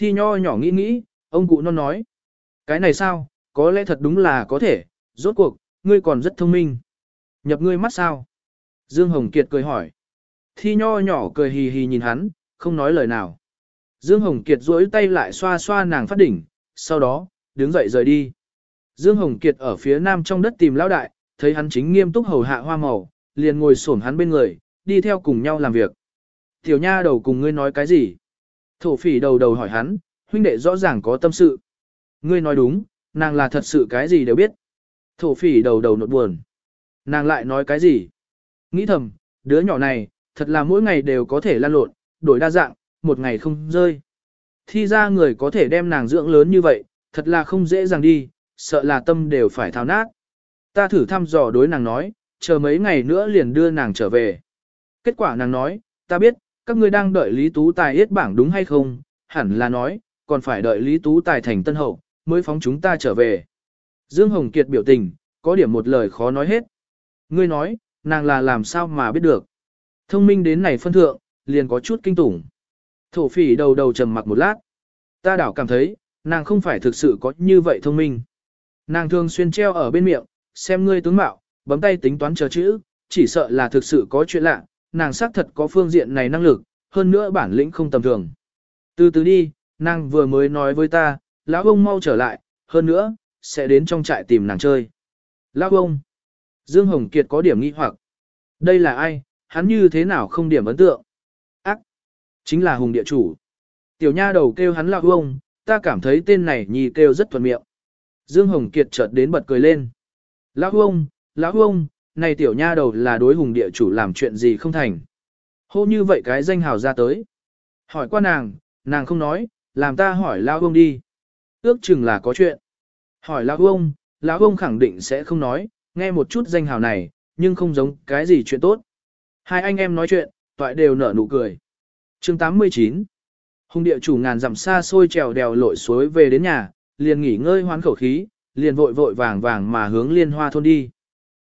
Thi nho nhỏ nghĩ nghĩ, ông cụ non nói. Cái này sao, có lẽ thật đúng là có thể, rốt cuộc, ngươi còn rất thông minh. Nhập ngươi mắt sao? Dương Hồng Kiệt cười hỏi. Thi nho nhỏ cười hì hì nhìn hắn, không nói lời nào. Dương Hồng Kiệt duỗi tay lại xoa xoa nàng phát đỉnh, sau đó, đứng dậy rời đi. Dương Hồng Kiệt ở phía nam trong đất tìm lão đại, thấy hắn chính nghiêm túc hầu hạ hoa màu, liền ngồi xổm hắn bên người, đi theo cùng nhau làm việc. Tiểu nha đầu cùng ngươi nói cái gì? Thổ phỉ đầu đầu hỏi hắn, huynh đệ rõ ràng có tâm sự. Ngươi nói đúng, nàng là thật sự cái gì đều biết. Thổ phỉ đầu đầu nột buồn. Nàng lại nói cái gì? Nghĩ thầm, đứa nhỏ này, thật là mỗi ngày đều có thể lan lộn, đổi đa dạng, một ngày không rơi. Thi ra người có thể đem nàng dưỡng lớn như vậy, thật là không dễ dàng đi, sợ là tâm đều phải thao nát. Ta thử thăm dò đối nàng nói, chờ mấy ngày nữa liền đưa nàng trở về. Kết quả nàng nói, ta biết, các ngươi đang đợi Lý Tú Tài yết bảng đúng hay không, hẳn là nói, còn phải đợi Lý Tú Tài thành tân hậu, mới phóng chúng ta trở về. Dương Hồng Kiệt biểu tình, có điểm một lời khó nói hết. Ngươi nói, nàng là làm sao mà biết được. Thông minh đến này phân thượng, liền có chút kinh tủng. Thổ phỉ đầu đầu trầm mặc một lát. Ta đảo cảm thấy, nàng không phải thực sự có như vậy thông minh. Nàng thường xuyên treo ở bên miệng, xem ngươi tướng mạo, bấm tay tính toán chờ chữ, chỉ sợ là thực sự có chuyện lạ, nàng xác thật có phương diện này năng lực, hơn nữa bản lĩnh không tầm thường. Từ từ đi, nàng vừa mới nói với ta, lão ông mau trở lại, hơn nữa, sẽ đến trong trại tìm nàng chơi. Lão ông. Dương Hồng Kiệt có điểm nghi hoặc. Đây là ai, hắn như thế nào không điểm ấn tượng? Ác. Chính là Hùng địa chủ. Tiểu nha đầu kêu hắn lão ông, ta cảm thấy tên này nhì kêu rất thuận miệng. Dương Hồng Kiệt chợt đến bật cười lên. Lão ông, lão ông, này tiểu nha đầu là đối hùng địa chủ làm chuyện gì không thành. Hô như vậy cái danh hào ra tới. Hỏi qua nàng, nàng không nói, làm ta hỏi lão ông đi. Ước chừng là có chuyện. Hỏi lão ông, lão ông khẳng định sẽ không nói, nghe một chút danh hào này, nhưng không giống cái gì chuyện tốt. Hai anh em nói chuyện, toại đều nở nụ cười. chương 89 Hùng địa chủ ngàn dặm xa xôi trèo đèo lội suối về đến nhà, liền nghỉ ngơi hoán khẩu khí, liền vội vội vàng vàng mà hướng liên hoa thôn đi.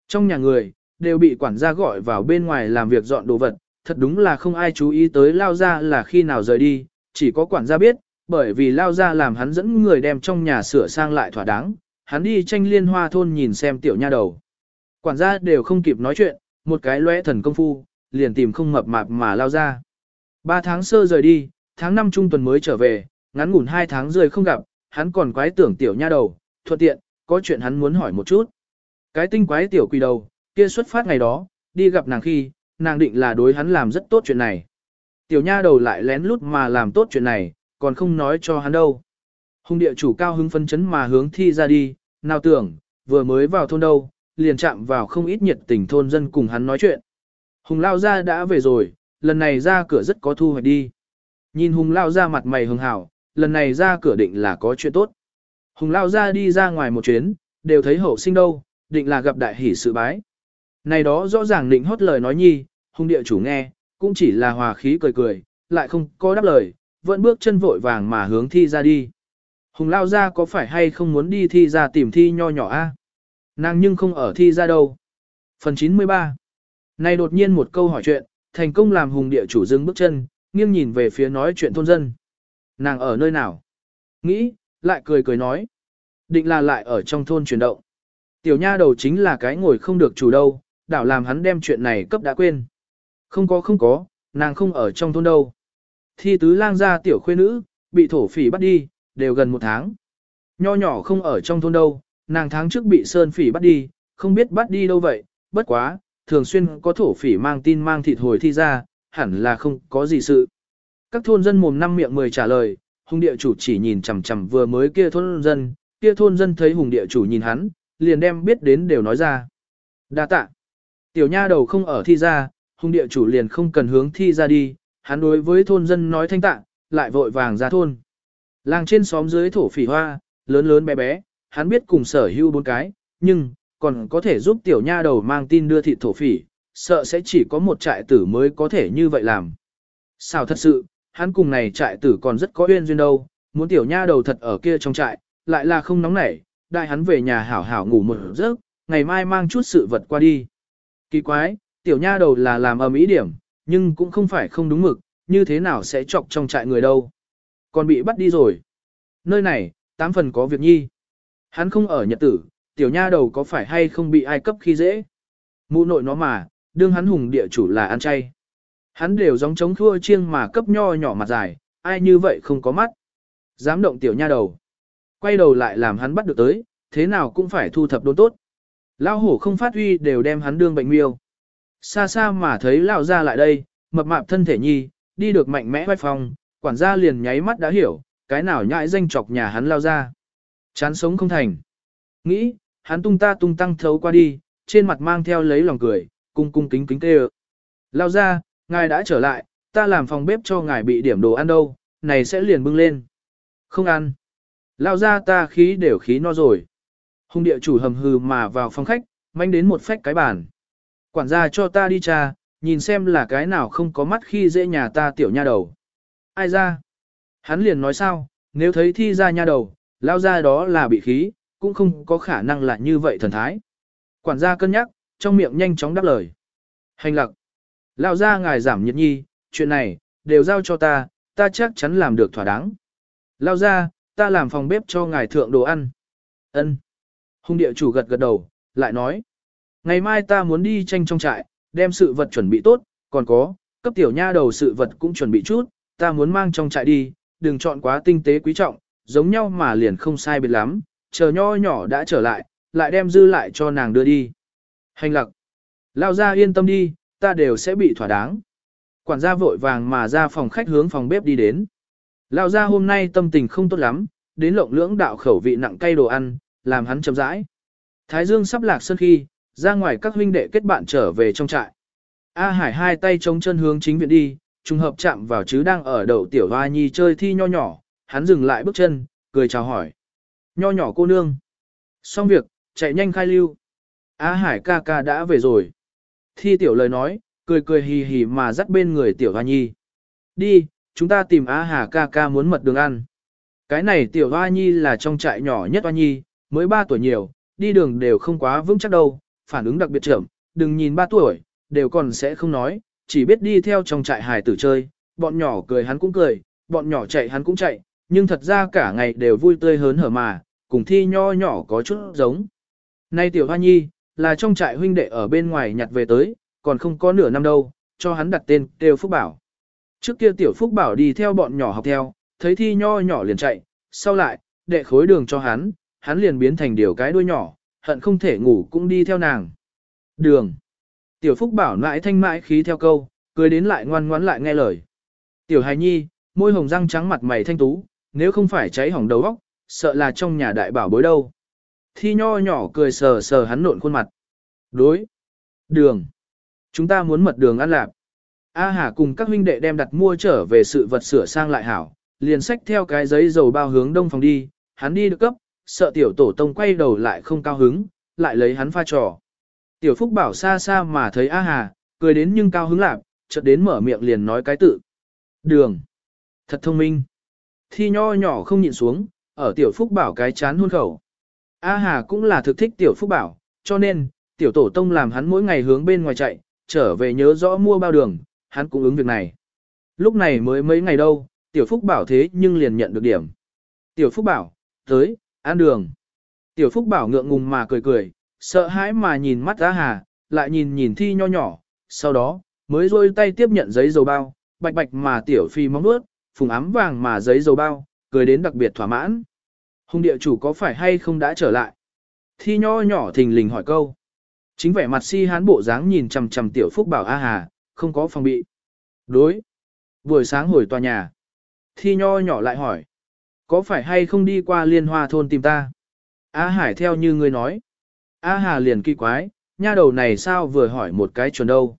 Trong nhà người, đều bị quản gia gọi vào bên ngoài làm việc dọn đồ vật, thật đúng là không ai chú ý tới lao ra là khi nào rời đi, chỉ có quản gia biết, bởi vì lao ra làm hắn dẫn người đem trong nhà sửa sang lại thỏa đáng, hắn đi tranh liên hoa thôn nhìn xem tiểu nha đầu. Quản gia đều không kịp nói chuyện, một cái lóe thần công phu, liền tìm không mập mạp mà lao ra. Ba tháng sơ rời đi, tháng năm trung tuần mới trở về, ngắn ngủn hai tháng rời không gặp, hắn còn quái tưởng tiểu nha đầu, thuận tiện, có chuyện hắn muốn hỏi một chút. Cái tinh quái tiểu quỷ đầu, kia xuất phát ngày đó, đi gặp nàng khi, nàng định là đối hắn làm rất tốt chuyện này. Tiểu nha đầu lại lén lút mà làm tốt chuyện này, còn không nói cho hắn đâu. Hùng địa chủ cao hứng phân chấn mà hướng thi ra đi, nào tưởng, vừa mới vào thôn đâu, liền chạm vào không ít nhiệt tình thôn dân cùng hắn nói chuyện. Hùng lao ra đã về rồi, lần này ra cửa rất có thu hoạch đi. Nhìn hùng lao ra mặt mày hưng hảo, lần này ra cửa định là có chuyện tốt. Hùng lao ra đi ra ngoài một chuyến, đều thấy hậu sinh đâu, định là gặp đại hỷ sự bái. Này đó rõ ràng định hót lời nói nhi, hùng địa chủ nghe, cũng chỉ là hòa khí cười cười, lại không có đáp lời, vẫn bước chân vội vàng mà hướng thi ra đi. Hùng lao ra có phải hay không muốn đi thi ra tìm thi nho nhỏ a? Nàng nhưng không ở thi ra đâu. Phần 93 Này đột nhiên một câu hỏi chuyện, thành công làm hùng địa chủ dừng bước chân, nghiêng nhìn về phía nói chuyện thôn dân. Nàng ở nơi nào? Nghĩ, lại cười cười nói. Định là lại ở trong thôn chuyển động. Tiểu nha đầu chính là cái ngồi không được chủ đâu, đảo làm hắn đem chuyện này cấp đã quên. Không có không có, nàng không ở trong thôn đâu. Thi tứ lang gia tiểu khuê nữ, bị thổ phỉ bắt đi, đều gần một tháng. Nho nhỏ không ở trong thôn đâu, nàng tháng trước bị sơn phỉ bắt đi, không biết bắt đi đâu vậy, bất quá, thường xuyên có thổ phỉ mang tin mang thịt hồi thi ra, hẳn là không có gì sự. Các thôn dân mồm năm miệng mười trả lời, hùng địa chủ chỉ nhìn chằm chằm vừa mới kia thôn dân, kia thôn dân thấy hùng địa chủ nhìn hắn, liền đem biết đến đều nói ra. Đa tạ. Tiểu nha đầu không ở thi ra, hung địa chủ liền không cần hướng thi ra đi, hắn đối với thôn dân nói thanh tạ, lại vội vàng ra thôn. Làng trên xóm dưới thổ phỉ hoa, lớn lớn bé bé, hắn biết cùng sở hữu bốn cái, nhưng, còn có thể giúp tiểu nha đầu mang tin đưa thịt thổ phỉ, sợ sẽ chỉ có một trại tử mới có thể như vậy làm. Sao thật sự, hắn cùng này trại tử còn rất có uyên duyên đâu, muốn tiểu nha đầu thật ở kia trong trại, lại là không nóng nảy, đại hắn về nhà hảo hảo ngủ một giấc, ngày mai mang chút sự vật qua đi. Kỳ quái, tiểu nha đầu là làm ầm ý điểm, nhưng cũng không phải không đúng mực, như thế nào sẽ chọc trong trại người đâu. Còn bị bắt đi rồi. Nơi này, tám phần có việc nhi. Hắn không ở nhật tử, tiểu nha đầu có phải hay không bị ai cấp khi dễ. Mụ nội nó mà, đương hắn hùng địa chủ là ăn chay. Hắn đều giống chống thua chiêng mà cấp nho nhỏ mặt dài, ai như vậy không có mắt. Dám động tiểu nha đầu. Quay đầu lại làm hắn bắt được tới, thế nào cũng phải thu thập đốn tốt. Lao hổ không phát huy đều đem hắn đương bệnh miêu. Xa xa mà thấy lão ra lại đây, mập mạp thân thể nhi, đi được mạnh mẽ vai phòng, quản gia liền nháy mắt đã hiểu, cái nào nhãi danh chọc nhà hắn lao ra. Chán sống không thành. Nghĩ, hắn tung ta tung tăng thấu qua đi, trên mặt mang theo lấy lòng cười, cung cung kính kính tê Lao ra, ngài đã trở lại, ta làm phòng bếp cho ngài bị điểm đồ ăn đâu, này sẽ liền bưng lên. Không ăn. Lao ra ta khí đều khí no rồi. Hùng địa chủ hầm hừ mà vào phòng khách, manh đến một phách cái bàn. Quản gia cho ta đi trà, nhìn xem là cái nào không có mắt khi dễ nhà ta tiểu nha đầu. Ai ra? Hắn liền nói sao, nếu thấy thi ra nha đầu, lao ra đó là bị khí, cũng không có khả năng là như vậy thần thái. Quản gia cân nhắc, trong miệng nhanh chóng đáp lời. Hành lặc. Lao ra ngài giảm nhiệt nhi, chuyện này, đều giao cho ta, ta chắc chắn làm được thỏa đáng. Lao ra, ta làm phòng bếp cho ngài thượng đồ ăn. Ân. Hung địa chủ gật gật đầu, lại nói. Ngày mai ta muốn đi tranh trong trại, đem sự vật chuẩn bị tốt, còn có, cấp tiểu nha đầu sự vật cũng chuẩn bị chút, ta muốn mang trong trại đi, đừng chọn quá tinh tế quý trọng, giống nhau mà liền không sai biệt lắm, chờ nho nhỏ đã trở lại, lại đem dư lại cho nàng đưa đi. Hành lặc. Lao ra yên tâm đi, ta đều sẽ bị thỏa đáng. Quản gia vội vàng mà ra phòng khách hướng phòng bếp đi đến. Lao ra hôm nay tâm tình không tốt lắm, đến lộng lưỡng đạo khẩu vị nặng cay đồ ăn, làm hắn chậm rãi. Thái dương sắp lạc sơn khi, ra ngoài các huynh đệ kết bạn trở về trong trại. A Hải hai tay chống chân hướng chính viện đi, trùng hợp chạm vào chứ đang ở đầu tiểu hoa nhi chơi thi nho nhỏ, hắn dừng lại bước chân, cười chào hỏi. Nho nhỏ cô nương. Xong việc, chạy nhanh khai lưu. A Hải ca ca đã về rồi. Thi tiểu lời nói, cười cười hì hì mà dắt bên người tiểu hoa nhi. Đi, chúng ta tìm A Hà ca ca muốn mật đường ăn. Cái này tiểu hoa nhi là trong trại nhỏ nhất hoa nhi, mới 3 tuổi nhiều, đi đường đều không quá vững chắc đâu, phản ứng đặc biệt chậm, đừng nhìn 3 tuổi, đều còn sẽ không nói, chỉ biết đi theo trong trại hài tử chơi, bọn nhỏ cười hắn cũng cười, bọn nhỏ chạy hắn cũng chạy, nhưng thật ra cả ngày đều vui tươi hớn hở mà, cùng thi nho nhỏ có chút giống. Nay tiểu hoa nhi, là trong trại huynh đệ ở bên ngoài nhặt về tới, còn không có nửa năm đâu, cho hắn đặt tên Tiêu Phúc Bảo. Trước kia tiểu Phúc Bảo đi theo bọn nhỏ học theo, thấy thi nho nhỏ liền chạy, sau lại, đệ khối đường cho hắn, hắn liền biến thành điều cái đuôi nhỏ, hận không thể ngủ cũng đi theo nàng. Đường. Tiểu Phúc Bảo mãi thanh mãi khí theo câu, cười đến lại ngoan ngoãn lại nghe lời. Tiểu Hài Nhi, môi hồng răng trắng mặt mày thanh tú, nếu không phải cháy hỏng đầu óc, sợ là trong nhà đại bảo bối đâu. Thi nho nhỏ cười sờ sờ hắn nộn khuôn mặt. Đối. Đường. Chúng ta muốn mật đường ăn lạp. A Hà cùng các huynh đệ đem đặt mua trở về sự vật sửa sang lại hảo, liền xách theo cái giấy dầu bao hướng đông phòng đi, hắn đi được cấp, sợ tiểu tổ tông quay đầu lại không cao hứng, lại lấy hắn pha trò. Tiểu Phúc bảo xa xa mà thấy A Hà, cười đến nhưng cao hứng lạc, chợt đến mở miệng liền nói cái tự. Đường. Thật thông minh. Thi nho nhỏ không nhịn xuống, ở Tiểu Phúc bảo cái chán hôn khẩu. A Hà cũng là thực thích Tiểu Phúc bảo, cho nên, Tiểu Tổ Tông làm hắn mỗi ngày hướng bên ngoài chạy, trở về nhớ rõ mua bao đường, hắn cũng ứng việc này. Lúc này mới mấy ngày đâu, Tiểu Phúc bảo thế nhưng liền nhận được điểm. Tiểu Phúc bảo, tới, ăn đường. Tiểu Phúc bảo ngượng ngùng mà cười cười, sợ hãi mà nhìn mắt A Hà, lại nhìn nhìn thi nho nhỏ, sau đó, mới rôi tay tiếp nhận giấy dầu bao, bạch bạch mà tiểu phi mong nuốt, phùng ám vàng mà giấy dầu bao, cười đến đặc biệt thỏa mãn. Hùng địa chủ có phải hay không đã trở lại? Thi nho nhỏ thình lình hỏi câu. Chính vẻ mặt si hán bộ dáng nhìn chằm chằm tiểu phúc bảo A Hà, không có phòng bị. Đối. Buổi sáng hồi tòa nhà. Thi nho nhỏ lại hỏi. Có phải hay không đi qua liên hoa thôn tìm ta? A Hải theo như ngươi nói. A Hà liền kỳ quái, nha đầu này sao vừa hỏi một cái chuẩn đâu.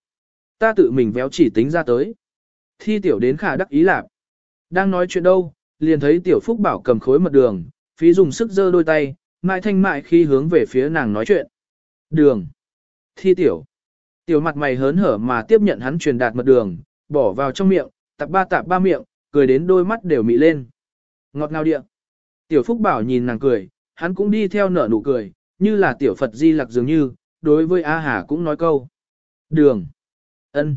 Ta tự mình véo chỉ tính ra tới. Thi tiểu đến khả đắc ý lạc. Đang nói chuyện đâu, liền thấy tiểu phúc bảo cầm khối mật đường, phí dùng sức giơ đôi tay, mại thanh mại khi hướng về phía nàng nói chuyện. Đường. Thi tiểu. Tiểu mặt mày hớn hở mà tiếp nhận hắn truyền đạt mật đường, bỏ vào trong miệng, tạp ba tạp ba miệng, cười đến đôi mắt đều mị lên. Ngọt ngào địa. Tiểu Phúc Bảo nhìn nàng cười, hắn cũng đi theo nở nụ cười, như là tiểu Phật di lặc dường như, đối với A Hà cũng nói câu. Đường. ân,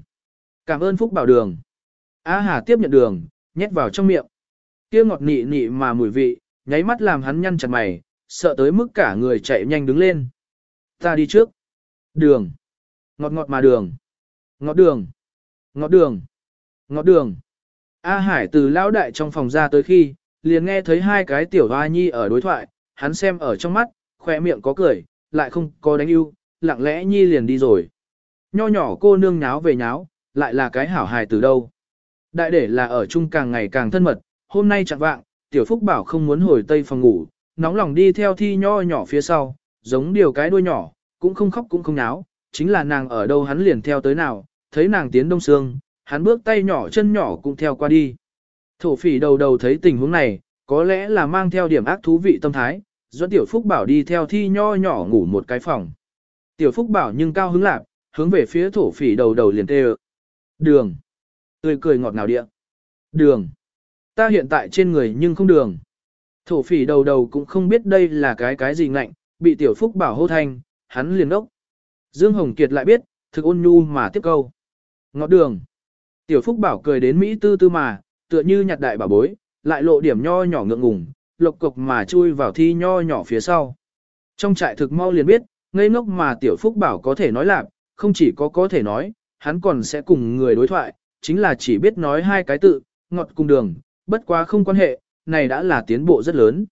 Cảm ơn Phúc Bảo đường. A Hà tiếp nhận đường, nhét vào trong miệng. Kia ngọt nị nị mà mùi vị, nháy mắt làm hắn nhăn chặt mày, sợ tới mức cả người chạy nhanh đứng lên. Ta đi trước. Đường. Ngọt ngọt mà đường. Ngọt đường. Ngọt đường. Ngọt đường. A Hải từ lão đại trong phòng ra tới khi, liền nghe thấy hai cái tiểu hoa nhi ở đối thoại, hắn xem ở trong mắt, khỏe miệng có cười, lại không có đánh yêu, lặng lẽ nhi liền đi rồi. Nho nhỏ cô nương nháo về nháo, lại là cái hảo hài từ đâu. Đại để là ở chung càng ngày càng thân mật, hôm nay chẳng vạng, tiểu phúc bảo không muốn hồi tây phòng ngủ, nóng lòng đi theo thi nho nhỏ phía sau, giống điều cái đuôi nhỏ, cũng không khóc cũng không náo, chính là nàng ở đâu hắn liền theo tới nào, thấy nàng tiến đông sương, hắn bước tay nhỏ chân nhỏ cũng theo qua đi. Thổ phỉ đầu đầu thấy tình huống này, có lẽ là mang theo điểm ác thú vị tâm thái, Doãn Tiểu Phúc bảo đi theo thi nho nhỏ ngủ một cái phòng. Tiểu Phúc bảo nhưng cao hứng lạc, hướng về phía thổ phỉ đầu đầu liền tê Đường. Tươi cười ngọt ngào địa. Đường. Ta hiện tại trên người nhưng không đường. Thổ phỉ đầu đầu cũng không biết đây là cái cái gì ngạnh, bị Tiểu Phúc bảo hô thanh, hắn liền ốc. Dương Hồng Kiệt lại biết, thực ôn nhu mà tiếp câu. Ngọt đường. Tiểu Phúc bảo cười đến Mỹ tư tư mà, tựa như nhặt đại bảo bối, lại lộ điểm nho nhỏ ngượng ngùng, lộc cục mà chui vào thi nho nhỏ phía sau. Trong trại thực mau liền biết, ngây ngốc mà Tiểu Phúc bảo có thể nói lạc, không chỉ có có thể nói, hắn còn sẽ cùng người đối thoại, chính là chỉ biết nói hai cái tự, ngọt cùng đường, bất quá không quan hệ, này đã là tiến bộ rất lớn.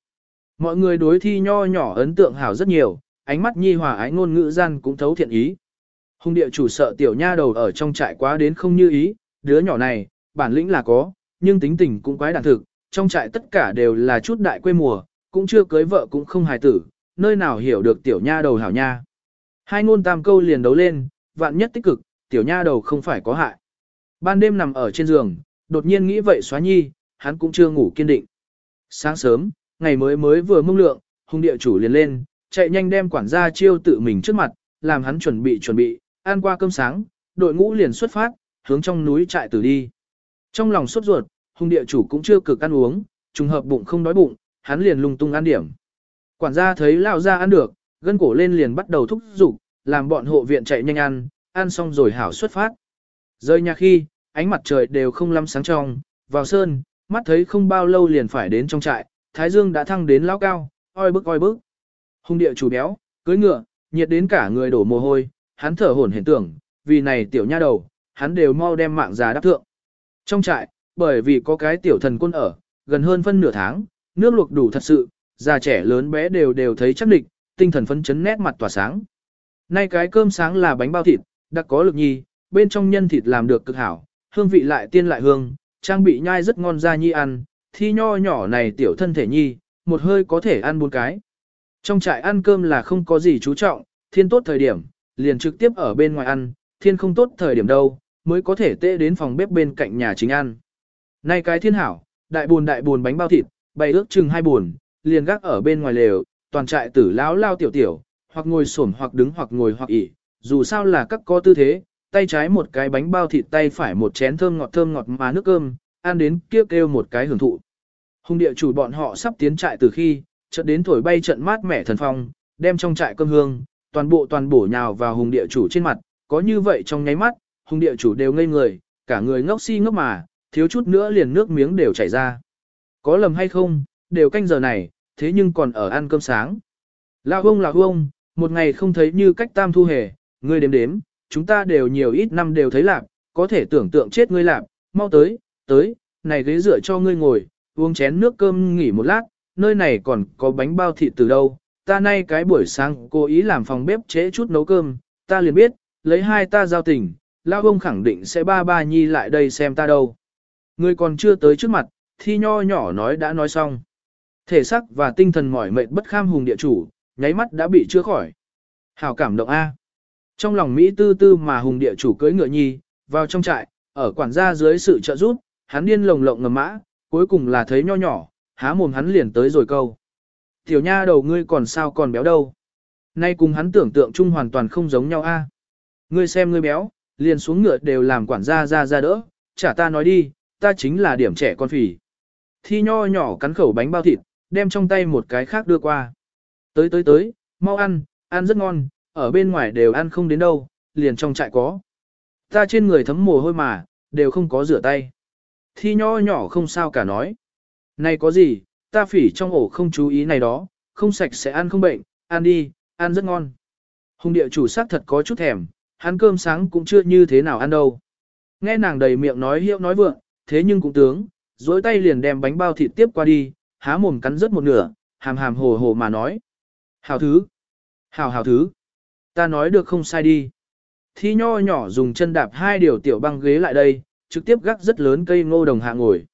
Mọi người đối thi nho nhỏ ấn tượng hảo rất nhiều, ánh mắt nhi hòa ái ngôn ngữ gian cũng thấu thiện ý. Hùng địa chủ sợ tiểu nha đầu ở trong trại quá đến không như ý, đứa nhỏ này, bản lĩnh là có, nhưng tính tình cũng quái đản thực, trong trại tất cả đều là chút đại quê mùa, cũng chưa cưới vợ cũng không hài tử, nơi nào hiểu được tiểu nha đầu hảo nha. Hai ngôn tam câu liền đấu lên, vạn nhất tích cực, tiểu nha đầu không phải có hại. Ban đêm nằm ở trên giường, đột nhiên nghĩ vậy xóa nhi, hắn cũng chưa ngủ kiên định. Sáng sớm, ngày mới mới vừa mông lượng, hung địa chủ liền lên, chạy nhanh đem quản gia chiêu tự mình trước mặt, làm hắn chuẩn bị chuẩn bị, ăn qua cơm sáng, đội ngũ liền xuất phát, hướng trong núi trại từ đi. Trong lòng sốt ruột, hung địa chủ cũng chưa cực ăn uống, trùng hợp bụng không đói bụng, hắn liền lung tung ăn điểm. Quản gia thấy lão gia ăn được, gân cổ lên liền bắt đầu thúc giục, làm bọn hộ viện chạy nhanh ăn, ăn xong rồi hảo xuất phát. Rơi nhà khi, ánh mặt trời đều không lắm sáng trong, vào sơn, mắt thấy không bao lâu liền phải đến trong trại, thái dương đã thăng đến lão cao, oi bức oi bức. Hung địa chủ béo, cưới ngựa, nhiệt đến cả người đổ mồ hôi, hắn thở hổn hển tưởng, vì này tiểu nha đầu, hắn đều mau đem mạng già đáp thượng. Trong trại, bởi vì có cái tiểu thần quân ở, gần hơn phân nửa tháng, nước luộc đủ thật sự, già trẻ lớn bé đều đều thấy chắc địch, tinh thần phấn chấn nét mặt tỏa sáng. Nay cái cơm sáng là bánh bao thịt, đặc có lực nhi, bên trong nhân thịt làm được cực hảo, hương vị lại tiên lại hương, trang bị nhai rất ngon ra nhi ăn, thi nho nhỏ này tiểu thân thể nhi, một hơi có thể ăn bốn cái. Trong trại ăn cơm là không có gì chú trọng, thiên tốt thời điểm, liền trực tiếp ở bên ngoài ăn, thiên không tốt thời điểm đâu, mới có thể tê đến phòng bếp bên cạnh nhà chính ăn. Nay cái thiên hảo, đại buồn đại buồn bánh bao thịt, bày ước chừng hai buồn, liền gác ở bên ngoài lều, toàn trại tử lão lao tiểu tiểu, hoặc ngồi xổm hoặc đứng hoặc ngồi hoặc ỉ, dù sao là các có tư thế, tay trái một cái bánh bao thịt tay phải một chén thơm ngọt thơm ngọt mà nước cơm, ăn đến kêu kêu một cái hưởng thụ. Hùng địa chủ bọn họ sắp tiến trại từ khi, chợt đến thổi bay trận mát mẻ thần phong, đem trong trại cơm hương, toàn bộ toàn bổ nhào vào hùng địa chủ trên mặt, có như vậy trong nháy mắt, hùng địa chủ đều ngây người, cả người ngốc si ngốc mà, thiếu chút nữa liền nước miếng đều chảy ra. Có lầm hay không, đều canh giờ này, thế nhưng còn ở ăn cơm sáng. Lão ông lão ông, một ngày không thấy như cách tam thu hề, ngươi đếm đếm, chúng ta đều nhiều ít năm đều thấy lạc, có thể tưởng tượng chết ngươi lạc, mau tới, tới, này ghế dựa cho ngươi ngồi, uống chén nước cơm nghỉ một lát, nơi này còn có bánh bao thịt từ đâu, ta nay cái buổi sáng cố ý làm phòng bếp trễ chút nấu cơm, ta liền biết, lấy hai ta giao tình, lão ông khẳng định sẽ ba ba nhi lại đây xem ta đâu. Ngươi còn chưa tới trước mặt, thi nho nhỏ nói đã nói xong. Thể xác và tinh thần mỏi mệt bất kham hùng địa chủ, nháy mắt đã bị chữa khỏi. Hảo cảm động A. Trong lòng Mỹ tư tư mà hùng địa chủ cưỡi ngựa nhi, vào trong trại, ở quản gia dưới sự trợ giúp, hắn điên lồng lộng ngầm mã, cuối cùng là thấy nho nhỏ, há mồm hắn liền tới rồi câu. Tiểu nha đầu ngươi còn sao còn béo đâu. Nay cùng hắn tưởng tượng chung hoàn toàn không giống nhau a. Ngươi xem ngươi béo, liền xuống ngựa đều làm quản gia ra ra đỡ, chả ta nói đi, ta chính là điểm trẻ con phỉ. Thi nho nhỏ cắn khẩu bánh bao thịt, đem trong tay một cái khác đưa qua. Tới tới tới, mau ăn, ăn rất ngon, ở bên ngoài đều ăn không đến đâu, liền trong trại có. Ta trên người thấm mồ hôi mà, đều không có rửa tay. Thi nho nhỏ không sao cả nói. Này có gì, ta phỉ trong ổ không chú ý này đó, không sạch sẽ ăn không bệnh, ăn đi, ăn rất ngon. Hùng địa chủ sắc thật có chút thèm, hắn cơm sáng cũng chưa như thế nào ăn đâu. Nghe nàng đầy miệng nói hiệu nói vượng, thế nhưng cũng tướng, dối tay liền đem bánh bao thịt tiếp qua đi, há mồm cắn rớt một nửa, hàm hàm hồ hồ mà nói. Hào thứ, hào hào thứ, ta nói được không sai đi. Thi nho nhỏ dùng chân đạp hai điều tiểu băng ghế lại đây, trực tiếp gác rất lớn cây ngô đồng hạ ngồi.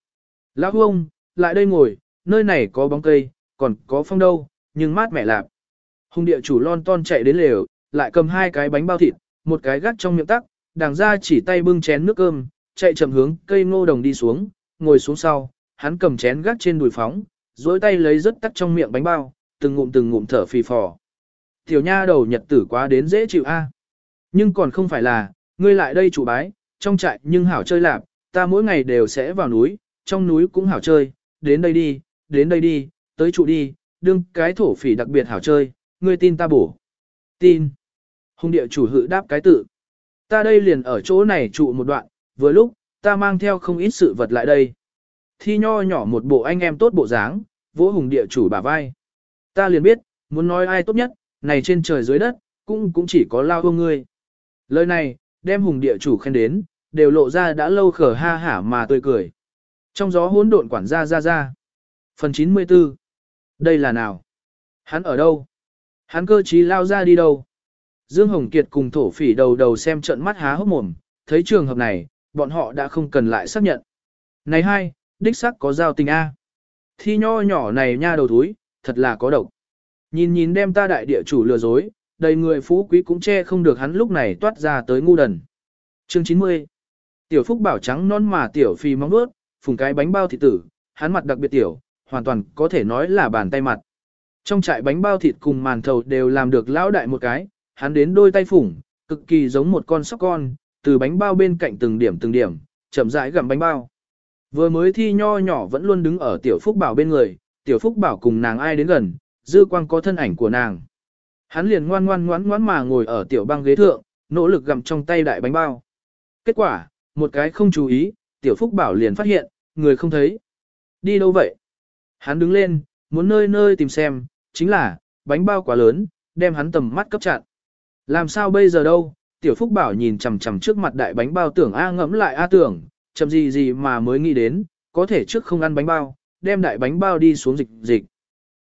Lão ông, lại đây ngồi, nơi này có bóng cây, còn có phong đâu, nhưng mát mẻ lạp. Hùng địa chủ lon ton chạy đến lều, lại cầm hai cái bánh bao thịt, một cái gắt trong miệng tắc, đàng ra chỉ tay bưng chén nước cơm, chạy chậm hướng cây ngô đồng đi xuống, ngồi xuống sau, hắn cầm chén gắt trên đùi phóng, dối tay lấy rất tắt trong miệng bánh bao, từng ngụm từng ngụm thở phì phò. Tiểu nha đầu nhật tử quá đến dễ chịu a. Nhưng còn không phải là, ngươi lại đây chủ bái, trong trại nhưng hảo chơi lạp, ta mỗi ngày đều sẽ vào núi, trong núi cũng hảo chơi, đến đây đi, đến đây đi, tới trụ đi, đương cái thổ phỉ đặc biệt hảo chơi, ngươi tin ta bổ. Tin. Hùng địa chủ hự đáp cái tự. Ta đây liền ở chỗ này trụ một đoạn, vừa lúc, ta mang theo không ít sự vật lại đây. Thi nho nhỏ một bộ anh em tốt bộ dáng, vỗ hùng địa chủ bả vai. Ta liền biết, muốn nói ai tốt nhất, này trên trời dưới đất, cũng cũng chỉ có lao hương ngươi. Lời này, đem hùng địa chủ khen đến, đều lộ ra đã lâu khở ha hả mà tươi cười. Trong gió hỗn độn quản gia ra ra. Phần 94. Đây là nào? Hắn ở đâu? Hắn cơ trí lao ra đi đâu? Dương Hồng Kiệt cùng thổ phỉ đầu đầu xem trận mắt há hốc mồm, thấy trường hợp này, bọn họ đã không cần lại xác nhận. Này hai, đích sắc có giao tình A. Thi nho nhỏ này nha đầu túi, thật là có độc. Nhìn nhìn đem ta đại địa chủ lừa dối, đầy người phú quý cũng che không được hắn lúc này toát ra tới ngu đần. Chương 90 Tiểu Phúc bảo trắng non mà tiểu phi mong nuốt, phùng cái bánh bao thịt tử, hắn mặt đặc biệt tiểu, hoàn toàn có thể nói là bàn tay mặt. Trong trại bánh bao thịt cùng màn thầu đều làm được lão đại một cái, hắn đến đôi tay phủng, cực kỳ giống một con sóc con, từ bánh bao bên cạnh từng điểm từng điểm, chậm rãi gặm bánh bao. Vừa mới thi nho nhỏ vẫn luôn đứng ở tiểu phúc bảo bên người, tiểu phúc bảo cùng nàng ai đến gần, dư quang có thân ảnh của nàng. Hắn liền ngoan ngoan ngoãn ngoãn mà ngồi ở tiểu băng ghế thượng, nỗ lực gặm trong tay đại bánh bao. Kết quả, một cái không chú ý, tiểu phúc bảo liền phát hiện, người không thấy. Đi đâu vậy? Hắn đứng lên, muốn nơi nơi tìm xem, chính là, bánh bao quá lớn, đem hắn tầm mắt cấp chặn. Làm sao bây giờ đâu? Tiểu Phúc Bảo nhìn chằm chằm trước mặt đại bánh bao tưởng A ngẫm lại A tưởng, chậm gì gì mà mới nghĩ đến, có thể trước không ăn bánh bao, đem đại bánh bao đi xuống dịch dịch.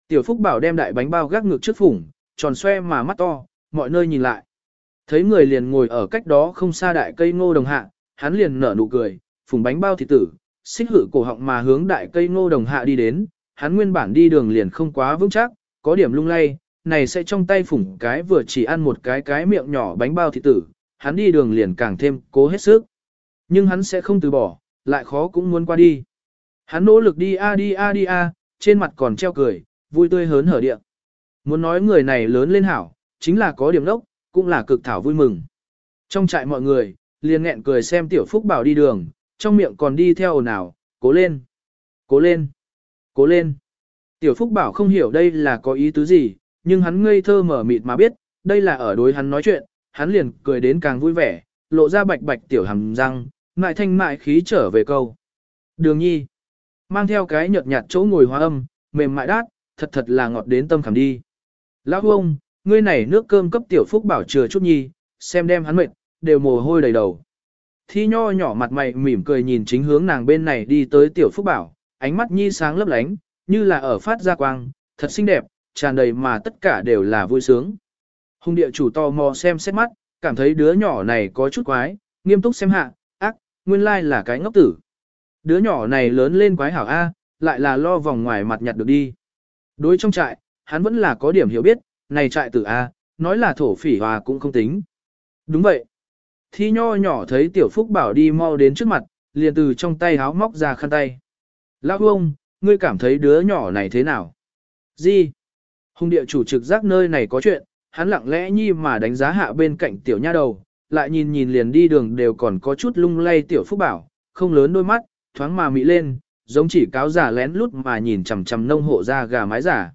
Tiểu Phúc Bảo đem đại bánh bao gác ngược trước phủng, tròn xoe mà mắt to, mọi nơi nhìn lại. Thấy người liền ngồi ở cách đó không xa đại cây ngô đồng hạ, hắn liền nở nụ cười, phủng bánh bao thịt tử, xích hử cổ họng mà hướng đại cây ngô đồng hạ đi đến, hắn nguyên bản đi đường liền không quá vững chắc, có điểm lung lay, này sẽ trong tay phủng cái vừa chỉ ăn một cái cái miệng nhỏ bánh bao thịt tử, hắn đi đường liền càng thêm cố hết sức. Nhưng hắn sẽ không từ bỏ, lại khó cũng muốn qua đi. Hắn nỗ lực đi a đi a đi a, trên mặt còn treo cười, vui tươi hớn hở địa. Muốn nói người này lớn lên hảo, chính là có điểm đốc, cũng là cực thảo vui mừng. Trong trại mọi người, liền nghẹn cười xem tiểu phúc bảo đi đường, trong miệng còn đi theo ồn ào, cố lên, cố lên, cố lên. Tiểu phúc bảo không hiểu đây là có ý tứ gì, nhưng hắn ngây thơ mở mịt mà biết, đây là ở đối hắn nói chuyện, hắn liền cười đến càng vui vẻ, lộ ra bạch bạch tiểu hàm răng, mại thanh mại khí trở về câu. Đường nhi, mang theo cái nhợt nhạt chỗ ngồi hóa âm, mềm mại đát, thật thật là ngọt đến tâm khảm đi. Lão ông, ngươi này nước cơm cấp tiểu phúc bảo chừa chút nhi, xem đem hắn mệt, đều mồ hôi đầy đầu. Thi nho nhỏ mặt mày mỉm cười nhìn chính hướng nàng bên này đi tới tiểu phúc bảo, ánh mắt nhi sáng lấp lánh, như là ở phát ra quang, thật xinh đẹp, tràn đầy mà tất cả đều là vui sướng. Hùng địa chủ tò mò xem xét mắt, cảm thấy đứa nhỏ này có chút quái, nghiêm túc xem hạ, ác, nguyên lai là cái ngốc tử. Đứa nhỏ này lớn lên quái hảo A, lại là lo vòng ngoài mặt nhặt được đi. Đối trong trại, hắn vẫn là có điểm hiểu biết, này trại tử A, nói là thổ phỉ hòa cũng không tính. Đúng vậy. Thi nho nhỏ thấy tiểu phúc bảo đi mau đến trước mặt, liền từ trong tay háo móc ra khăn tay. Lão ông, ngươi cảm thấy đứa nhỏ này thế nào? Gì? Hùng địa chủ trực giác nơi này có chuyện, hắn lặng lẽ nhi mà đánh giá hạ bên cạnh tiểu nha đầu, lại nhìn nhìn liền đi đường đều còn có chút lung lay tiểu phúc bảo, không lớn đôi mắt, thoáng mà mị lên, giống chỉ cáo giả lén lút mà nhìn chằm chằm nông hộ ra gà mái giả.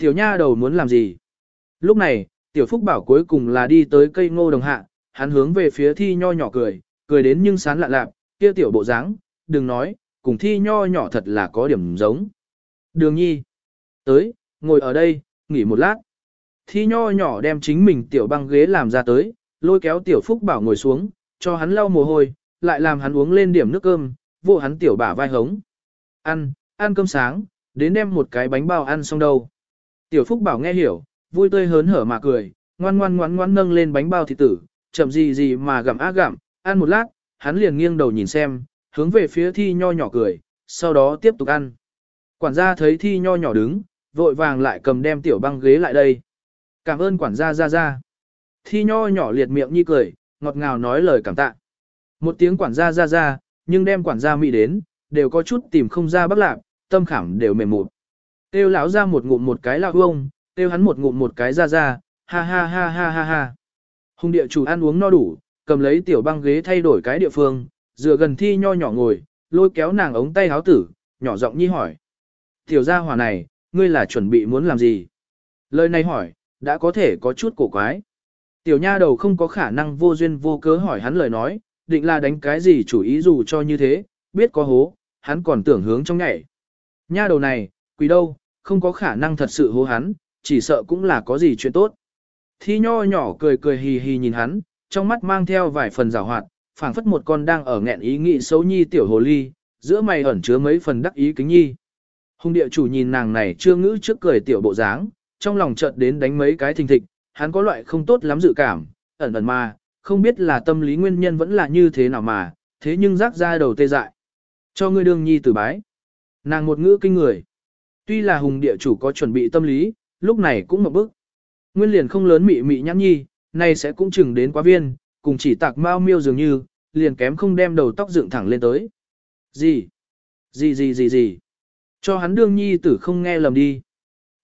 Tiểu nha đầu muốn làm gì? Lúc này, tiểu phúc bảo cuối cùng là đi tới cây ngô đồng hạ, hắn hướng về phía thi nho nhỏ cười, cười đến nhưng sán lạ lạp, kia tiểu bộ dáng, đừng nói, cùng thi nho nhỏ thật là có điểm giống. Đường nhi, tới, ngồi ở đây, nghỉ một lát. Thi nho nhỏ đem chính mình tiểu băng ghế làm ra tới, lôi kéo tiểu phúc bảo ngồi xuống, cho hắn lau mồ hôi, lại làm hắn uống lên điểm nước cơm, vô hắn tiểu bả vai hống. Ăn, ăn cơm sáng, đến đem một cái bánh bao ăn xong đâu. Tiểu phúc bảo nghe hiểu, vui tươi hớn hở mà cười, ngoan ngoan ngoan ngoan nâng lên bánh bao thịt tử, chậm gì gì mà gặm á gặm, ăn một lát, hắn liền nghiêng đầu nhìn xem, hướng về phía thi nho nhỏ cười, sau đó tiếp tục ăn. Quản gia thấy thi nho nhỏ đứng, vội vàng lại cầm đem tiểu băng ghế lại đây. Cảm ơn quản gia ra ra. Thi nho nhỏ liệt miệng như cười, ngọt ngào nói lời cảm tạ. Một tiếng quản gia ra ra, nhưng đem quản gia mị đến, đều có chút tìm không ra bắc lạc, tâm khảm đều mềm mụt. Tiêu lão ra một ngụm một cái lão ông, tiêu hắn một ngụm một cái ra ra, ha ha ha ha ha ha. Hùng địa chủ ăn uống no đủ, cầm lấy tiểu băng ghế thay đổi cái địa phương, dựa gần thi nho nhỏ ngồi, lôi kéo nàng ống tay háo tử, nhỏ giọng nhi hỏi. Tiểu gia hỏa này, ngươi là chuẩn bị muốn làm gì? Lời này hỏi, đã có thể có chút cổ quái. Tiểu nha đầu không có khả năng vô duyên vô cớ hỏi hắn lời nói, định là đánh cái gì chủ ý dù cho như thế, biết có hố, hắn còn tưởng hướng trong nhảy. Nha đầu này, quỷ đâu, không có khả năng thật sự hố hắn, chỉ sợ cũng là có gì chuyện tốt. Thi nho nhỏ cười cười hì hì nhìn hắn, trong mắt mang theo vài phần rào hoạt, phảng phất một con đang ở nghẹn ý nghĩ xấu nhi tiểu hồ ly, giữa mày ẩn chứa mấy phần đắc ý kính nhi. Hùng địa chủ nhìn nàng này chưa ngữ trước cười tiểu bộ dáng, trong lòng chợt đến đánh mấy cái thình thịch, hắn có loại không tốt lắm dự cảm, ẩn ẩn mà, không biết là tâm lý nguyên nhân vẫn là như thế nào mà, thế nhưng rắc ra đầu tê dại. Cho ngươi đương nhi tử bái. Nàng một ngữ kinh người. Tuy là hùng địa chủ có chuẩn bị tâm lý, lúc này cũng một bức. Nguyên liền không lớn mị mị nhãn nhi, nay sẽ cũng chừng đến quá viên, cùng chỉ tạc mau miêu dường như, liền kém không đem đầu tóc dựng thẳng lên tới. Gì? Gì gì gì gì? Cho hắn đương nhi tử không nghe lầm đi.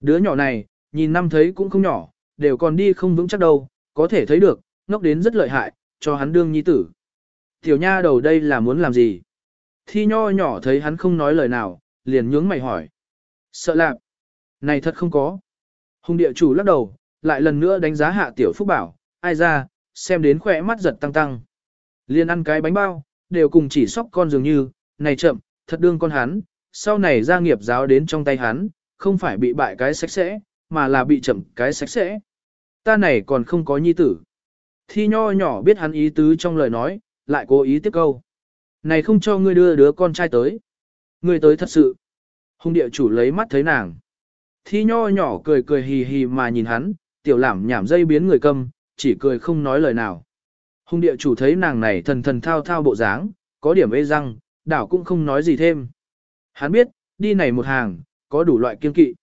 Đứa nhỏ này, nhìn năm thấy cũng không nhỏ, đều còn đi không vững chắc đâu, có thể thấy được, ngốc đến rất lợi hại, cho hắn đương nhi tử. Tiểu nha đầu đây là muốn làm gì? Thi nho nhỏ thấy hắn không nói lời nào, liền nhướng mày hỏi. Sợ lạc. Này thật không có. Hùng địa chủ lắc đầu, lại lần nữa đánh giá hạ tiểu phúc bảo, ai ra, xem đến khỏe mắt giật tăng tăng. Liên ăn cái bánh bao, đều cùng chỉ sóc con dường như, này chậm, thật đương con hắn, sau này gia nghiệp giáo đến trong tay hắn, không phải bị bại cái sạch sẽ, mà là bị chậm cái sạch sẽ. Ta này còn không có nhi tử. Thi nho nhỏ biết hắn ý tứ trong lời nói, lại cố ý tiếp câu. Này không cho ngươi đưa đứa con trai tới. Ngươi tới thật sự. Hùng địa chủ lấy mắt thấy nàng. Thi nho nhỏ cười cười hì hì mà nhìn hắn, tiểu làm nhảm dây biến người câm, chỉ cười không nói lời nào. Hùng địa chủ thấy nàng này thần thần thao thao bộ dáng, có điểm ê răng, đảo cũng không nói gì thêm. Hắn biết, đi này một hàng, có đủ loại kiên kỵ.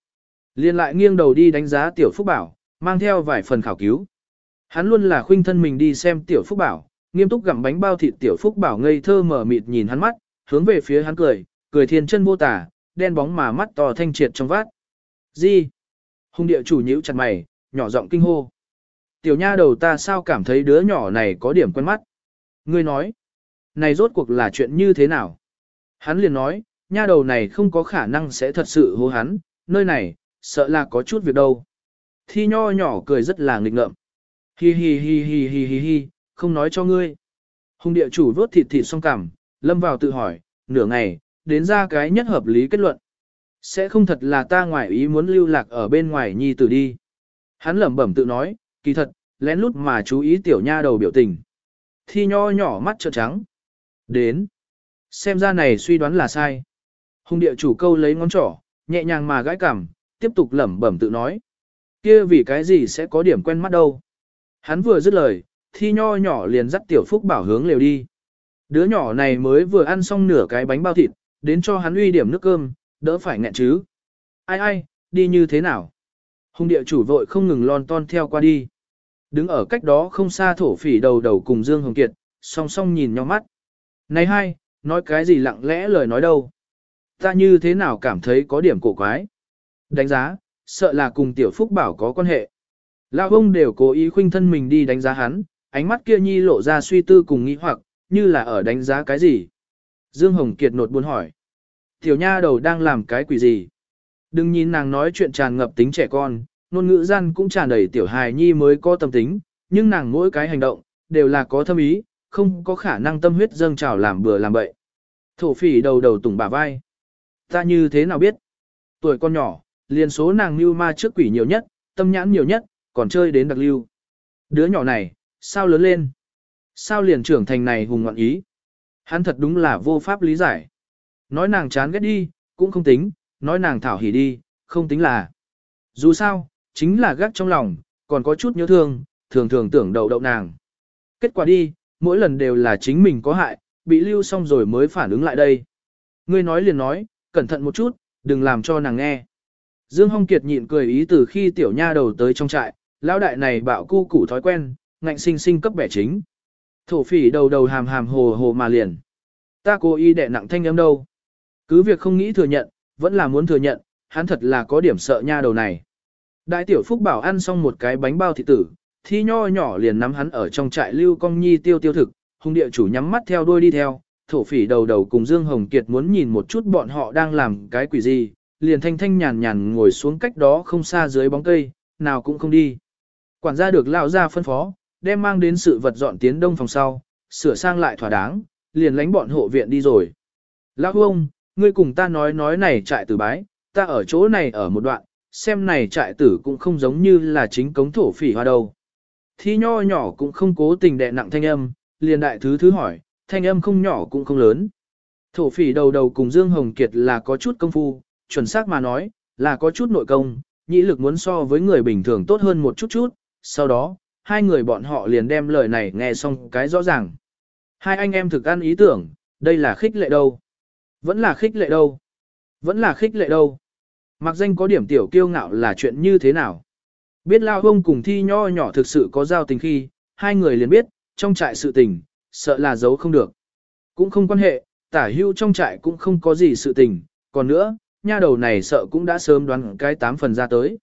Liên lại nghiêng đầu đi đánh giá tiểu phúc bảo, mang theo vài phần khảo cứu. Hắn luôn là khuynh thân mình đi xem tiểu phúc bảo, nghiêm túc gặm bánh bao thịt tiểu phúc bảo ngây thơ mở mịt nhìn hắn mắt, hướng về phía hắn cười, cười thiên chân vô tả, đen bóng mà mắt to thanh triệt trong vát. Gì? Hùng địa chủ nhíu chặt mày, nhỏ giọng kinh hô. Tiểu nha đầu ta sao cảm thấy đứa nhỏ này có điểm quen mắt? Ngươi nói, này rốt cuộc là chuyện như thế nào? Hắn liền nói, nha đầu này không có khả năng sẽ thật sự hô hắn, nơi này, sợ là có chút việc đâu. Thi nho nhỏ cười rất là nghịch ngợm. Hi hi hi hi hi hi hi, không nói cho ngươi. Hùng địa chủ vốt thịt thịt xong cảm lâm vào tự hỏi, nửa ngày, đến ra cái nhất hợp lý kết luận. Sẽ không thật là ta ngoại ý muốn lưu lạc ở bên ngoài nhi tử đi. Hắn lẩm bẩm tự nói, kỳ thật, lén lút mà chú ý tiểu nha đầu biểu tình. Thi nho nhỏ mắt trợn trắng. Đến. Xem ra này suy đoán là sai. Hùng địa chủ câu lấy ngón trỏ, nhẹ nhàng mà gãi cảm, tiếp tục lẩm bẩm tự nói. Kia vì cái gì sẽ có điểm quen mắt đâu. Hắn vừa dứt lời, thi nho nhỏ liền dắt tiểu phúc bảo hướng lều đi. Đứa nhỏ này mới vừa ăn xong nửa cái bánh bao thịt, đến cho hắn uy điểm nước cơm, đỡ phải nghẹn chứ. Ai ai, đi như thế nào? Hùng địa chủ vội không ngừng lon ton theo qua đi. Đứng ở cách đó không xa thổ phỉ đầu đầu cùng Dương Hồng Kiệt, song song nhìn nhau mắt. Này hai, nói cái gì lặng lẽ lời nói đâu. Ta như thế nào cảm thấy có điểm cổ quái. Đánh giá, sợ là cùng tiểu phúc bảo có quan hệ. Lão ông đều cố ý khuynh thân mình đi đánh giá hắn, ánh mắt kia nhi lộ ra suy tư cùng nghĩ hoặc, như là ở đánh giá cái gì. Dương Hồng Kiệt nột buồn hỏi. Tiểu nha đầu đang làm cái quỷ gì? Đừng nhìn nàng nói chuyện tràn ngập tính trẻ con, ngôn ngữ gian cũng tràn đầy tiểu hài nhi mới có tâm tính, nhưng nàng mỗi cái hành động, đều là có thâm ý, không có khả năng tâm huyết dâng trào làm bừa làm bậy. Thổ phỉ đầu đầu tùng bả vai. Ta như thế nào biết? Tuổi con nhỏ, liền số nàng mưu ma trước quỷ nhiều nhất, tâm nhãn nhiều nhất, còn chơi đến đặc lưu. Đứa nhỏ này, sao lớn lên? Sao liền trưởng thành này hùng ngọn ý? Hắn thật đúng là vô pháp lý giải. Nói nàng chán ghét đi, cũng không tính, nói nàng thảo hỉ đi, không tính là. Dù sao, chính là gác trong lòng, còn có chút nhớ thương, thường thường tưởng đậu đậu nàng. Kết quả đi, mỗi lần đều là chính mình có hại, bị lưu xong rồi mới phản ứng lại đây. Ngươi nói liền nói, cẩn thận một chút, đừng làm cho nàng nghe. Dương Hong Kiệt nhịn cười ý từ khi tiểu nha đầu tới trong trại, lão đại này bạo cu củ thói quen, ngạnh sinh sinh cấp bẻ chính. Thổ phỉ đầu đầu hàm hàm hồ hồ mà liền. Ta cố ý đẻ nặng thanh âm đâu. Cứ việc không nghĩ thừa nhận, vẫn là muốn thừa nhận, hắn thật là có điểm sợ nha đầu này. Đại tiểu phúc bảo ăn xong một cái bánh bao thị tử, thi nho nhỏ liền nắm hắn ở trong trại lưu công nhi tiêu tiêu thực, hung địa chủ nhắm mắt theo đuôi đi theo, thổ phỉ đầu đầu cùng Dương Hồng Kiệt muốn nhìn một chút bọn họ đang làm cái quỷ gì, liền thanh thanh nhàn nhàn ngồi xuống cách đó không xa dưới bóng cây, nào cũng không đi. Quản gia được lão ra phân phó, đem mang đến sự vật dọn tiến đông phòng sau, sửa sang lại thỏa đáng, liền lánh bọn hộ viện đi rồi. Lão ông, ngươi cùng ta nói nói này trại tử bái, ta ở chỗ này ở một đoạn, xem này trại tử cũng không giống như là chính cống thổ phỉ hoa đâu. Thi nho nhỏ cũng không cố tình đè nặng thanh âm, liền đại thứ thứ hỏi, thanh âm không nhỏ cũng không lớn. Thổ phỉ đầu đầu cùng Dương Hồng Kiệt là có chút công phu, chuẩn xác mà nói, là có chút nội công, nhĩ lực muốn so với người bình thường tốt hơn một chút chút, sau đó, hai người bọn họ liền đem lời này nghe xong cái rõ ràng. Hai anh em thực ăn ý tưởng, đây là khích lệ đâu. Vẫn là khích lệ đâu. Vẫn là khích lệ đâu. Mặc danh có điểm tiểu kiêu ngạo là chuyện như thế nào. Biết lao ông cùng thi nho nhỏ thực sự có giao tình khi, hai người liền biết, trong trại sự tình, sợ là giấu không được. Cũng không quan hệ, tả hưu trong trại cũng không có gì sự tình, còn nữa, nha đầu này sợ cũng đã sớm đoán cái tám phần ra tới.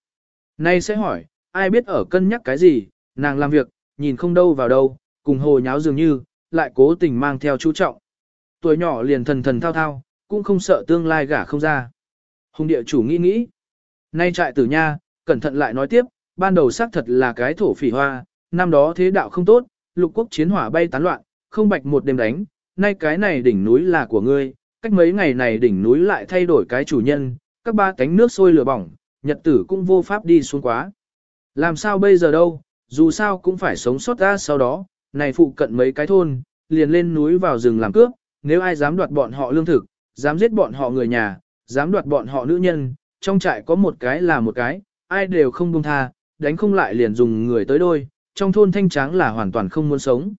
Nay sẽ hỏi, ai biết ở cân nhắc cái gì, nàng làm việc, nhìn không đâu vào đâu, cùng hồ nháo dường như, lại cố tình mang theo chú trọng. Tuổi nhỏ liền thần thần thao thao, cũng không sợ tương lai gả không ra. Hùng địa chủ nghĩ nghĩ. Nay trại tử nha, cẩn thận lại nói tiếp, ban đầu xác thật là cái thổ phỉ hoa, năm đó thế đạo không tốt, lục quốc chiến hỏa bay tán loạn, không bạch một đêm đánh, nay cái này đỉnh núi là của ngươi, cách mấy ngày này đỉnh núi lại thay đổi cái chủ nhân, các ba cánh nước sôi lửa bỏng, nhật tử cũng vô pháp đi xuống quá. Làm sao bây giờ đâu, dù sao cũng phải sống sót ra sau đó, này phụ cận mấy cái thôn, liền lên núi vào rừng làm cướp, nếu ai dám đoạt bọn họ lương thực, dám giết bọn họ người nhà, dám đoạt bọn họ nữ nhân, trong trại có một cái là một cái, ai đều không buông tha, đánh không lại liền dùng người tới đôi, trong thôn thanh tráng là hoàn toàn không muốn sống.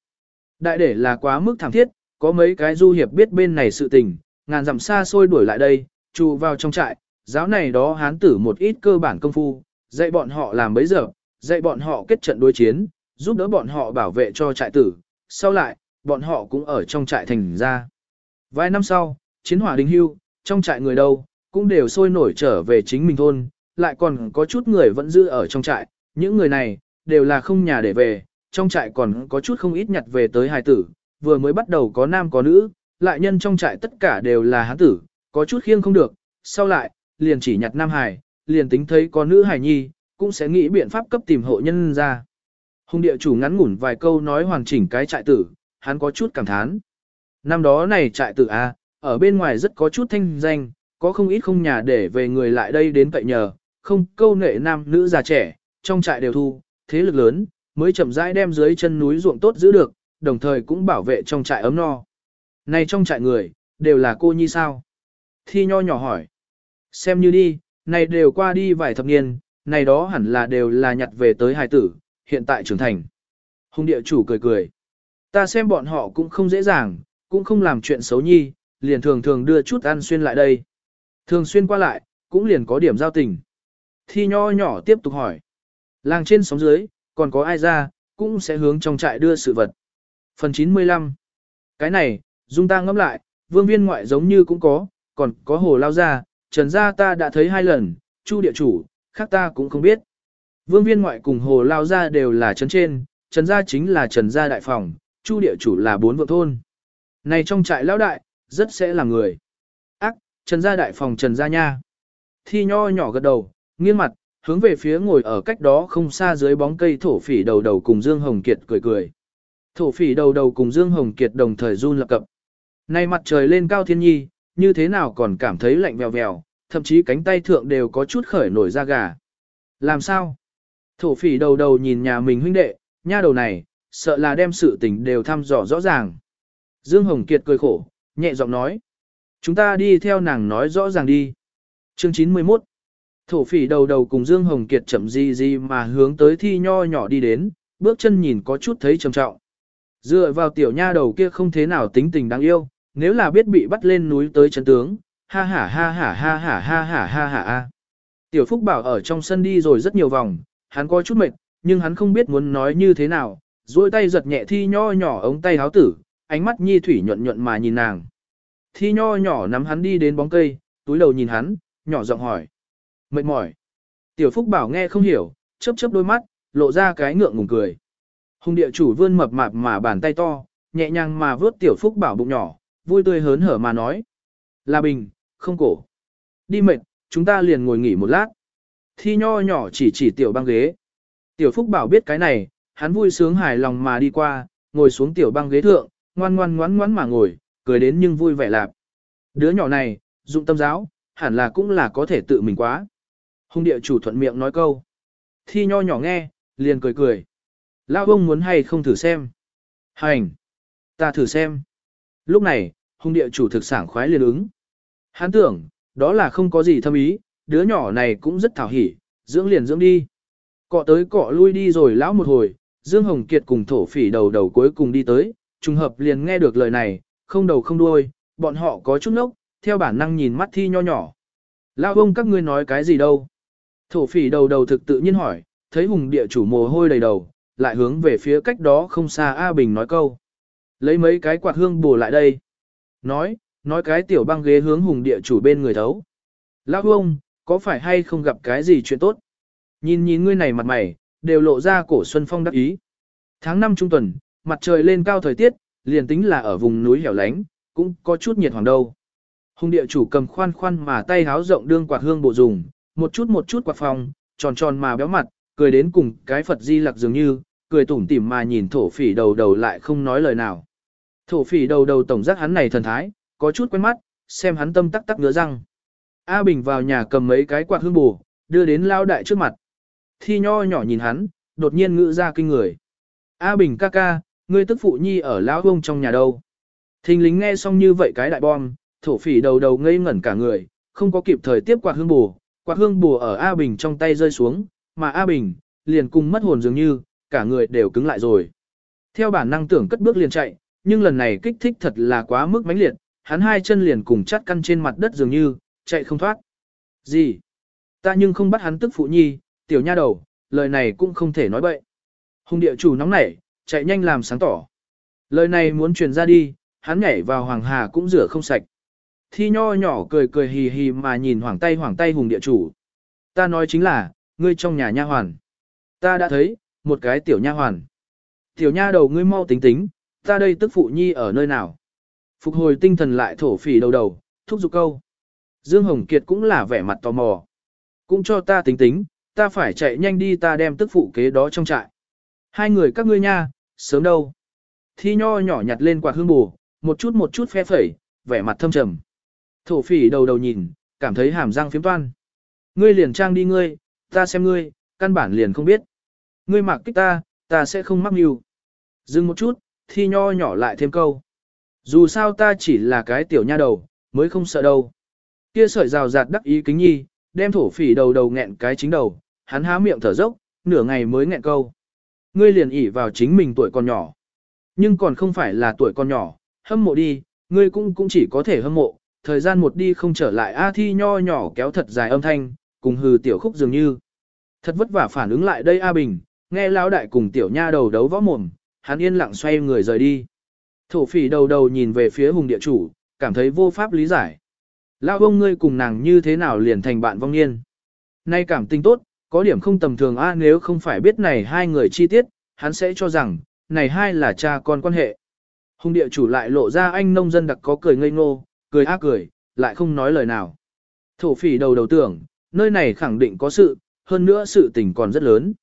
Đại để là quá mức thảm thiết, có mấy cái du hiệp biết bên này sự tình, ngàn dặm xa xôi đuổi lại đây, trụ vào trong trại, giáo này đó hán tử một ít cơ bản công phu, dạy bọn họ làm bấy giờ, dạy bọn họ kết trận đối chiến, giúp đỡ bọn họ bảo vệ cho trại tử, sau lại, bọn họ cũng ở trong trại thành ra. Vài năm sau, chiến hỏa đình hưu, trong trại người đâu, cũng đều sôi nổi trở về chính mình thôn, lại còn có chút người vẫn giữ ở trong trại, những người này, đều là không nhà để về, trong trại còn có chút không ít nhặt về tới hài tử, vừa mới bắt đầu có nam có nữ, lại nhân trong trại tất cả đều là hán tử, có chút khiêng không được, sau lại, liền chỉ nhặt nam hài, liền tính thấy có nữ hài nhi, cũng sẽ nghĩ biện pháp cấp tìm hộ nhân ra. Hùng địa chủ ngắn ngủn vài câu nói hoàn chỉnh cái trại tử, hắn có chút cảm thán. Năm đó này trại tử A, ở bên ngoài rất có chút thanh danh, có không ít không nhà để về người lại đây đến cậy nhờ, không câu nệ nam nữ già trẻ, trong trại đều thu, thế lực lớn, mới chậm rãi đem dưới chân núi ruộng tốt giữ được, đồng thời cũng bảo vệ trong trại ấm no. Này trong trại người, đều là cô nhi sao? Thi nho nhỏ hỏi. Xem như đi, này đều qua đi vài thập niên, này đó hẳn là đều là nhặt về tới hài tử, hiện tại trưởng thành. Hùng địa chủ cười cười. Ta xem bọn họ cũng không dễ dàng, cũng không làm chuyện xấu nhi, liền thường thường đưa chút ăn xuyên lại đây. Thường xuyên qua lại, cũng liền có điểm giao tình. Thi nho nhỏ tiếp tục hỏi. Làng trên sóng dưới, còn có ai ra, cũng sẽ hướng trong trại đưa sự vật. Phần 95 Cái này, dung ta ngẫm lại, vương viên ngoại giống như cũng có, còn có hồ lao ra, trần gia ta đã thấy hai lần, chu địa chủ, khác ta cũng không biết. Vương viên ngoại cùng hồ lao ra đều là trấn trên, trần gia chính là trần gia đại phòng, chu địa chủ là bốn vượng thôn. Này trong trại lão đại, rất sẽ là người. Ác, trần gia đại phòng trần gia nha. Thi nho nhỏ gật đầu, nghiêng mặt, hướng về phía ngồi ở cách đó không xa dưới bóng cây thổ phỉ đầu đầu cùng Dương Hồng Kiệt cười cười. Thổ phỉ đầu đầu cùng Dương Hồng Kiệt đồng thời run lập cập. Nay mặt trời lên cao thiên nhi, như thế nào còn cảm thấy lạnh vèo vèo, thậm chí cánh tay thượng đều có chút khởi nổi da gà. Làm sao? Thổ phỉ đầu đầu nhìn nhà mình huynh đệ, nha đầu này, sợ là đem sự tình đều thăm dò rõ ràng. Dương Hồng Kiệt cười khổ, nhẹ giọng nói. Chúng ta đi theo nàng nói rõ ràng đi. Chương 91 Thổ phỉ đầu đầu cùng Dương Hồng Kiệt chậm gì gì mà hướng tới thi nho nhỏ đi đến, bước chân nhìn có chút thấy trầm trọng. Dựa vào tiểu nha đầu kia không thế nào tính tình đáng yêu, nếu là biết bị bắt lên núi tới chấn tướng, ha ha ha ha ha ha ha ha ha ha ha. Tiểu Phúc bảo ở trong sân đi rồi rất nhiều vòng, hắn có chút mệt, nhưng hắn không biết muốn nói như thế nào, duỗi tay giật nhẹ thi nho nhỏ ống tay háo tử, ánh mắt nhi thủy nhuận nhuận mà nhìn nàng. Thi nho nhỏ nắm hắn đi đến bóng cây, túi đầu nhìn hắn, nhỏ giọng hỏi. Mệt mỏi. Tiểu Phúc bảo nghe không hiểu, chớp chớp đôi mắt, lộ ra cái ngượng ngùng cười. Hùng địa chủ vươn mập mạp mà bàn tay to, nhẹ nhàng mà vớt Tiểu Phúc bảo bụng nhỏ, vui tươi hớn hở mà nói. Là bình, không cổ. Đi mệt, chúng ta liền ngồi nghỉ một lát. Thi nho nhỏ chỉ chỉ tiểu băng ghế. Tiểu Phúc bảo biết cái này, hắn vui sướng hài lòng mà đi qua, ngồi xuống tiểu băng ghế thượng, ngoan ngoan ngoan ngoan mà ngồi, cười đến nhưng vui vẻ lạp. Đứa nhỏ này, dụng tâm giáo, hẳn là cũng là có thể tự mình quá. Hùng địa chủ thuận miệng nói câu. Thi nho nhỏ nghe, liền cười cười. Lao ông muốn hay không thử xem. Hành. Ta thử xem. Lúc này, hùng địa chủ thực sảng khoái liền ứng. Hắn tưởng, đó là không có gì thâm ý, đứa nhỏ này cũng rất thảo hỉ, dưỡng liền dưỡng đi. Cọ tới cọ lui đi rồi lão một hồi, Dương Hồng Kiệt cùng thổ phỉ đầu đầu cuối cùng đi tới, trùng hợp liền nghe được lời này, không đầu không đuôi, bọn họ có chút nốc, theo bản năng nhìn mắt thi nho nhỏ. Lao ông các ngươi nói cái gì đâu? Thổ phỉ đầu đầu thực tự nhiên hỏi, thấy hùng địa chủ mồ hôi đầy đầu, lại hướng về phía cách đó không xa A Bình nói câu. Lấy mấy cái quạt hương bù lại đây. Nói, nói cái tiểu băng ghế hướng hùng địa chủ bên người thấu. Lao ông, có phải hay không gặp cái gì chuyện tốt? Nhìn nhìn ngươi này mặt mày, đều lộ ra cổ xuân phong đắc ý. Tháng 5 trung tuần, mặt trời lên cao thời tiết, liền tính là ở vùng núi hẻo lánh, cũng có chút nhiệt hoàng đâu. Hùng địa chủ cầm khoan khoan mà tay háo rộng đương quạt hương bộ dùng, một chút một chút quạt phòng, tròn tròn mà béo mặt, cười đến cùng cái Phật di lặc dường như, cười tủm tỉm mà nhìn thổ phỉ đầu đầu lại không nói lời nào. Thổ phỉ đầu đầu tổng giác hắn này thần thái, có chút quen mắt, xem hắn tâm tắc tắc ngứa răng. A Bình vào nhà cầm mấy cái quạt hương bù, đưa đến lao đại trước mặt. Thi nho nhỏ nhìn hắn, đột nhiên ngữ ra kinh người. A Bình ca ca, ngươi tức phụ nhi ở lão ông trong nhà đâu. Thình lính nghe xong như vậy cái đại bom, thổ phỉ đầu đầu ngây ngẩn cả người, không có kịp thời tiếp quạt hương bù, quạt hương bù ở A Bình trong tay rơi xuống, mà A Bình, liền cùng mất hồn dường như, cả người đều cứng lại rồi. Theo bản năng tưởng cất bước liền chạy, nhưng lần này kích thích thật là quá mức mãnh liệt, hắn hai chân liền cùng chắt căn trên mặt đất dường như, chạy không thoát. Gì? Ta nhưng không bắt hắn tức phụ nhi, tiểu nha đầu, lời này cũng không thể nói bậy. Hùng địa chủ nóng nảy, chạy nhanh làm sáng tỏ. Lời này muốn truyền ra đi, hắn nhảy vào hoàng hà cũng rửa không sạch. Thi nho nhỏ cười cười hì hì mà nhìn hoàng tay hoàng tay hùng địa chủ. Ta nói chính là, ngươi trong nhà nha hoàn. Ta đã thấy, một cái tiểu nha hoàn. Tiểu nha đầu ngươi mau tính tính, ta đây tức phụ nhi ở nơi nào. Phục hồi tinh thần lại thổ phỉ đầu đầu, thúc giục câu. Dương Hồng Kiệt cũng là vẻ mặt tò mò. Cũng cho ta tính tính, ta phải chạy nhanh đi ta đem tức phụ kế đó trong trại. Hai người các ngươi nha, sớm đâu. Thi nho nhỏ nhặt lên quạt hương bù, một chút một chút phe phẩy, vẻ mặt thâm trầm. Thổ phỉ đầu đầu nhìn, cảm thấy hàm răng phiếm toan. Ngươi liền trang đi ngươi, ta xem ngươi, căn bản liền không biết. Ngươi mặc kích ta, ta sẽ không mắc nhiều. Dừng một chút, thi nho nhỏ lại thêm câu. Dù sao ta chỉ là cái tiểu nha đầu, mới không sợ đâu. Kia sợi rào rạt đắc ý kính nhi, đem thổ phỉ đầu đầu nghẹn cái chính đầu, hắn há miệng thở dốc, nửa ngày mới nghẹn câu. Ngươi liền ỉ vào chính mình tuổi còn nhỏ. Nhưng còn không phải là tuổi còn nhỏ, hâm mộ đi, ngươi cũng cũng chỉ có thể hâm mộ, thời gian một đi không trở lại A thi nho nhỏ kéo thật dài âm thanh, cùng hừ tiểu khúc dường như. Thật vất vả phản ứng lại đây A Bình, nghe lão đại cùng tiểu nha đầu đấu võ mồm, hắn yên lặng xoay người rời đi. Thổ phỉ đầu đầu nhìn về phía hùng địa chủ, cảm thấy vô pháp lý giải. Lão ông ngươi cùng nàng như thế nào liền thành bạn vong niên. Nay cảm tình tốt, có điểm không tầm thường a nếu không phải biết này hai người chi tiết, hắn sẽ cho rằng, này hai là cha con quan hệ. Hùng địa chủ lại lộ ra anh nông dân đặc có cười ngây ngô, cười a cười, lại không nói lời nào. Thổ phỉ đầu đầu tưởng, nơi này khẳng định có sự, hơn nữa sự tình còn rất lớn.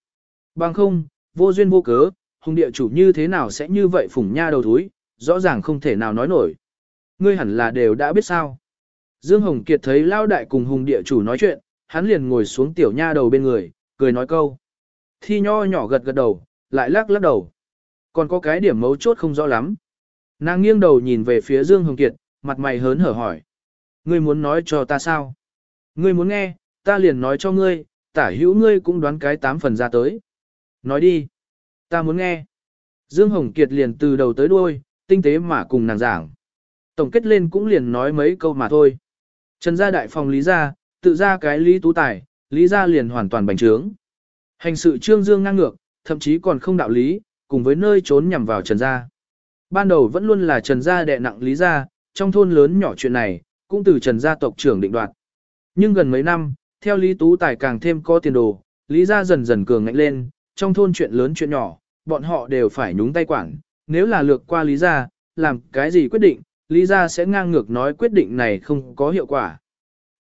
Bằng không, vô duyên vô cớ, hùng địa chủ như thế nào sẽ như vậy phủng nha đầu thúi, rõ ràng không thể nào nói nổi. ngươi hẳn là đều đã biết sao. Dương Hồng Kiệt thấy Lao Đại cùng Hùng địa chủ nói chuyện, hắn liền ngồi xuống tiểu nha đầu bên người, cười nói câu. Thi nho nhỏ gật gật đầu, lại lắc lắc đầu. Còn có cái điểm mấu chốt không rõ lắm. Nàng nghiêng đầu nhìn về phía Dương Hồng Kiệt, mặt mày hớn hở hỏi. Ngươi muốn nói cho ta sao? Ngươi muốn nghe, ta liền nói cho ngươi, tả hữu ngươi cũng đoán cái tám phần ra tới. Nói đi. Ta muốn nghe. Dương Hồng Kiệt liền từ đầu tới đuôi, tinh tế mà cùng nàng giảng. Tổng kết lên cũng liền nói mấy câu mà thôi. Trần gia đại phòng lý gia, tự ra cái lý tú tài, lý gia liền hoàn toàn bành trướng. Hành sự trương dương ngang ngược, thậm chí còn không đạo lý, cùng với nơi trốn nhằm vào Trần gia. Ban đầu vẫn luôn là Trần gia đệ nặng lý gia, trong thôn lớn nhỏ chuyện này, cũng từ Trần gia tộc trưởng định đoạt. Nhưng gần mấy năm, theo Lý Tú Tài càng thêm có tiền đồ, Lý gia dần dần cường ngạnh lên, trong thôn chuyện lớn chuyện nhỏ, bọn họ đều phải nhúng tay quản. Nếu là lược qua Lý gia, làm cái gì quyết định, Lý gia sẽ ngang ngược nói quyết định này không có hiệu quả.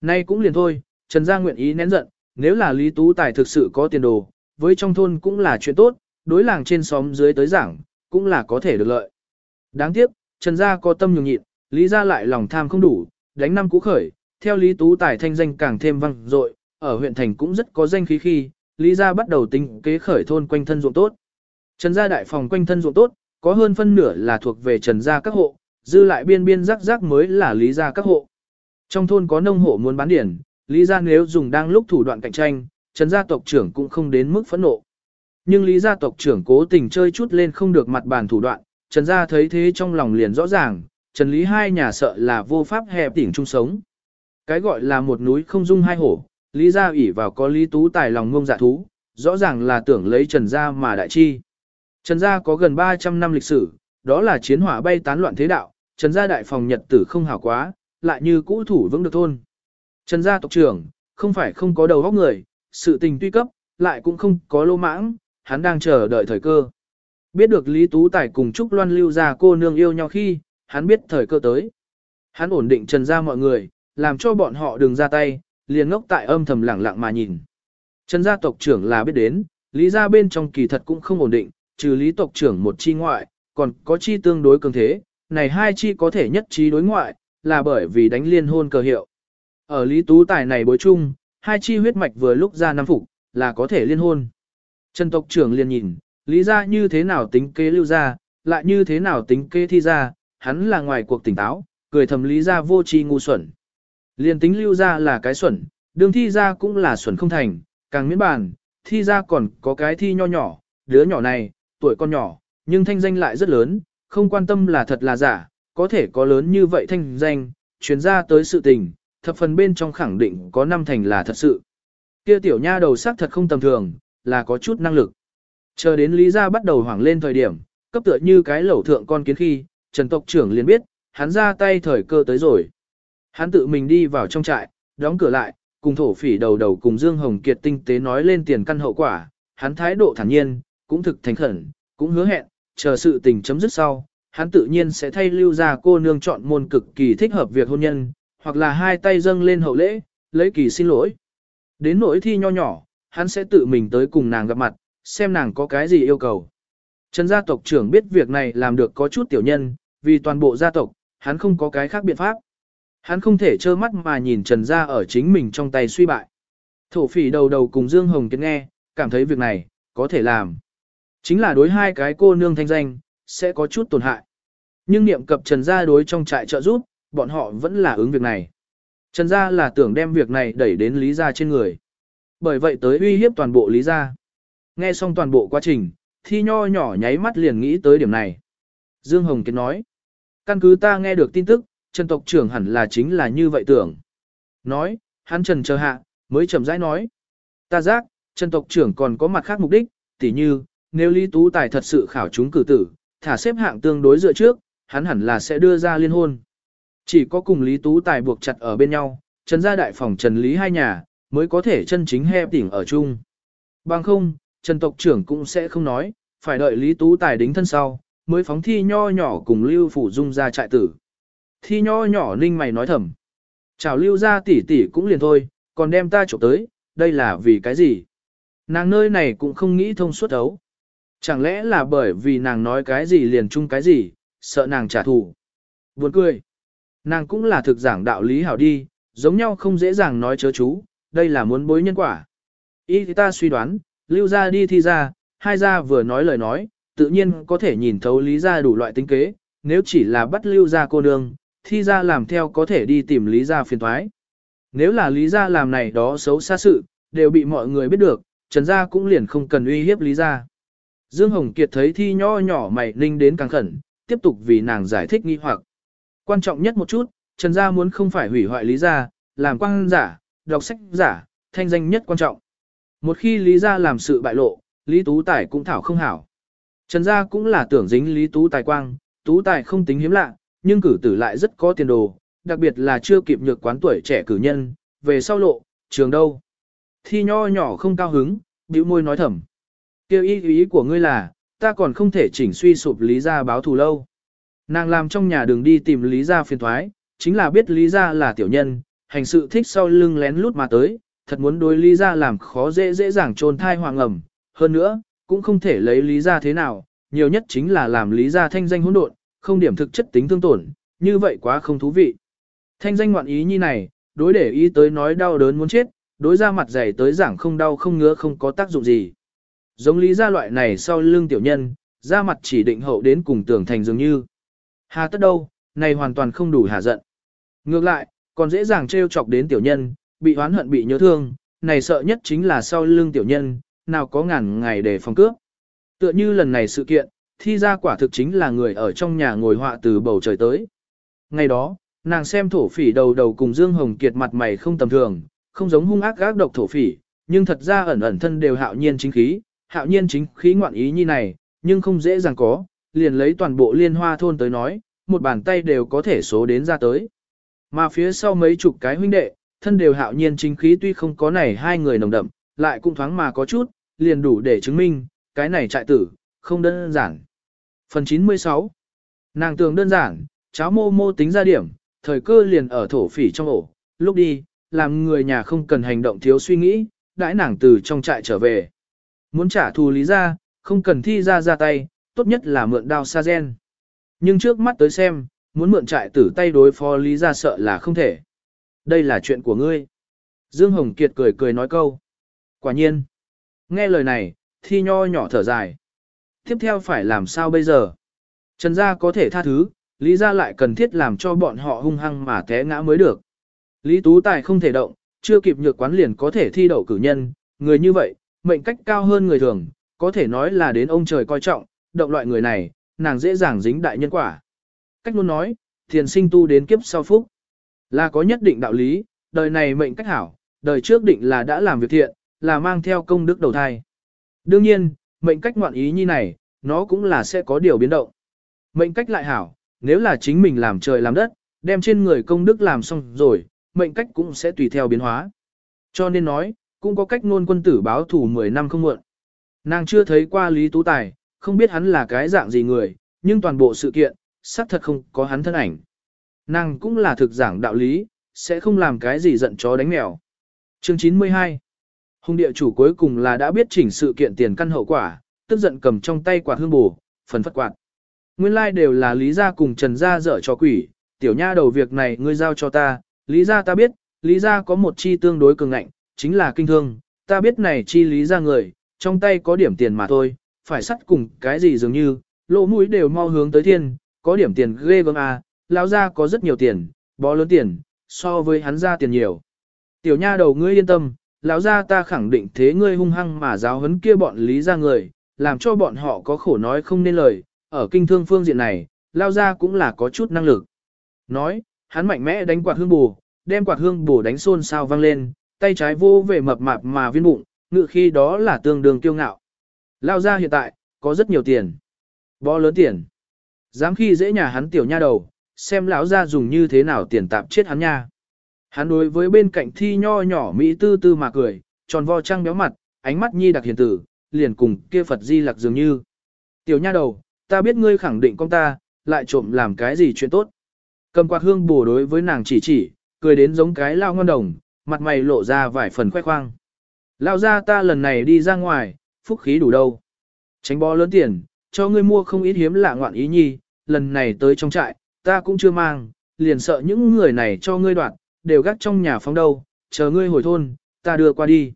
Nay cũng liền thôi, Trần gia nguyện ý nén giận, nếu là Lý Tú Tài thực sự có tiền đồ, với trong thôn cũng là chuyện tốt, đối làng trên xóm dưới tới giảng, cũng là có thể được lợi. Đáng tiếc, Trần gia có tâm nhường nhịn, Lý gia lại lòng tham không đủ, đánh năm cũ khởi, theo Lý Tú Tài thanh danh càng thêm vang dội, ở huyện thành cũng rất có danh khí khi, Lý gia bắt đầu tính kế khởi thôn quanh thân ruộng tốt. Trần gia đại phòng quanh thân ruộng tốt, có hơn phân nửa là thuộc về Trần gia các hộ, dư lại biên biên rắc rắc mới là Lý gia các hộ. Trong thôn có nông hộ muốn bán điển, Lý gia nếu dùng đang lúc thủ đoạn cạnh tranh, Trần gia tộc trưởng cũng không đến mức phẫn nộ. Nhưng Lý gia tộc trưởng cố tình chơi chút lên không được mặt bàn thủ đoạn, Trần gia thấy thế trong lòng liền rõ ràng, Trần Lý hai nhà sợ là vô pháp hẹp tỉnh chung sống. Cái gọi là một núi không dung hai hổ, Lý gia ủy vào có Lý Tú tài lòng ngông dạ thú, rõ ràng là tưởng lấy Trần gia mà đại chi. Trần gia có gần 300 năm lịch sử, đó là chiến hỏa bay tán loạn thế đạo, Trần gia đại phòng nhật tử không hảo quá, lại như cũ thủ vững được thôn. Trần gia tộc trưởng, không phải không có đầu óc người, sự tình tuy cấp, lại cũng không có lô mãng, hắn đang chờ đợi thời cơ. Biết được Lý Tú Tài cùng Trúc Loan lưu ra cô nương yêu nhau khi, hắn biết thời cơ tới. Hắn ổn định trần ra mọi người, làm cho bọn họ đừng ra tay, liền ngốc tại âm thầm lẳng lặng mà nhìn. Trần gia tộc trưởng là biết đến, lý gia bên trong kỳ thật cũng không ổn định, trừ lý tộc trưởng một chi ngoại, còn có chi tương đối cường thế, này hai chi có thể nhất trí đối ngoại, là bởi vì đánh liên hôn cờ hiệu. Ở lý tú tài này bối chung, hai chi huyết mạch vừa lúc ra năm phục, là có thể liên hôn. Trần tộc trưởng liền nhìn, lý gia như thế nào tính kế lưu gia, lại như thế nào tính kế thi gia, hắn là ngoài cuộc tỉnh táo, cười thầm lý gia vô tri ngu xuẩn. Liền tính lưu gia là cái xuẩn, đường thi gia cũng là xuẩn không thành, càng miễn bàn, thi gia còn có cái thi nho nhỏ, đứa nhỏ này, tuổi con nhỏ, nhưng thanh danh lại rất lớn, không quan tâm là thật là giả, có thể có lớn như vậy thanh danh, chuyển ra tới sự tình, thập phần bên trong khẳng định có năm thành là thật sự. Kia tiểu nha đầu sắc thật không tầm thường, là có chút năng lực. Chờ đến Lý Gia bắt đầu hoảng lên thời điểm, cấp tựa như cái lẩu thượng con kiến khi, Trần tộc trưởng liền biết, hắn ra tay thời cơ tới rồi. Hắn tự mình đi vào trong trại, đóng cửa lại, cùng thổ phỉ đầu đầu cùng Dương Hồng Kiệt tinh tế nói lên tiền căn hậu quả, hắn thái độ thản nhiên, cũng thực thành khẩn, cũng hứa hẹn, chờ sự tình chấm dứt sau, hắn tự nhiên sẽ thay lưu ra cô nương chọn môn cực kỳ thích hợp việc hôn nhân, hoặc là hai tay dâng lên hậu lễ, lấy kỳ xin lỗi. Đến nỗi thi nho nhỏ, hắn sẽ tự mình tới cùng nàng gặp mặt, xem nàng có cái gì yêu cầu. Trần gia tộc trưởng biết việc này làm được có chút tiểu nhân, vì toàn bộ gia tộc, hắn không có cái khác biện pháp. Hắn không thể trơ mắt mà nhìn Trần gia ở chính mình trong tay suy bại. Thổ phỉ đầu đầu cùng Dương Hồng Kiệt nghe, cảm thấy việc này, có thể làm. Chính là đối hai cái cô nương thanh danh, sẽ có chút tổn hại. Nhưng niệm cập Trần gia đối trong trại trợ giúp, bọn họ vẫn là ứng việc này. Trần gia là tưởng đem việc này đẩy đến Lý gia trên người. Bởi vậy tới uy hiếp toàn bộ Lý gia. Nghe xong toàn bộ quá trình, thi nho nhỏ nháy mắt liền nghĩ tới điểm này. Dương Hồng Kiệt nói, căn cứ ta nghe được tin tức, Trần tộc trưởng hẳn là chính là như vậy tưởng. Nói, hắn trần chờ hạ, mới chậm rãi nói. Ta giác, Trần tộc trưởng còn có mặt khác mục đích, tỉ như, nếu Lý Tú Tài thật sự khảo chúng cử tử, thả xếp hạng tương đối dựa trước, hắn hẳn là sẽ đưa ra liên hôn. Chỉ có cùng Lý Tú Tài buộc chặt ở bên nhau, Trần gia đại phòng Trần Lý hai nhà, mới có thể chân chính hẹp tỉnh ở chung. Bằng không, Trần tộc trưởng cũng sẽ không nói, phải đợi Lý Tú Tài đính thân sau, mới phóng thi nho nhỏ cùng Lưu Phủ Dung ra trại tử. Thi nho nhỏ ninh mày nói thầm. Chào Lưu ra tỷ tỷ cũng liền thôi, còn đem ta trộm tới, đây là vì cái gì? Nàng nơi này cũng không nghĩ thông suốt ấu. Chẳng lẽ là bởi vì nàng nói cái gì liền chung cái gì, sợ nàng trả thù. Buồn cười. Nàng cũng là thực giảng đạo lý hảo đi, giống nhau không dễ dàng nói chớ chú, đây là muốn bối nhân quả. Ý ta suy đoán, lưu ra đi thi ra, hai gia vừa nói lời nói, tự nhiên có thể nhìn thấu lý ra đủ loại tính kế, nếu chỉ là bắt lưu ra cô nương, thi ra làm theo có thể đi tìm lý ra phiền thoái. Nếu là lý ra làm này đó xấu xa sự, đều bị mọi người biết được, trần gia cũng liền không cần uy hiếp lý ra. Dương Hồng Kiệt thấy thi nho nhỏ mày ninh đến càng khẩn, tiếp tục vì nàng giải thích nghi hoặc. Quan trọng nhất một chút, Trần Gia muốn không phải hủy hoại Lý Gia, làm quan giả, đọc sách giả, thanh danh nhất quan trọng. Một khi Lý Gia làm sự bại lộ, Lý Tú Tài cũng thảo không hảo. Trần Gia cũng là tưởng dính Lý Tú Tài quang, Tú Tài không tính hiếm lạ, nhưng cử tử lại rất có tiền đồ, đặc biệt là chưa kịp nhược quán tuổi trẻ cử nhân, về sau lộ, trường đâu. Thi nho nhỏ không cao hứng, bĩu môi nói thầm. Kêu ý ý của ngươi là, ta còn không thể chỉnh suy sụp Lý Gia báo thù lâu. Nàng làm trong nhà đường đi tìm Lý Gia phiền thoái, chính là biết Lý Gia là tiểu nhân, hành sự thích sau lưng lén lút mà tới, thật muốn đối Lý Gia làm khó dễ dễ dàng trôn thai hoàng ẩm. Hơn nữa, cũng không thể lấy Lý Gia thế nào, nhiều nhất chính là làm Lý Gia thanh danh hỗn độn, không điểm thực chất tính thương tổn, như vậy quá không thú vị. Thanh danh ngoạn ý như này, đối để ý tới nói đau đớn muốn chết, đối ra mặt dày tới giảng không đau không ngứa không có tác dụng gì. Giống lý gia loại này sau lưng tiểu nhân, ra mặt chỉ định hậu đến cùng tưởng thành dường như. Hà tất đâu, này hoàn toàn không đủ hà giận. Ngược lại, còn dễ dàng trêu chọc đến tiểu nhân, bị oán hận bị nhớ thương, này sợ nhất chính là sau lưng tiểu nhân, nào có ngàn ngày để phòng cướp. Tựa như lần này sự kiện, thi ra quả thực chính là người ở trong nhà ngồi họa từ bầu trời tới. Ngày đó, nàng xem thổ phỉ đầu đầu cùng Dương Hồng Kiệt mặt mày không tầm thường, không giống hung ác gác độc thổ phỉ, nhưng thật ra ẩn ẩn thân đều hạo nhiên chính khí, hạo nhiên chính khí ngoạn ý như này, nhưng không dễ dàng có, liền lấy toàn bộ liên hoa thôn tới nói, một bàn tay đều có thể số đến ra tới. Mà phía sau mấy chục cái huynh đệ, thân đều hạo nhiên chính khí tuy không có này hai người nồng đậm, lại cũng thoáng mà có chút, liền đủ để chứng minh, cái này trại tử, không đơn giản. Phần 96 Nàng tường đơn giản, cháo mô mô tính ra điểm, thời cơ liền ở thổ phỉ trong ổ, lúc đi, làm người nhà không cần hành động thiếu suy nghĩ, đãi nàng từ trong trại trở về. Muốn trả thù lý ra, không cần thi ra ra tay, tốt nhất là mượn đao sa gen. Nhưng trước mắt tới xem, muốn mượn trại tử tay đối phó lý ra sợ là không thể. Đây là chuyện của ngươi. Dương Hồng Kiệt cười cười nói câu. Quả nhiên. Nghe lời này, thi nho nhỏ thở dài. Tiếp theo phải làm sao bây giờ? Trần gia có thể tha thứ, lý ra lại cần thiết làm cho bọn họ hung hăng mà té ngã mới được. Lý Tú Tài không thể động, chưa kịp nhược quán liền có thể thi đậu cử nhân, người như vậy, mệnh cách cao hơn người thường, có thể nói là đến ông trời coi trọng, động loại người này, nàng dễ dàng dính đại nhân quả. Cách luôn nói, thiền sinh tu đến kiếp sau phúc, là có nhất định đạo lý, đời này mệnh cách hảo, đời trước định là đã làm việc thiện, là mang theo công đức đầu thai. Đương nhiên, mệnh cách ngoạn ý như này, nó cũng là sẽ có điều biến động. Mệnh cách lại hảo, nếu là chính mình làm trời làm đất, đem trên người công đức làm xong rồi, mệnh cách cũng sẽ tùy theo biến hóa. Cho nên nói, cũng có cách nôn quân tử báo thủ 10 năm không muộn. Nàng chưa thấy qua Lý Tú Tài, không biết hắn là cái dạng gì người, nhưng toàn bộ sự kiện, xác thật không có hắn thân ảnh. Nàng cũng là thực giảng đạo lý, sẽ không làm cái gì giận chó đánh mèo. Chương 92 Hùng địa chủ cuối cùng là đã biết chỉnh sự kiện tiền căn hậu quả, tức giận cầm trong tay quạt hương bù, phần phất quạt. Nguyên lai like đều là Lý gia cùng Trần gia dở cho quỷ, tiểu nha đầu việc này ngươi giao cho ta, Lý gia ta biết, Lý gia có một chi tương đối cường ngạnh, chính là kinh thương, ta biết này chi Lý gia người, trong tay có điểm tiền mà thôi, phải sắt cùng cái gì dường như, lỗ mũi đều mau hướng tới thiên, có điểm tiền ghê gớm à, lão gia có rất nhiều tiền, bó lớn tiền, so với hắn ra tiền nhiều. Tiểu nha đầu ngươi yên tâm, lão gia ta khẳng định thế ngươi hung hăng mà giáo huấn kia bọn lý gia người, làm cho bọn họ có khổ nói không nên lời, ở kinh thương phương diện này, lão gia cũng là có chút năng lực. Nói, hắn mạnh mẽ đánh quạt hương bù, đem quạt hương bù đánh xôn xao vang lên, tay trái vô về mập mạp mà viên bụng, ngự khi đó là tương đương kiêu ngạo. Lao ra hiện tại, có rất nhiều tiền. Bó lớn tiền. Dám khi dễ nhà hắn tiểu nha đầu, xem lão ra dùng như thế nào tiền tạm chết hắn nha. Hắn đối với bên cạnh thi nho nhỏ Mỹ tư tư mà cười, tròn vo trăng béo mặt, ánh mắt nhi đặc hiền tử, liền cùng kia Phật di lạc dường như. Tiểu nha đầu, ta biết ngươi khẳng định con ta, lại trộm làm cái gì chuyện tốt. Cầm quạt hương bổ đối với nàng chỉ chỉ, cười đến giống cái lao ngon đồng, mặt mày lộ ra vài phần khoe khoang. Lao ra ta lần này đi ra ngoài, phúc khí đủ đâu. Tránh bó lớn tiền, cho ngươi mua không ít hiếm lạ ngoạn ý nhi, lần này tới trong trại, ta cũng chưa mang, liền sợ những người này cho ngươi đoạt, đều gác trong nhà phóng đâu, chờ ngươi hồi thôn, ta đưa qua đi.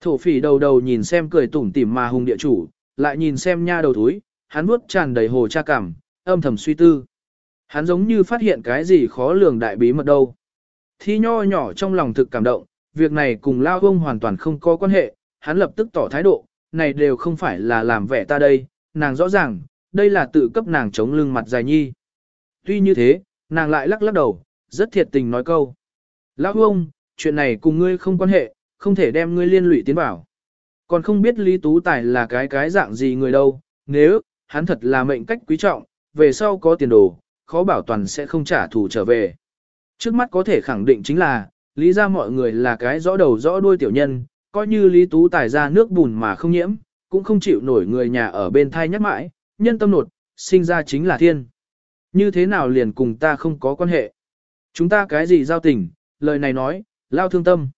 Thổ phỉ đầu đầu nhìn xem cười tủm tỉm mà hùng địa chủ, lại nhìn xem nha đầu túi, hắn vuốt tràn đầy hồ cha cảm, âm thầm suy tư. Hắn giống như phát hiện cái gì khó lường đại bí mật đâu. Thi nho nhỏ trong lòng thực cảm động, việc này cùng lao ông hoàn toàn không có quan hệ, hắn lập tức tỏ thái độ, này đều không phải là làm vẻ ta đây, nàng rõ ràng, đây là tự cấp nàng chống lưng mặt dài nhi. Tuy như thế, nàng lại lắc lắc đầu, rất thiệt tình nói câu. Lão ông, chuyện này cùng ngươi không quan hệ, không thể đem ngươi liên lụy tiến bảo. Còn không biết Lý Tú Tài là cái cái dạng gì người đâu, nếu, hắn thật là mệnh cách quý trọng, về sau có tiền đồ, khó bảo toàn sẽ không trả thù trở về. Trước mắt có thể khẳng định chính là, lý ra mọi người là cái rõ đầu rõ đuôi tiểu nhân, coi như Lý Tú Tài ra nước bùn mà không nhiễm, cũng không chịu nổi người nhà ở bên thai nhắc mãi, nhân tâm nột, sinh ra chính là thiên. Như thế nào liền cùng ta không có quan hệ? Chúng ta cái gì giao tình, lời này nói, lao thương tâm.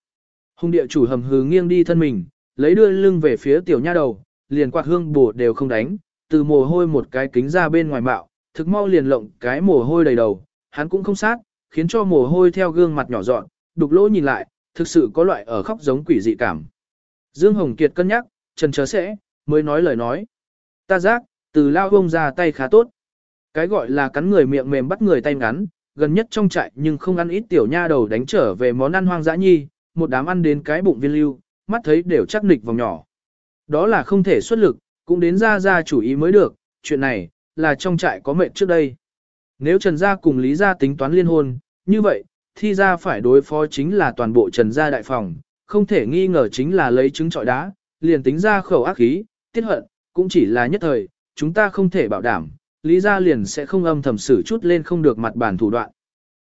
Hùng địa chủ hầm hừ nghiêng đi thân mình, lấy đưa lưng về phía tiểu nha đầu, liền quạt hương bổ đều không đánh, từ mồ hôi một cái kính ra bên ngoài mạo, thực mau liền lộng cái mồ hôi đầy đầu, hắn cũng không sát, khiến cho mồ hôi theo gương mặt nhỏ dọn, đục lỗ nhìn lại, thực sự có loại ở khóc giống quỷ dị cảm. Dương Hồng Kiệt cân nhắc, trần chớ sẽ, mới nói lời nói. Ta giác, từ lao bông ra tay khá tốt. Cái gọi là cắn người miệng mềm bắt người tay ngắn, gần nhất trong trại nhưng không ăn ít tiểu nha đầu đánh trở về món ăn hoang dã nhi, một đám ăn đến cái bụng viên lưu, mắt thấy đều chắc nịch vòng nhỏ. Đó là không thể xuất lực, cũng đến ra ra chủ ý mới được, chuyện này, là trong trại có mệnh trước đây. Nếu Trần Gia cùng Lý Gia tính toán liên hôn, như vậy, thi ra phải đối phó chính là toàn bộ Trần Gia đại phòng, không thể nghi ngờ chính là lấy trứng trọi đá, liền tính ra khẩu ác khí, tiết hận, cũng chỉ là nhất thời, chúng ta không thể bảo đảm, Lý Gia liền sẽ không âm thầm xử chút lên không được mặt bản thủ đoạn.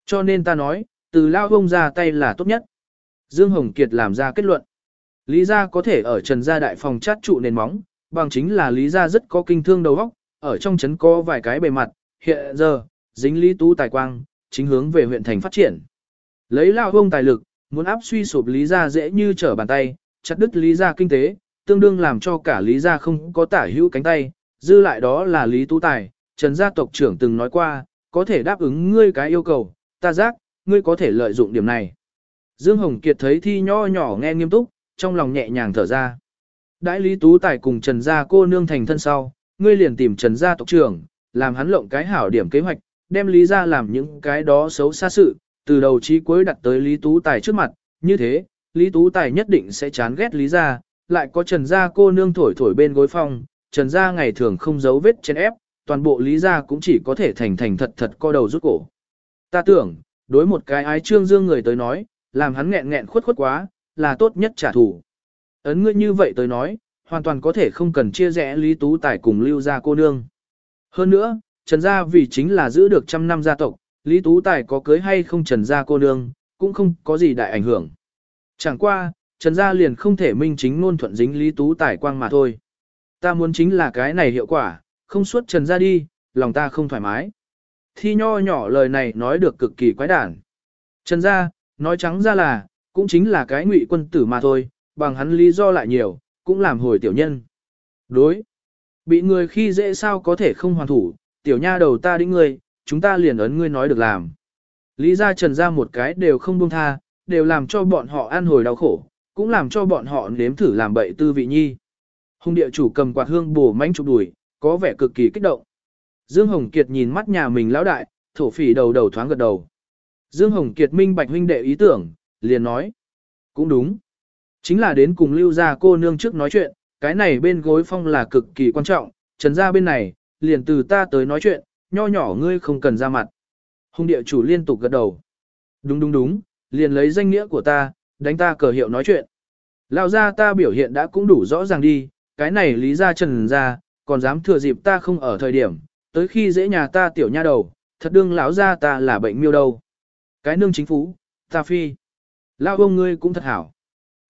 Cho nên ta nói, từ lao bông ra tay là tốt nhất. Dương Hồng Kiệt làm ra kết luận. Lý Gia có thể ở Trần Gia đại phòng chát trụ nền móng, bằng chính là Lý Gia rất có kinh thương đầu óc, ở trong trấn có vài cái bề mặt, hiện giờ, dính Lý Tú tài quang, chính hướng về huyện thành phát triển. Lấy lao hông tài lực, muốn áp suy sụp Lý Gia dễ như trở bàn tay, chặt đứt Lý Gia kinh tế, tương đương làm cho cả Lý Gia không có tả hữu cánh tay, dư lại đó là Lý Tú Tài, Trần gia tộc trưởng từng nói qua, có thể đáp ứng ngươi cái yêu cầu, ta giác, ngươi có thể lợi dụng điểm này. Dương Hồng Kiệt thấy thi nho nhỏ nghe nghiêm túc, trong lòng nhẹ nhàng thở ra. Đại Lý Tú Tài cùng Trần gia cô nương thành thân sau, ngươi liền tìm Trần gia tộc trưởng, làm hắn lộng cái hảo điểm kế hoạch, đem Lý gia làm những cái đó xấu xa sự, từ đầu chí cuối đặt tới Lý Tú Tài trước mặt, như thế, Lý Tú Tài nhất định sẽ chán ghét Lý gia, lại có Trần gia cô nương thổi thổi bên gối phòng, Trần gia ngày thường không giấu vết trên ép, toàn bộ Lý gia cũng chỉ có thể thành thành thật thật co đầu rút cổ. Ta tưởng, đối một cái ái trương dương người tới nói, làm hắn nghẹn nghẹn khuất khuất quá, là tốt nhất trả thù. Ấn ngươi như vậy tới nói, hoàn toàn có thể không cần chia rẽ Lý Tú Tài cùng lưu gia cô nương. Hơn nữa, Trần gia vì chính là giữ được trăm năm gia tộc, Lý Tú Tài có cưới hay không Trần gia cô nương, cũng không có gì đại ảnh hưởng. Chẳng qua, Trần gia liền không thể minh chính ngôn thuận dính Lý Tú Tài quang mà thôi. Ta muốn chính là cái này hiệu quả, không suốt Trần gia đi, lòng ta không thoải mái. Thi nho nhỏ lời này nói được cực kỳ quái đản. Trần gia, nói trắng ra là, cũng chính là cái ngụy quân tử mà thôi, bằng hắn lý do lại nhiều, cũng làm hồi tiểu nhân. Đối. Bị người khi dễ sao có thể không hoàn thủ, tiểu nha đầu ta đĩnh ngươi, chúng ta liền ấn ngươi nói được làm. Lý ra trần ra một cái đều không buông tha, đều làm cho bọn họ ăn hồi đau khổ, cũng làm cho bọn họ nếm thử làm bậy tư vị nhi. Hùng địa chủ cầm quạt hương bổ mánh chụp đùi, có vẻ cực kỳ kích động. Dương Hồng Kiệt nhìn mắt nhà mình lão đại, thổ phỉ đầu đầu thoáng gật đầu. Dương Hồng Kiệt minh bạch huynh đệ ý tưởng, liền nói. Cũng đúng. Chính là đến cùng lưu ra cô nương trước nói chuyện, cái này bên gối phong là cực kỳ quan trọng, trần ra bên này, liền từ ta tới nói chuyện, nho nhỏ ngươi không cần ra mặt. Hùng địa chủ liên tục gật đầu. Đúng đúng đúng, liền lấy danh nghĩa của ta, đánh ta cờ hiệu nói chuyện. Lão gia ta biểu hiện đã cũng đủ rõ ràng đi, cái này lý ra trần ra, còn dám thừa dịp ta không ở thời điểm, tới khi dễ nhà ta tiểu nha đầu, thật đương lão gia ta là bệnh miêu đâu. Cái nương chính phủ, ta phi. Lão ông ngươi cũng thật hảo.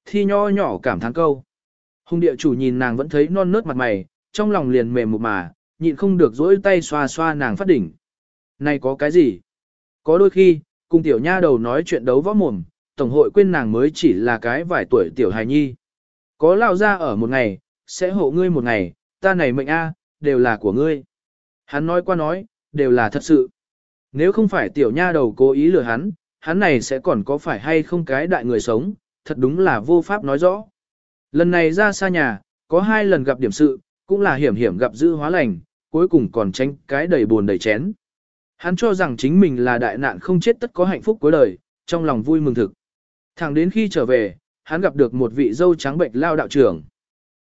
Thi nho nhỏ cảm thán câu. Hùng địa chủ nhìn nàng vẫn thấy non nớt mặt mày, trong lòng liền mềm một mà, nhịn không được dỗi tay xoa xoa nàng phát đỉnh. Này có cái gì? Có đôi khi, cùng tiểu nha đầu nói chuyện đấu võ mồm, tổng hội quên nàng mới chỉ là cái vài tuổi tiểu hài nhi. Có lao ra ở một ngày, sẽ hộ ngươi một ngày, ta này mệnh a, đều là của ngươi. Hắn nói qua nói, đều là thật sự. Nếu không phải tiểu nha đầu cố ý lừa hắn, hắn này sẽ còn có phải hay không cái đại người sống, thật đúng là vô pháp nói rõ. Lần này ra xa nhà, có hai lần gặp điểm sự, cũng là hiểm hiểm gặp dữ hóa lành, cuối cùng còn tránh cái đầy buồn đầy chén. Hắn cho rằng chính mình là đại nạn không chết tất có hạnh phúc cuối đời, trong lòng vui mừng thực. Thẳng đến khi trở về, hắn gặp được một vị dâu trắng bệnh lao đạo trưởng.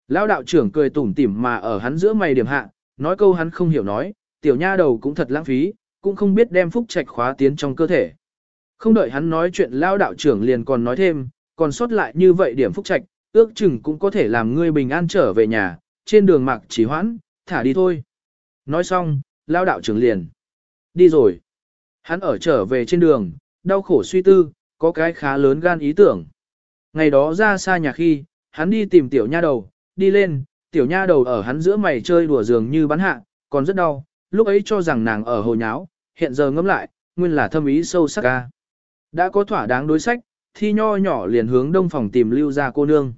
Lao đạo trưởng cười tủm tỉm mà ở hắn giữa mày điểm hạ, nói câu hắn không hiểu nói, tiểu nha đầu cũng thật lãng phí, cũng không biết đem phúc trạch khóa tiến trong cơ thể. Không đợi hắn nói chuyện lao đạo trưởng liền còn nói thêm, còn sót lại như vậy điểm phúc trạch, ước chừng cũng có thể làm ngươi bình an trở về nhà, trên đường mặc chỉ hoãn, thả đi thôi. Nói xong, lao đạo trưởng liền. Đi rồi. Hắn ở trở về trên đường, đau khổ suy tư, có cái khá lớn gan ý tưởng. Ngày đó ra xa nhà khi, hắn đi tìm tiểu nha đầu, đi lên, tiểu nha đầu ở hắn giữa mày chơi đùa giường như bắn hạ, còn rất đau, lúc ấy cho rằng nàng ở hồ nháo, hiện giờ ngẫm lại, nguyên là thâm ý sâu sắc ca. Đã có thỏa đáng đối sách, thi nho nhỏ liền hướng đông phòng tìm lưu gia cô nương.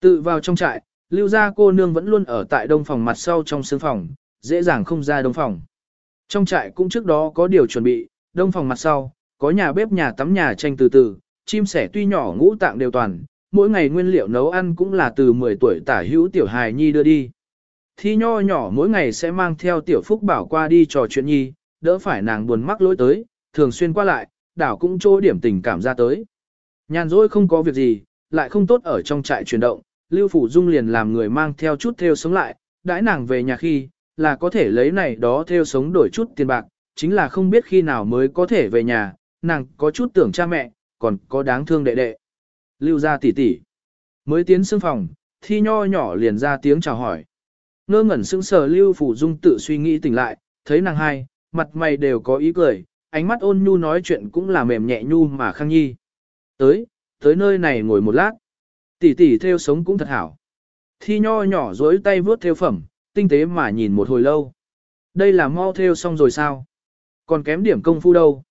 Tự vào trong trại, lưu gia cô nương vẫn luôn ở tại đông phòng mặt sau trong sương phòng, dễ dàng không ra đông phòng. Trong trại cũng trước đó có điều chuẩn bị, đông phòng mặt sau, có nhà bếp nhà tắm nhà tranh từ từ, chim sẻ tuy nhỏ ngũ tạng đều toàn, mỗi ngày nguyên liệu nấu ăn cũng là từ 10 tuổi tả hữu tiểu hài nhi đưa đi. Thi nho nhỏ mỗi ngày sẽ mang theo tiểu phúc bảo qua đi trò chuyện nhi, đỡ phải nàng buồn mắc lỗi tới, thường xuyên qua lại, đảo cũng trôi điểm tình cảm ra tới. Nhàn rỗi không có việc gì, lại không tốt ở trong trại chuyển động, Lưu Phủ Dung liền làm người mang theo chút theo sống lại, đãi nàng về nhà khi, là có thể lấy này đó theo sống đổi chút tiền bạc, chính là không biết khi nào mới có thể về nhà, nàng có chút tưởng cha mẹ, còn có đáng thương đệ đệ. Lưu ra tỷ tỷ. Mới tiến xương phòng, thi nho nhỏ liền ra tiếng chào hỏi. Ngơ ngẩn sững sờ Lưu Phủ Dung tự suy nghĩ tỉnh lại, thấy nàng hai, mặt mày đều có ý cười, ánh mắt ôn nhu nói chuyện cũng là mềm nhẹ nhu mà khăng nhi. Tới, tới nơi này ngồi một lát. Tỷ tỷ theo sống cũng thật hảo. Thi nho nhỏ dối tay vướt theo phẩm, tinh tế mà nhìn một hồi lâu. Đây là mau theo xong rồi sao? Còn kém điểm công phu đâu?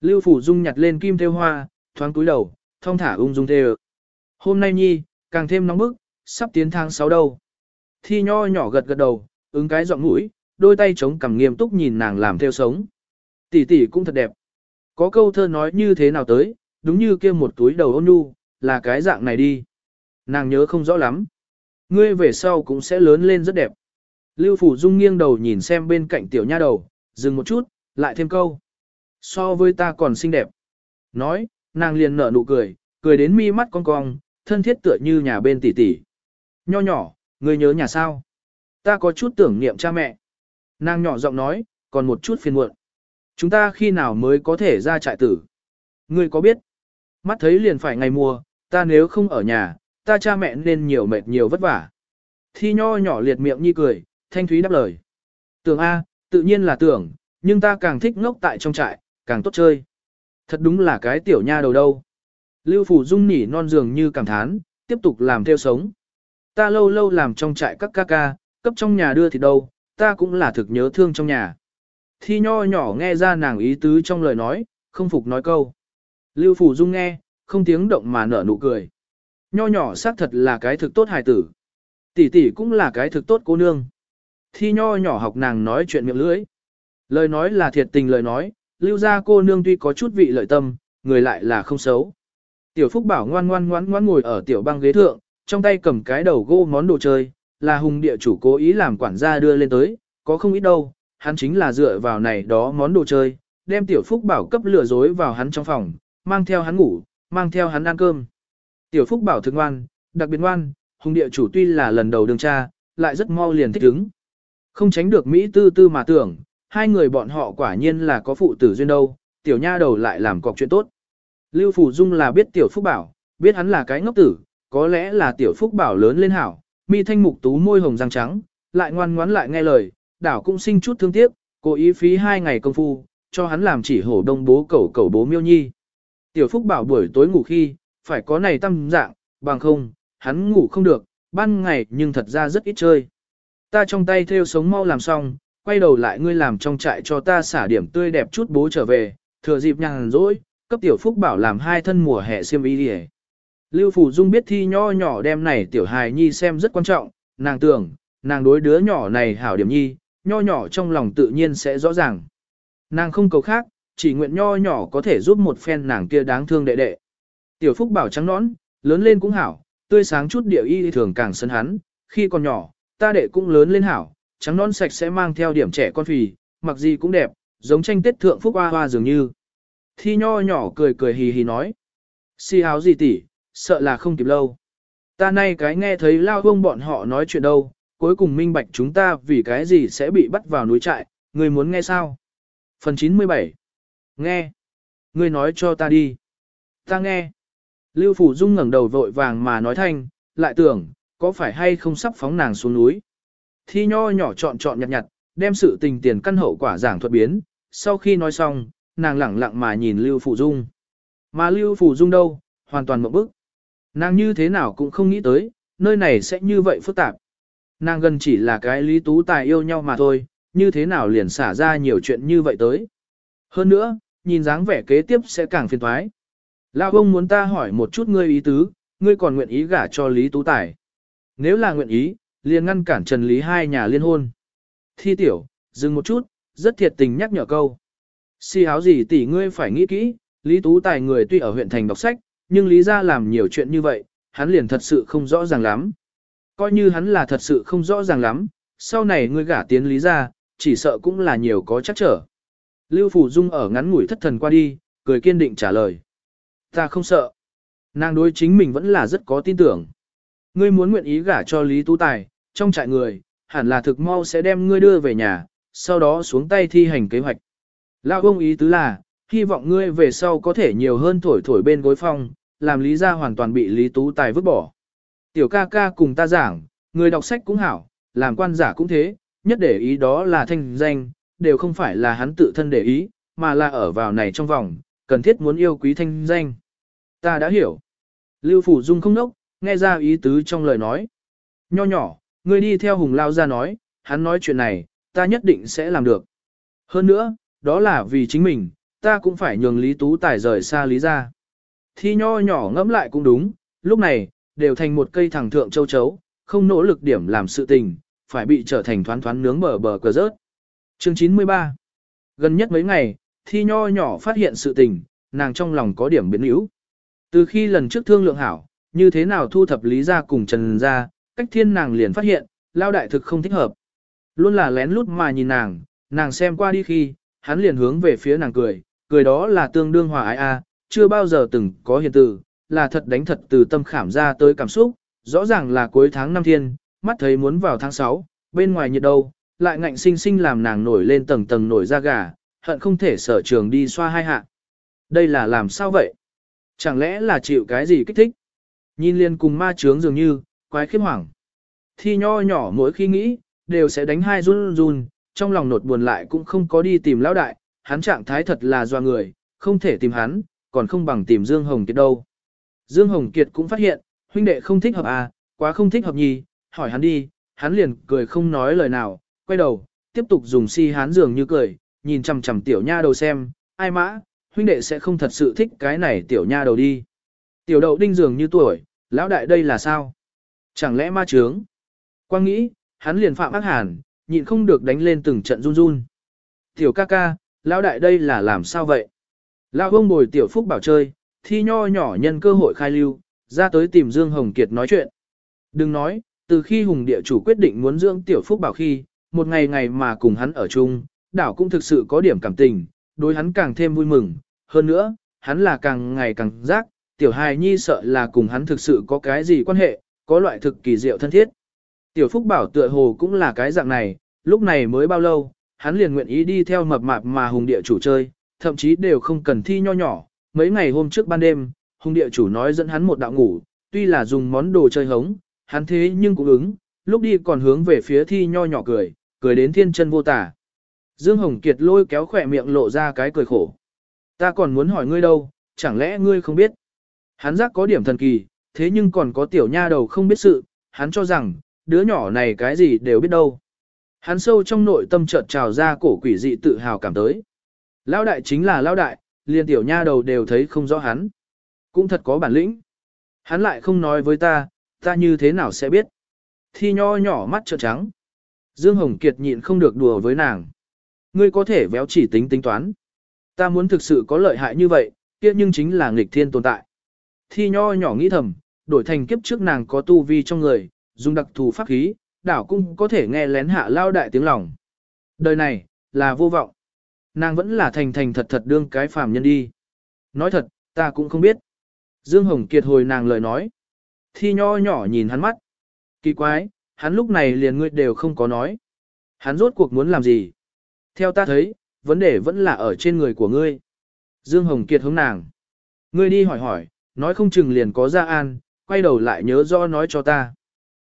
Lưu Phủ Dung nhặt lên kim theo hoa, thoáng túi đầu, thong thả ung dung theo. Hôm nay nhi, càng thêm nóng bức, sắp tiến tháng 6 đâu. Thi nho nhỏ gật gật đầu, ứng cái giọng mũi, đôi tay chống cằm nghiêm túc nhìn nàng làm theo sống. Tỷ tỷ cũng thật đẹp. Có câu thơ nói như thế nào tới, đúng như kia một túi đầu ôn nhu, là cái dạng này đi. Nàng nhớ không rõ lắm. Ngươi về sau cũng sẽ lớn lên rất đẹp. Lưu Phủ Dung nghiêng đầu nhìn xem bên cạnh tiểu nha đầu, dừng một chút, lại thêm câu. So với ta còn xinh đẹp. Nói, nàng liền nở nụ cười, cười đến mi mắt cong cong, thân thiết tựa như nhà bên tỷ tỷ. Nho nhỏ, ngươi nhớ nhà sao? Ta có chút tưởng niệm cha mẹ. Nàng nhỏ giọng nói, còn một chút phiền muộn. Chúng ta khi nào mới có thể ra trại tử? Ngươi có biết? Mắt thấy liền phải ngày mùa, ta nếu không ở nhà, ta cha mẹ nên nhiều mệt nhiều vất vả. Thi nho nhỏ liệt miệng nhi cười, thanh thúy đáp lời. Tưởng A, tự nhiên là tưởng, nhưng ta càng thích ngốc tại trong trại, càng tốt chơi. Thật đúng là cái tiểu nha đầu đâu. Lưu Phủ Dung nỉ non dường như cảm thán, tiếp tục làm theo sống. Ta lâu lâu làm trong trại các ca ca, cấp trong nhà đưa thì đâu, ta cũng là thực nhớ thương trong nhà. Thi nho nhỏ nghe ra nàng ý tứ trong lời nói, không phục nói câu. Lưu Phủ Dung nghe, không tiếng động mà nở nụ cười. Nho nhỏ xác thật là cái thực tốt hài tử. Tỷ tỷ cũng là cái thực tốt cô nương. Thi nho nhỏ học nàng nói chuyện miệng lưỡi. Lời nói là thiệt tình lời nói, lưu ra cô nương tuy có chút vị lợi tâm, người lại là không xấu. Tiểu Phúc bảo ngoan ngoan ngoan ngoan ngồi ở tiểu băng ghế thượng, trong tay cầm cái đầu gỗ món đồ chơi, là hùng địa chủ cố ý làm quản gia đưa lên tới, có không ít đâu, hắn chính là dựa vào này đó món đồ chơi, đem tiểu Phúc bảo cấp lừa dối vào hắn trong phòng, mang theo hắn ngủ, mang theo hắn ăn cơm. Tiểu Phúc bảo thương ngoan, đặc biệt ngoan, hùng địa chủ tuy là lần đầu đường cha, lại rất mau liền thích ứng. Không tránh được Mỹ tư tư mà tưởng, hai người bọn họ quả nhiên là có phụ tử duyên đâu, tiểu nha đầu lại làm cọc chuyện tốt. Lưu Phủ Dung là biết tiểu Phúc bảo, biết hắn là cái ngốc tử, có lẽ là tiểu Phúc bảo lớn lên hảo, mi thanh mục tú môi hồng răng trắng, lại ngoan ngoãn lại nghe lời, đảo cũng sinh chút thương tiếc, cố ý phí hai ngày công phu, cho hắn làm chỉ hổ đông bố cẩu cẩu bố miêu nhi. Tiểu Phúc bảo buổi tối ngủ khi, phải có này tâm dạng, bằng không, hắn ngủ không được, ban ngày nhưng thật ra rất ít chơi. Ta trong tay theo sống mau làm xong, quay đầu lại ngươi làm trong trại cho ta xả điểm tươi đẹp chút bố trở về, thừa dịp nhàn rỗi, cấp tiểu Phúc bảo làm hai thân mùa hè xiêm y đi Lưu Phủ Dung biết thi nho nhỏ đem này tiểu hài nhi xem rất quan trọng, nàng tưởng, nàng đối đứa nhỏ này hảo điểm nhi, nho nhỏ trong lòng tự nhiên sẽ rõ ràng. Nàng không cầu khác, chỉ nguyện nho nhỏ có thể giúp một phen nàng kia đáng thương đệ đệ. Tiểu Phúc bảo trắng nõn, lớn lên cũng hảo, tươi sáng chút điệu y thường càng sân hắn, khi còn nhỏ, ta đệ cũng lớn lên hảo, trắng non sạch sẽ mang theo điểm trẻ con phì, mặc gì cũng đẹp, giống tranh tết thượng Phúc hoa hoa dường như. Thi nho nhỏ cười cười hì hì nói. Si áo gì tỷ, sợ là không kịp lâu. Ta nay cái nghe thấy lao hông bọn họ nói chuyện đâu, cuối cùng minh bạch chúng ta vì cái gì sẽ bị bắt vào núi trại, người muốn nghe sao? Phần 97 Nghe. Ngươi nói cho ta đi. Ta nghe. Lưu Phủ Dung ngẩng đầu vội vàng mà nói thanh, lại tưởng, có phải hay không sắp phóng nàng xuống núi. Thi nho nhỏ chọn chọn nhặt nhặt, đem sự tình tiền căn hậu quả giảng thuật biến, sau khi nói xong, nàng lẳng lặng mà nhìn Lưu Phủ Dung. Mà Lưu Phủ Dung đâu, hoàn toàn một bức. Nàng như thế nào cũng không nghĩ tới, nơi này sẽ như vậy phức tạp. Nàng gần chỉ là cái lý tú tài yêu nhau mà thôi, như thế nào liền xả ra nhiều chuyện như vậy tới. Hơn nữa, nhìn dáng vẻ kế tiếp sẽ càng phiền thoái. Lão ông muốn ta hỏi một chút ngươi ý tứ, ngươi còn nguyện ý gả cho Lý Tú Tài. Nếu là nguyện ý, liền ngăn cản Trần Lý hai nhà liên hôn. Thi tiểu, dừng một chút, rất thiệt tình nhắc nhở câu. Si háo gì tỷ ngươi phải nghĩ kỹ, Lý Tú Tài người tuy ở huyện thành đọc sách, nhưng Lý ra làm nhiều chuyện như vậy, hắn liền thật sự không rõ ràng lắm. Coi như hắn là thật sự không rõ ràng lắm, sau này ngươi gả tiến Lý ra, chỉ sợ cũng là nhiều có chắc trở. Lưu Phủ Dung ở ngắn ngủi thất thần qua đi, cười kiên định trả lời. Ta không sợ. Nàng đối chính mình vẫn là rất có tin tưởng. Ngươi muốn nguyện ý gả cho Lý Tú Tài, trong trại người, hẳn là thực mau sẽ đem ngươi đưa về nhà, sau đó xuống tay thi hành kế hoạch. Lão ông ý tứ là, hy vọng ngươi về sau có thể nhiều hơn thổi thổi bên gối phong, làm Lý gia hoàn toàn bị Lý Tú Tài vứt bỏ. Tiểu ca ca cùng ta giảng, người đọc sách cũng hảo, làm quan giả cũng thế, nhất để ý đó là thanh danh, đều không phải là hắn tự thân để ý, mà là ở vào này trong vòng, cần thiết muốn yêu quý thanh danh. Ta đã hiểu. Lưu Phủ Dung không nốc, nghe ra ý tứ trong lời nói. Nho nhỏ, ngươi đi theo Hùng Lao ra nói, hắn nói chuyện này, ta nhất định sẽ làm được. Hơn nữa, đó là vì chính mình, ta cũng phải nhường Lý Tú Tài rời xa Lý ra. Thi nho nhỏ ngẫm lại cũng đúng, lúc này, đều thành một cây thẳng thượng châu chấu, không nỗ lực điểm làm sự tình, phải bị trở thành thoán thoán nướng bờ bờ cờ rớt. Chương 93 Gần nhất mấy ngày, thi nho nhỏ phát hiện sự tình, nàng trong lòng có điểm biến yếu. Từ khi lần trước thương lượng hảo, như thế nào thu thập lý ra cùng trần ra, cách thiên nàng liền phát hiện, lao đại thực không thích hợp. Luôn là lén lút mà nhìn nàng, nàng xem qua đi khi, hắn liền hướng về phía nàng cười, cười đó là tương đương hòa ái a, chưa bao giờ từng có hiện từ, là thật đánh thật từ tâm khảm ra tới cảm xúc, rõ ràng là cuối tháng năm thiên, mắt thấy muốn vào tháng 6, bên ngoài nhiệt đâu, lại ngạnh sinh sinh làm nàng nổi lên tầng tầng nổi da gà, hận không thể sở trường đi xoa hai hạ. Đây là làm sao vậy? Chẳng lẽ là chịu cái gì kích thích? Nhìn liền cùng ma trướng dường như, quái khiếp hoảng. Thi nho nhỏ mỗi khi nghĩ, đều sẽ đánh hai run run, trong lòng nột buồn lại cũng không có đi tìm lão đại, hắn trạng thái thật là doa người, không thể tìm hắn, còn không bằng tìm Dương Hồng Kiệt đâu. Dương Hồng Kiệt cũng phát hiện, huynh đệ không thích hợp à, quá không thích hợp nhì, hỏi hắn đi, hắn liền cười không nói lời nào, quay đầu, tiếp tục dùng si hán dường như cười, nhìn chằm chằm tiểu nha đầu xem, ai mã, huynh đệ sẽ không thật sự thích cái này tiểu nha đầu đi. Tiểu đậu đinh dường như tuổi, lão đại đây là sao? Chẳng lẽ ma trướng? Quang nghĩ, hắn liền phạm ác hàn, nhịn không được đánh lên từng trận run run. Tiểu ca ca, lão đại đây là làm sao vậy? Lão ông bồi tiểu phúc bảo chơi, thi nho nhỏ nhân cơ hội khai lưu, ra tới tìm Dương Hồng Kiệt nói chuyện. Đừng nói, từ khi Hùng địa chủ quyết định muốn dưỡng tiểu phúc bảo khi, một ngày ngày mà cùng hắn ở chung, đảo cũng thực sự có điểm cảm tình, đối hắn càng thêm vui mừng, hơn nữa, hắn là càng ngày càng giác, tiểu hài nhi sợ là cùng hắn thực sự có cái gì quan hệ, có loại thực kỳ diệu thân thiết. Tiểu Phúc Bảo tựa hồ cũng là cái dạng này, lúc này mới bao lâu, hắn liền nguyện ý đi theo mập mạp mà hùng địa chủ chơi, thậm chí đều không cần thi nho nhỏ. Mấy ngày hôm trước ban đêm, hùng địa chủ nói dẫn hắn một đạo ngủ, tuy là dùng món đồ chơi hống, hắn thế nhưng cũng ứng, lúc đi còn hướng về phía thi nho nhỏ cười, cười đến thiên chân vô tả. Dương Hồng Kiệt lôi kéo khỏe miệng lộ ra cái cười khổ. Ta còn muốn hỏi ngươi đâu, chẳng lẽ ngươi không biết? Hắn giác có điểm thần kỳ, thế nhưng còn có tiểu nha đầu không biết sự, hắn cho rằng, đứa nhỏ này cái gì đều biết đâu. Hắn sâu trong nội tâm chợt trào ra cổ quỷ dị tự hào cảm tới. Lão đại chính là lão đại, liền tiểu nha đầu đều thấy không rõ hắn. Cũng thật có bản lĩnh. Hắn lại không nói với ta, ta như thế nào sẽ biết. Thi nho nhỏ mắt trợn trắng. Dương Hồng Kiệt nhịn không được đùa với nàng. Ngươi có thể véo chỉ tính tính toán. Ta muốn thực sự có lợi hại như vậy, kia nhưng chính là nghịch thiên tồn tại. Thi nho nhỏ nghĩ thầm, đổi thành kiếp trước nàng có tu vi trong người, dùng đặc thù pháp khí, đảo cũng có thể nghe lén hạ lao đại tiếng lòng. Đời này, là vô vọng. Nàng vẫn là thành thành thật thật đương cái phàm nhân đi. Nói thật, ta cũng không biết. Dương Hồng Kiệt hồi nàng lời nói. Thi nho nhỏ nhìn hắn mắt. Kỳ quái, hắn lúc này liền ngươi đều không có nói. Hắn rốt cuộc muốn làm gì? Theo ta thấy, vấn đề vẫn là ở trên người của ngươi. Dương Hồng Kiệt hướng nàng. Ngươi đi hỏi hỏi, nói không chừng liền có ra an, quay đầu lại nhớ rõ nói cho ta.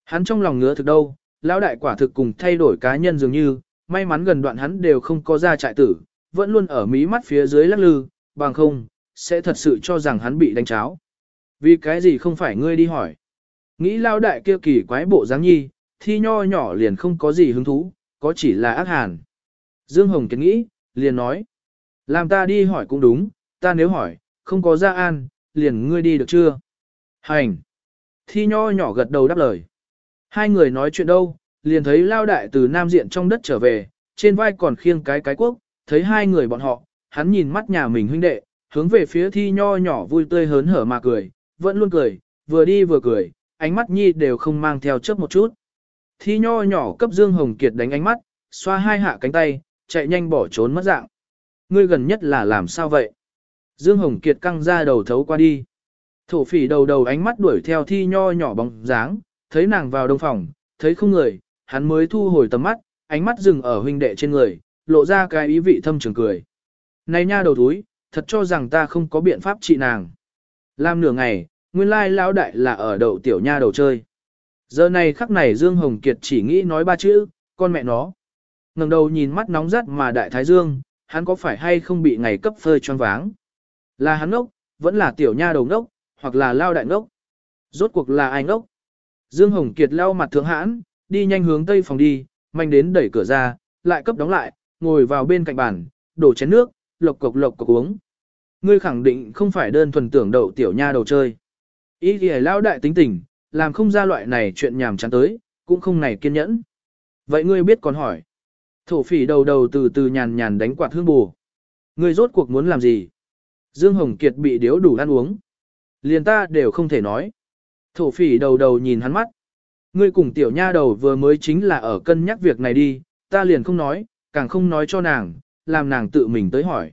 Hắn trong lòng ngứa thực đâu, lão đại quả thực cùng thay đổi cá nhân dường như, may mắn gần đoạn hắn đều không có ra trại tử, vẫn luôn ở mí mắt phía dưới lắc lư, bằng không, sẽ thật sự cho rằng hắn bị đánh cháo. Vì cái gì không phải ngươi đi hỏi. Nghĩ lao đại kia kỳ quái bộ dáng nhi, thi nho nhỏ liền không có gì hứng thú, có chỉ là ác hàn. Dương Hồng kiến nghĩ, liền nói. Làm ta đi hỏi cũng đúng, ta nếu hỏi, không có ra an, liền ngươi đi được chưa? Hành. Thi nho nhỏ gật đầu đáp lời. Hai người nói chuyện đâu, liền thấy lao đại từ nam diện trong đất trở về, trên vai còn khiêng cái cái quốc, thấy hai người bọn họ, hắn nhìn mắt nhà mình huynh đệ, hướng về phía thi nho nhỏ vui tươi hớn hở mà cười, vẫn luôn cười, vừa đi vừa cười, ánh mắt nhi đều không mang theo chớp một chút. Thi nho nhỏ cấp Dương Hồng Kiệt đánh ánh mắt, xoa hai hạ cánh tay, chạy nhanh bỏ trốn mất dạng. Ngươi gần nhất là làm sao vậy? Dương Hồng Kiệt căng ra đầu thấu qua đi. Thổ phỉ đầu đầu ánh mắt đuổi theo thi nho nhỏ bóng dáng, thấy nàng vào đông phòng, thấy không người, hắn mới thu hồi tầm mắt, ánh mắt dừng ở huynh đệ trên người, lộ ra cái ý vị thâm trường cười. Này nha đầu túi, thật cho rằng ta không có biện pháp trị nàng. Làm nửa ngày, nguyên lai lão đại là ở đậu tiểu nha đầu chơi. Giờ này khắc này Dương Hồng Kiệt chỉ nghĩ nói ba chữ, con mẹ nó. ngẩng đầu nhìn mắt nóng rát mà đại thái dương, hắn có phải hay không bị ngày cấp phơi choáng váng. Là hắn ngốc, vẫn là tiểu nha đầu ngốc, hoặc là lao đại ngốc. Rốt cuộc là ai ngốc? Dương Hồng Kiệt lao mặt thượng hãn, đi nhanh hướng tây phòng đi, manh đến đẩy cửa ra, lại cấp đóng lại, ngồi vào bên cạnh bàn, đổ chén nước, lộc cộc lộc cộc uống. Ngươi khẳng định không phải đơn thuần tưởng đậu tiểu nha đầu chơi. Ý thì lao đại tính tình, làm không ra loại này chuyện nhảm chán tới, cũng không này kiên nhẫn. Vậy ngươi biết còn hỏi. Thổ phỉ đầu đầu từ từ nhàn nhàn đánh quạt hương bù. Ngươi rốt cuộc muốn làm gì? Dương Hồng Kiệt bị điếu đủ ăn uống. Liền ta đều không thể nói. Thổ phỉ đầu đầu nhìn hắn mắt. Ngươi cùng tiểu nha đầu vừa mới chính là ở cân nhắc việc này đi, ta liền không nói, càng không nói cho nàng, làm nàng tự mình tới hỏi.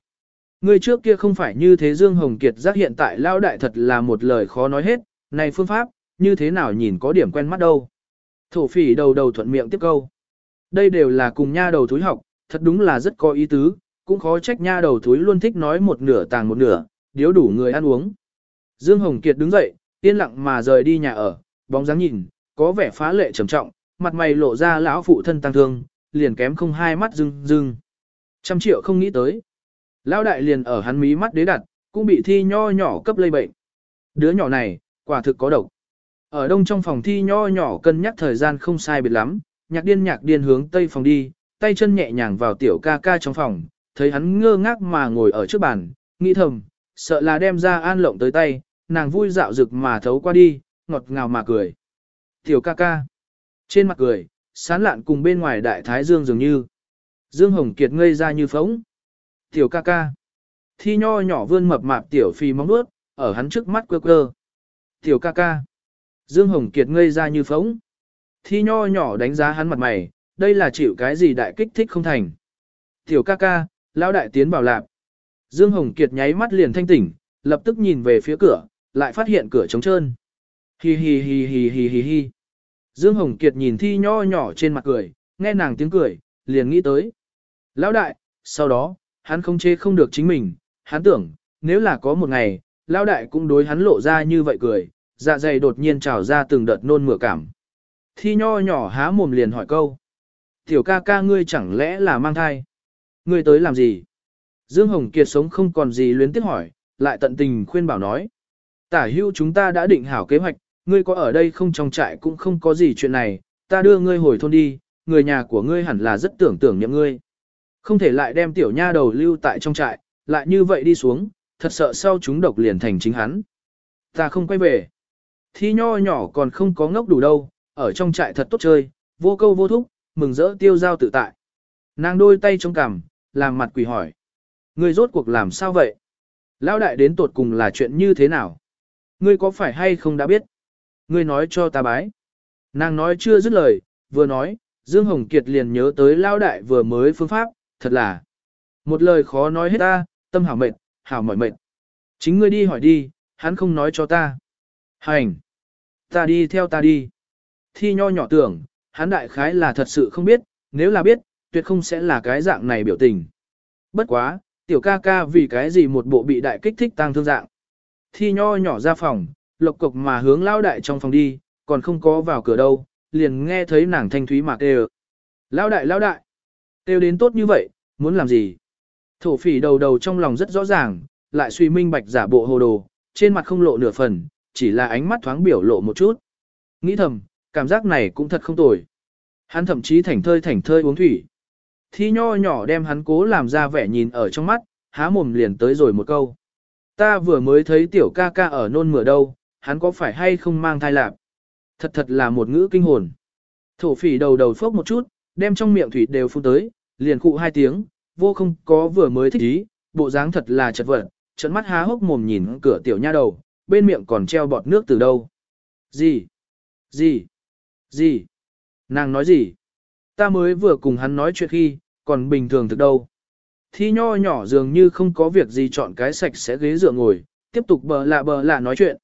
Ngươi trước kia không phải như thế Dương Hồng Kiệt giác hiện tại lao đại thật là một lời khó nói hết, này phương pháp, như thế nào nhìn có điểm quen mắt đâu. Thổ phỉ đầu đầu thuận miệng tiếp câu. Đây đều là cùng nha đầu thúi học, thật đúng là rất có ý tứ, cũng khó trách nha đầu thúi luôn thích nói một nửa tàng một nửa, điếu đủ người ăn uống. Dương Hồng Kiệt đứng dậy, yên lặng mà rời đi nhà ở, bóng dáng nhìn, có vẻ phá lệ trầm trọng, mặt mày lộ ra lão phụ thân tăng thương, liền kém không hai mắt rưng rưng. Trăm triệu không nghĩ tới. Lão đại liền ở hắn mí mắt đế đặt, cũng bị thi nho nhỏ cấp lây bệnh. Đứa nhỏ này, quả thực có độc. Ở đông trong phòng thi nho nhỏ cân nhắc thời gian không sai biệt lắm, nhạc điên nhạc điên hướng tây phòng đi, tay chân nhẹ nhàng vào tiểu ca ca trong phòng, thấy hắn ngơ ngác mà ngồi ở trước bàn, nghĩ thầm, sợ là đem ra an lộng tới tay, nàng vui dạo rực mà thấu qua đi, ngọt ngào mà cười. Tiểu ca ca. Trên mặt cười, sán lạn cùng bên ngoài đại thái dương dường như. Dương Hồng Kiệt ngây ra như phóng. Tiểu ca ca. Thi nho nhỏ vươn mập mạp tiểu phi móng nuốt, ở hắn trước mắt quơ quơ. Tiểu ca ca. Dương Hồng Kiệt ngây ra như phóng. Thi nho nhỏ đánh giá hắn mặt mày, đây là chịu cái gì đại kích thích không thành. Tiểu ca ca, lão đại tiến vào lạp. Dương Hồng Kiệt nháy mắt liền thanh tỉnh, lập tức nhìn về phía cửa, lại phát hiện cửa trống trơn. Hi hi hi hi hi hi hi. Dương Hồng Kiệt nhìn thi nho nhỏ trên mặt cười, nghe nàng tiếng cười, liền nghĩ tới. Lão đại, sau đó, hắn không chê không được chính mình, hắn tưởng, nếu là có một ngày, lão đại cũng đối hắn lộ ra như vậy cười, dạ dày đột nhiên trào ra từng đợt nôn mửa cảm. Thi nho nhỏ há mồm liền hỏi câu. Tiểu ca ca ngươi chẳng lẽ là mang thai? Ngươi tới làm gì? Dương Hồng Kiệt sống không còn gì luyến tiếc hỏi, lại tận tình khuyên bảo nói. Tả hưu chúng ta đã định hảo kế hoạch, ngươi có ở đây không trong trại cũng không có gì chuyện này, ta đưa ngươi hồi thôn đi, người nhà của ngươi hẳn là rất tưởng tưởng nhậm ngươi. Không thể lại đem tiểu nha đầu lưu tại trong trại, lại như vậy đi xuống, thật sợ sau chúng độc liền thành chính hắn. Ta không quay về. Thi nho nhỏ còn không có ngốc đủ đâu, ở trong trại thật tốt chơi, vô câu vô thúc, mừng rỡ tiêu giao tự tại. Nàng đôi tay trong cằm, làm mặt quỷ hỏi. Ngươi rốt cuộc làm sao vậy? Lão đại đến tột cùng là chuyện như thế nào? Ngươi có phải hay không đã biết? Ngươi nói cho ta bái. Nàng nói chưa dứt lời, vừa nói, Dương Hồng Kiệt liền nhớ tới Lão đại vừa mới phương pháp, thật là. Một lời khó nói hết ta, tâm hảo mệt, hảo mỏi mệt. Chính ngươi đi hỏi đi, hắn không nói cho ta. Hành. Ta đi theo ta đi. Thi nho nhỏ tưởng, hắn đại khái là thật sự không biết, nếu là biết, tuyệt không sẽ là cái dạng này biểu tình. Bất quá, tiểu ca ca vì cái gì một bộ bị đại kích thích tăng thương dạng. Thi nho nhỏ ra phòng, lộc cục mà hướng lao đại trong phòng đi, còn không có vào cửa đâu, liền nghe thấy nàng thanh thúy mà kêu. Lao đại lao đại, kêu đến tốt như vậy, muốn làm gì? Thổ phỉ đầu đầu trong lòng rất rõ ràng, lại suy minh bạch giả bộ hồ đồ, trên mặt không lộ nửa phần, chỉ là ánh mắt thoáng biểu lộ một chút. Nghĩ thầm, cảm giác này cũng thật không tồi. Hắn thậm chí thảnh thơi thảnh thơi uống thủy. Thi nho nhỏ đem hắn cố làm ra vẻ nhìn ở trong mắt, há mồm liền tới rồi một câu. Ta vừa mới thấy tiểu ca ca ở nôn mửa đâu, hắn có phải hay không mang thai lạc? Thật thật là một ngữ kinh hồn. Thổ phỉ đầu đầu phốc một chút, đem trong miệng thủy đều phun tới, liền cụ hai tiếng, vô không có vừa mới thích ý, bộ dáng thật là chật vật, trận mắt há hốc mồm nhìn cửa tiểu nha đầu, bên miệng còn treo bọt nước từ đâu. Gì? Gì? Gì? Nàng nói gì? Ta mới vừa cùng hắn nói chuyện khi, còn bình thường thực đâu. Thi nho nhỏ dường như không có việc gì chọn cái sạch sẽ ghế dựa ngồi, tiếp tục bờ lạ bờ lạ nói chuyện.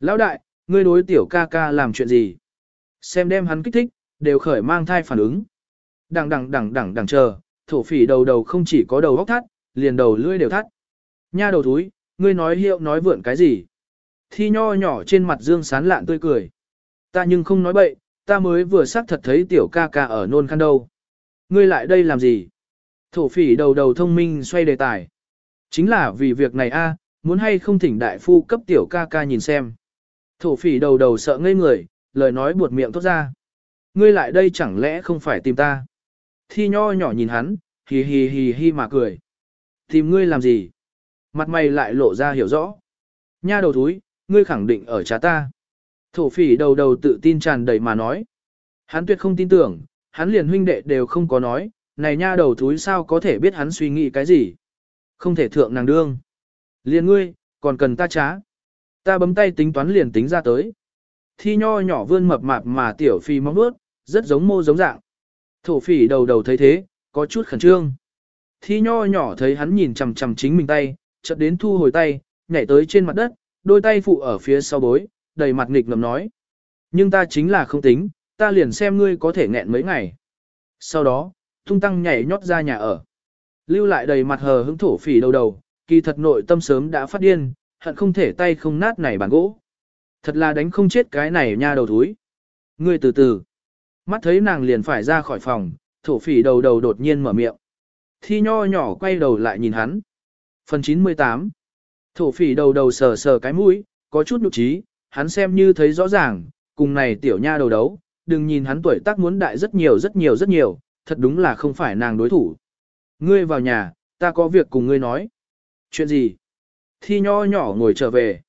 Lão đại, ngươi đối tiểu ca ca làm chuyện gì? Xem đem hắn kích thích, đều khởi mang thai phản ứng. Đằng đằng đằng đằng đằng chờ, thổ phỉ đầu đầu không chỉ có đầu góc thắt, liền đầu lưỡi đều thắt. Nha đầu thúi ngươi nói hiệu nói vượn cái gì? Thi nho nhỏ trên mặt dương sán lạn tươi cười. Ta nhưng không nói bậy, ta mới vừa xác thật thấy tiểu ca ca ở nôn khăn đâu. Ngươi lại đây làm gì? Thổ phỉ đầu đầu thông minh xoay đề tài. Chính là vì việc này a, à, muốn hay không thỉnh đại phu cấp tiểu ca ca nhìn xem. Thổ phỉ đầu đầu sợ ngây người, lời nói buột miệng thốt ra. Ngươi lại đây chẳng lẽ không phải tìm ta? Thi nho nhỏ nhìn hắn, hì hì hì hì mà cười. Tìm ngươi làm gì? Mặt mày lại lộ ra hiểu rõ. Nha đầu thúi, ngươi khẳng định ở trá ta. Thổ phỉ đầu đầu tự tin tràn đầy mà nói. Hắn tuyệt không tin tưởng, hắn liền huynh đệ đều không có nói, này nha đầu thúi sao có thể biết hắn suy nghĩ cái gì. Không thể thượng nàng đương. Liền ngươi, còn cần ta trá. Ta bấm tay tính toán liền tính ra tới. Thi nho nhỏ vươn mập mạp mà tiểu phi mong bước, rất giống mô giống dạng. Thổ phỉ đầu đầu thấy thế, có chút khẩn trương. Thi nho nhỏ thấy hắn nhìn chằm chằm chính mình tay, chợt đến thu hồi tay, nhảy tới trên mặt đất, đôi tay phụ ở phía sau bối, đầy mặt nghịch ngầm nói. Nhưng ta chính là không tính, ta liền xem ngươi có thể nghẹn mấy ngày. Sau đó, tung tăng nhảy nhót ra nhà ở. Lưu lại đầy mặt hờ hững thổ phỉ đầu đầu, kỳ thật nội tâm sớm đã phát điên, hận không thể tay không nát này bàn gỗ. Thật là đánh không chết cái này nha đầu thúi. Ngươi từ từ. Mắt thấy nàng liền phải ra khỏi phòng, thổ phỉ đầu đầu đột nhiên mở miệng. Thi nho nhỏ quay đầu lại nhìn hắn. Phần 98 Thổ phỉ đầu đầu sờ sờ cái mũi, có chút nhục trí, hắn xem như thấy rõ ràng, cùng này tiểu nha đầu đấu, đừng nhìn hắn tuổi tác muốn đại rất nhiều rất nhiều rất nhiều, thật đúng là không phải nàng đối thủ. Ngươi vào nhà, ta có việc cùng ngươi nói. Chuyện gì? Thi nho nhỏ ngồi trở về.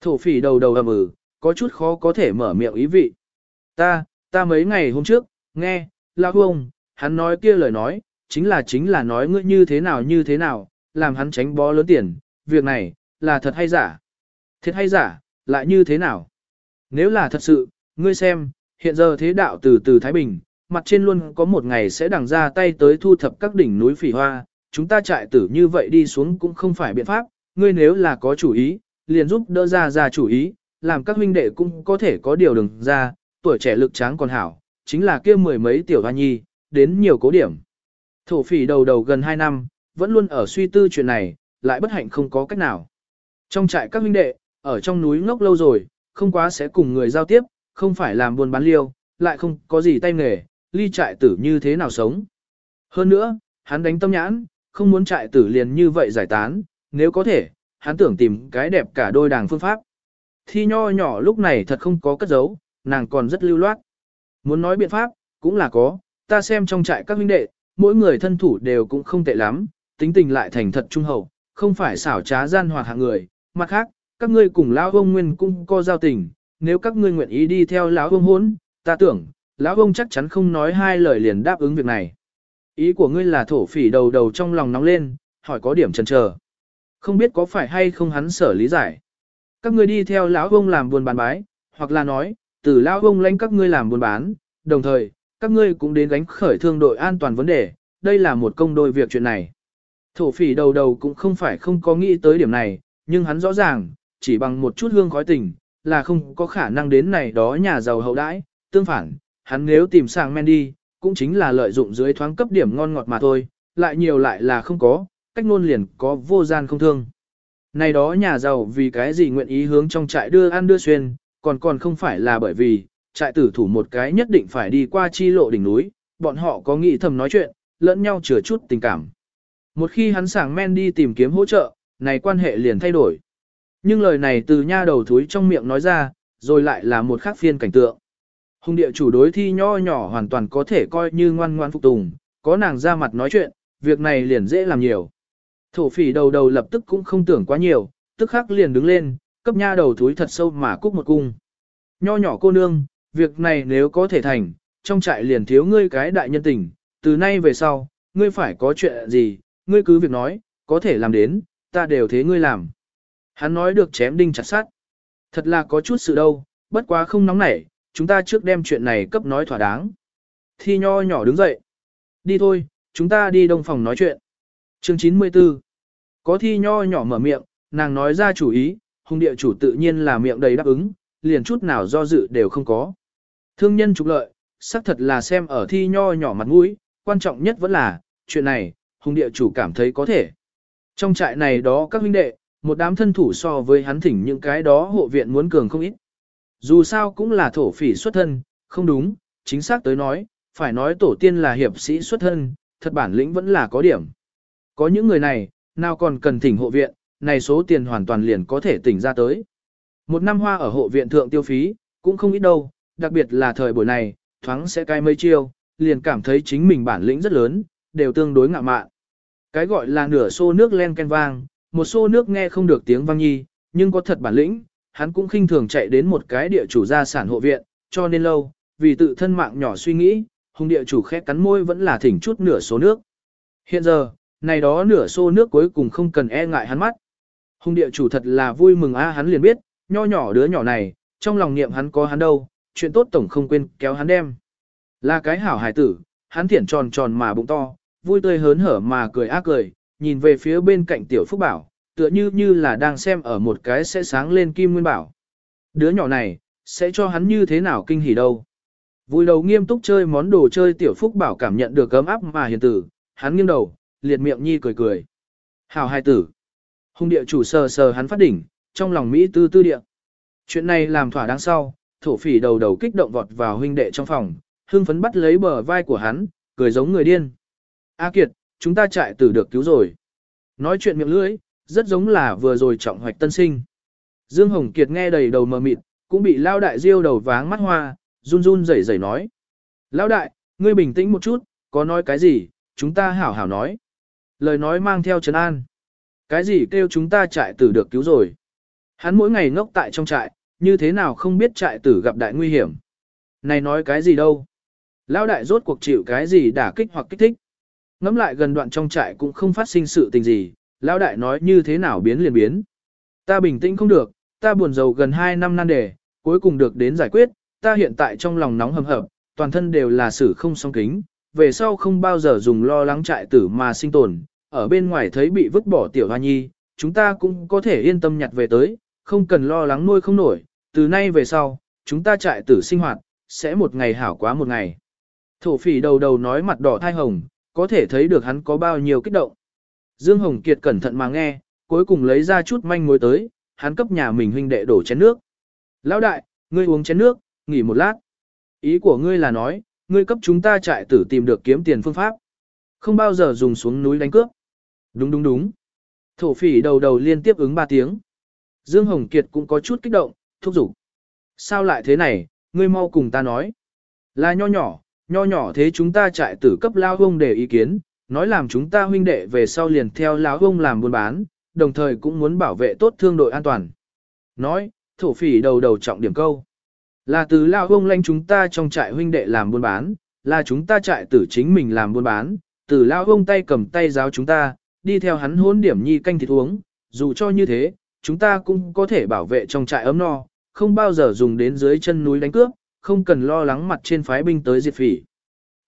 Thổ phỉ đầu đầu ầm ừ, có chút khó có thể mở miệng ý vị. Ta, ta mấy ngày hôm trước, nghe, lão ông, hắn nói kia lời nói, chính là chính là nói ngươi như thế nào như thế nào, làm hắn tránh bó lớn tiền, việc này, là thật hay giả? Thiệt hay giả, lại như thế nào? Nếu là thật sự, ngươi xem, hiện giờ thế đạo từ từ Thái Bình, mặt trên luôn có một ngày sẽ đằng ra tay tới thu thập các đỉnh núi phỉ hoa, chúng ta chạy tử như vậy đi xuống cũng không phải biện pháp, ngươi nếu là có chủ ý, liền giúp đỡ ra ra chủ ý, làm các huynh đệ cũng có thể có điều đừng ra, tuổi trẻ lực tráng còn hảo, chính là kia mười mấy tiểu hoa nhi, đến nhiều cố điểm. Thổ phỉ đầu đầu gần 2 năm, vẫn luôn ở suy tư chuyện này, lại bất hạnh không có cách nào. Trong trại các huynh đệ, ở trong núi ngốc lâu rồi, không quá sẽ cùng người giao tiếp, không phải làm buôn bán liêu, lại không có gì tay nghề, ly trại tử như thế nào sống. Hơn nữa, hắn đánh tâm nhãn, không muốn trại tử liền như vậy giải tán, nếu có thể, hắn tưởng tìm cái đẹp cả đôi đàng phương pháp. Thi nho nhỏ lúc này thật không có cất giấu, nàng còn rất lưu loát. Muốn nói biện pháp, cũng là có, ta xem trong trại các huynh đệ, mỗi người thân thủ đều cũng không tệ lắm, tính tình lại thành thật trung hậu, không phải xảo trá gian hoạt hạng người. Mặt khác, các ngươi cùng lao ông nguyên cũng có giao tình, nếu các ngươi nguyện ý đi theo lão ông hốn, ta tưởng, lão ông chắc chắn không nói hai lời liền đáp ứng việc này. Ý của ngươi là thổ phỉ đầu đầu trong lòng nóng lên, hỏi có điểm chần chờ. Không biết có phải hay không hắn sở lý giải. Các ngươi đi theo lão ông làm buôn bán bái, hoặc là nói, từ lão ông lãnh các ngươi làm buôn bán, đồng thời, các ngươi cũng đến gánh khởi thương đội an toàn vấn đề, đây là một công đôi việc chuyện này. Thổ phỉ đầu đầu cũng không phải không có nghĩ tới điểm này, nhưng hắn rõ ràng, chỉ bằng một chút hương khói tình, là không có khả năng đến này đó nhà giàu hậu đãi, tương phản, hắn nếu tìm sang men đi, cũng chính là lợi dụng dưới thoáng cấp điểm ngon ngọt mà thôi, lại nhiều lại là không có, cách ngôn liền có vô gian không thương. Này đó nhà giàu vì cái gì nguyện ý hướng trong trại đưa ăn đưa xuyên, còn còn không phải là bởi vì, trại tử thủ một cái nhất định phải đi qua chi lộ đỉnh núi, bọn họ có nghĩ thầm nói chuyện, lẫn nhau chừa chút tình cảm. Một khi hắn sảng men đi tìm kiếm hỗ trợ, này quan hệ liền thay đổi. Nhưng lời này từ nha đầu thúi trong miệng nói ra, rồi lại là một khác phiên cảnh tượng. Hùng địa chủ đối thi nho nhỏ hoàn toàn có thể coi như ngoan ngoan phục tùng, có nàng ra mặt nói chuyện, việc này liền dễ làm nhiều. Thổ phỉ đầu đầu lập tức cũng không tưởng quá nhiều, tức khắc liền đứng lên, cấp nha đầu thúi thật sâu mà cúc một cung. Nho nhỏ cô nương, việc này nếu có thể thành, trong trại liền thiếu ngươi cái đại nhân tình, từ nay về sau, ngươi phải có chuyện gì, ngươi cứ việc nói, có thể làm đến, ta đều thế ngươi làm. Hắn nói được chém đinh chặt sắt Thật là có chút sự đâu, bất quá không nóng nảy, chúng ta trước đem chuyện này cấp nói thỏa đáng. Thi nho nhỏ đứng dậy. Đi thôi, chúng ta đi đông phòng nói chuyện. Chương 94 Có thi nho nhỏ mở miệng, nàng nói ra chủ ý, hùng địa chủ tự nhiên là miệng đầy đáp ứng, liền chút nào do dự đều không có. Thương nhân trục lợi, xác thật là xem ở thi nho nhỏ mặt mũi, quan trọng nhất vẫn là, chuyện này, hùng địa chủ cảm thấy có thể. Trong trại này đó các huynh đệ, một đám thân thủ so với hắn thỉnh những cái đó hộ viện muốn cường không ít. Dù sao cũng là thổ phỉ xuất thân, không đúng, chính xác tới nói, phải nói tổ tiên là hiệp sĩ xuất thân, thật bản lĩnh vẫn là có điểm. Có những người này, nào còn cần thỉnh hộ viện, này số tiền hoàn toàn liền có thể tỉnh ra tới. Một năm hoa ở hộ viện thượng tiêu phí, cũng không ít đâu, đặc biệt là thời buổi này, thoáng sẽ cai mây chiêu, liền cảm thấy chính mình bản lĩnh rất lớn, đều tương đối ngạ mạn. Cái gọi là nửa xô nước len ken vang, một xô nước nghe không được tiếng vang nhi, nhưng có thật bản lĩnh, hắn cũng khinh thường chạy đến một cái địa chủ gia sản hộ viện, cho nên lâu, vì tự thân mạng nhỏ suy nghĩ, hùng địa chủ khẽ cắn môi vẫn là thỉnh chút nửa số nước. Hiện giờ, này đó nửa xô nước cuối cùng không cần e ngại hắn mắt. Hùng địa chủ thật là vui mừng a hắn liền biết, nho nhỏ đứa nhỏ này, trong lòng niệm hắn có hắn đâu, chuyện tốt tổng không quên kéo hắn đem. Là cái hảo hải tử, hắn thiển tròn tròn mà bụng to, vui tươi hớn hở mà cười ác cười, nhìn về phía bên cạnh tiểu phúc bảo, tựa như như là đang xem ở một cái sẽ sáng lên kim nguyên bảo. Đứa nhỏ này, sẽ cho hắn như thế nào kinh hỉ đâu. Vui đầu nghiêm túc chơi món đồ chơi tiểu phúc bảo cảm nhận được ấm áp mà hiền tử, hắn nghiêng đầu, liệt miệng nhi cười cười. Hào hai tử. Hùng địa chủ sờ sờ hắn phát đỉnh, trong lòng Mỹ tư tư địa. Chuyện này làm thỏa đáng sau, thổ phỉ đầu đầu kích động vọt vào huynh đệ trong phòng, hưng phấn bắt lấy bờ vai của hắn, cười giống người điên. A Kiệt, chúng ta chạy tử được cứu rồi. Nói chuyện miệng lưỡi, rất giống là vừa rồi trọng hoạch tân sinh. Dương Hồng Kiệt nghe đầy đầu mờ mịt, cũng bị lao đại diêu đầu váng mắt hoa, run run rẩy rẩy nói. Lao đại, ngươi bình tĩnh một chút, có nói cái gì, chúng ta hảo hảo nói. Lời nói mang theo trấn an. Cái gì kêu chúng ta trại tử được cứu rồi. Hắn mỗi ngày ngốc tại trong trại, như thế nào không biết trại tử gặp đại nguy hiểm. Này nói cái gì đâu. Lão đại rốt cuộc chịu cái gì đả kích hoặc kích thích. Ngắm lại gần đoạn trong trại cũng không phát sinh sự tình gì, lão đại nói như thế nào biến liền biến. Ta bình tĩnh không được, ta buồn rầu gần 2 năm nan đề, cuối cùng được đến giải quyết, ta hiện tại trong lòng nóng hầm hập, toàn thân đều là sử không song kính, về sau không bao giờ dùng lo lắng trại tử mà sinh tồn, ở bên ngoài thấy bị vứt bỏ tiểu hoa nhi, chúng ta cũng có thể yên tâm nhặt về tới, không cần lo lắng nuôi không nổi, từ nay về sau, chúng ta trại tử sinh hoạt, sẽ một ngày hảo quá một ngày. Thổ phỉ đầu đầu nói mặt đỏ thai hồng, có thể thấy được hắn có bao nhiêu kích động. Dương Hồng Kiệt cẩn thận mà nghe, cuối cùng lấy ra chút manh mối tới, hắn cấp nhà mình huynh đệ đổ chén nước. Lão đại, ngươi uống chén nước, nghỉ một lát. Ý của ngươi là nói, ngươi cấp chúng ta trại tử tìm được kiếm tiền phương pháp. Không bao giờ dùng xuống núi đánh cướp. Đúng đúng đúng. Thổ phỉ đầu đầu liên tiếp ứng ba tiếng. Dương Hồng Kiệt cũng có chút kích động, thúc giục. Sao lại thế này, ngươi mau cùng ta nói. Là nho nhỏ, nho nhỏ thế chúng ta trại tử cấp lao hông để ý kiến, nói làm chúng ta huynh đệ về sau liền theo lao hông làm buôn bán, đồng thời cũng muốn bảo vệ tốt thương đội an toàn. Nói, thổ phỉ đầu đầu trọng điểm câu. Là từ lao hông lanh chúng ta trong trại huynh đệ làm buôn bán, là chúng ta trại tử chính mình làm buôn bán, từ lao hông tay cầm tay giáo chúng ta, đi theo hắn hốn điểm nhi canh thịt uống, dù cho như thế, chúng ta cũng có thể bảo vệ trong trại ấm no, không bao giờ dùng đến dưới chân núi đánh cướp, không cần lo lắng mặt trên phái binh tới diệt phỉ.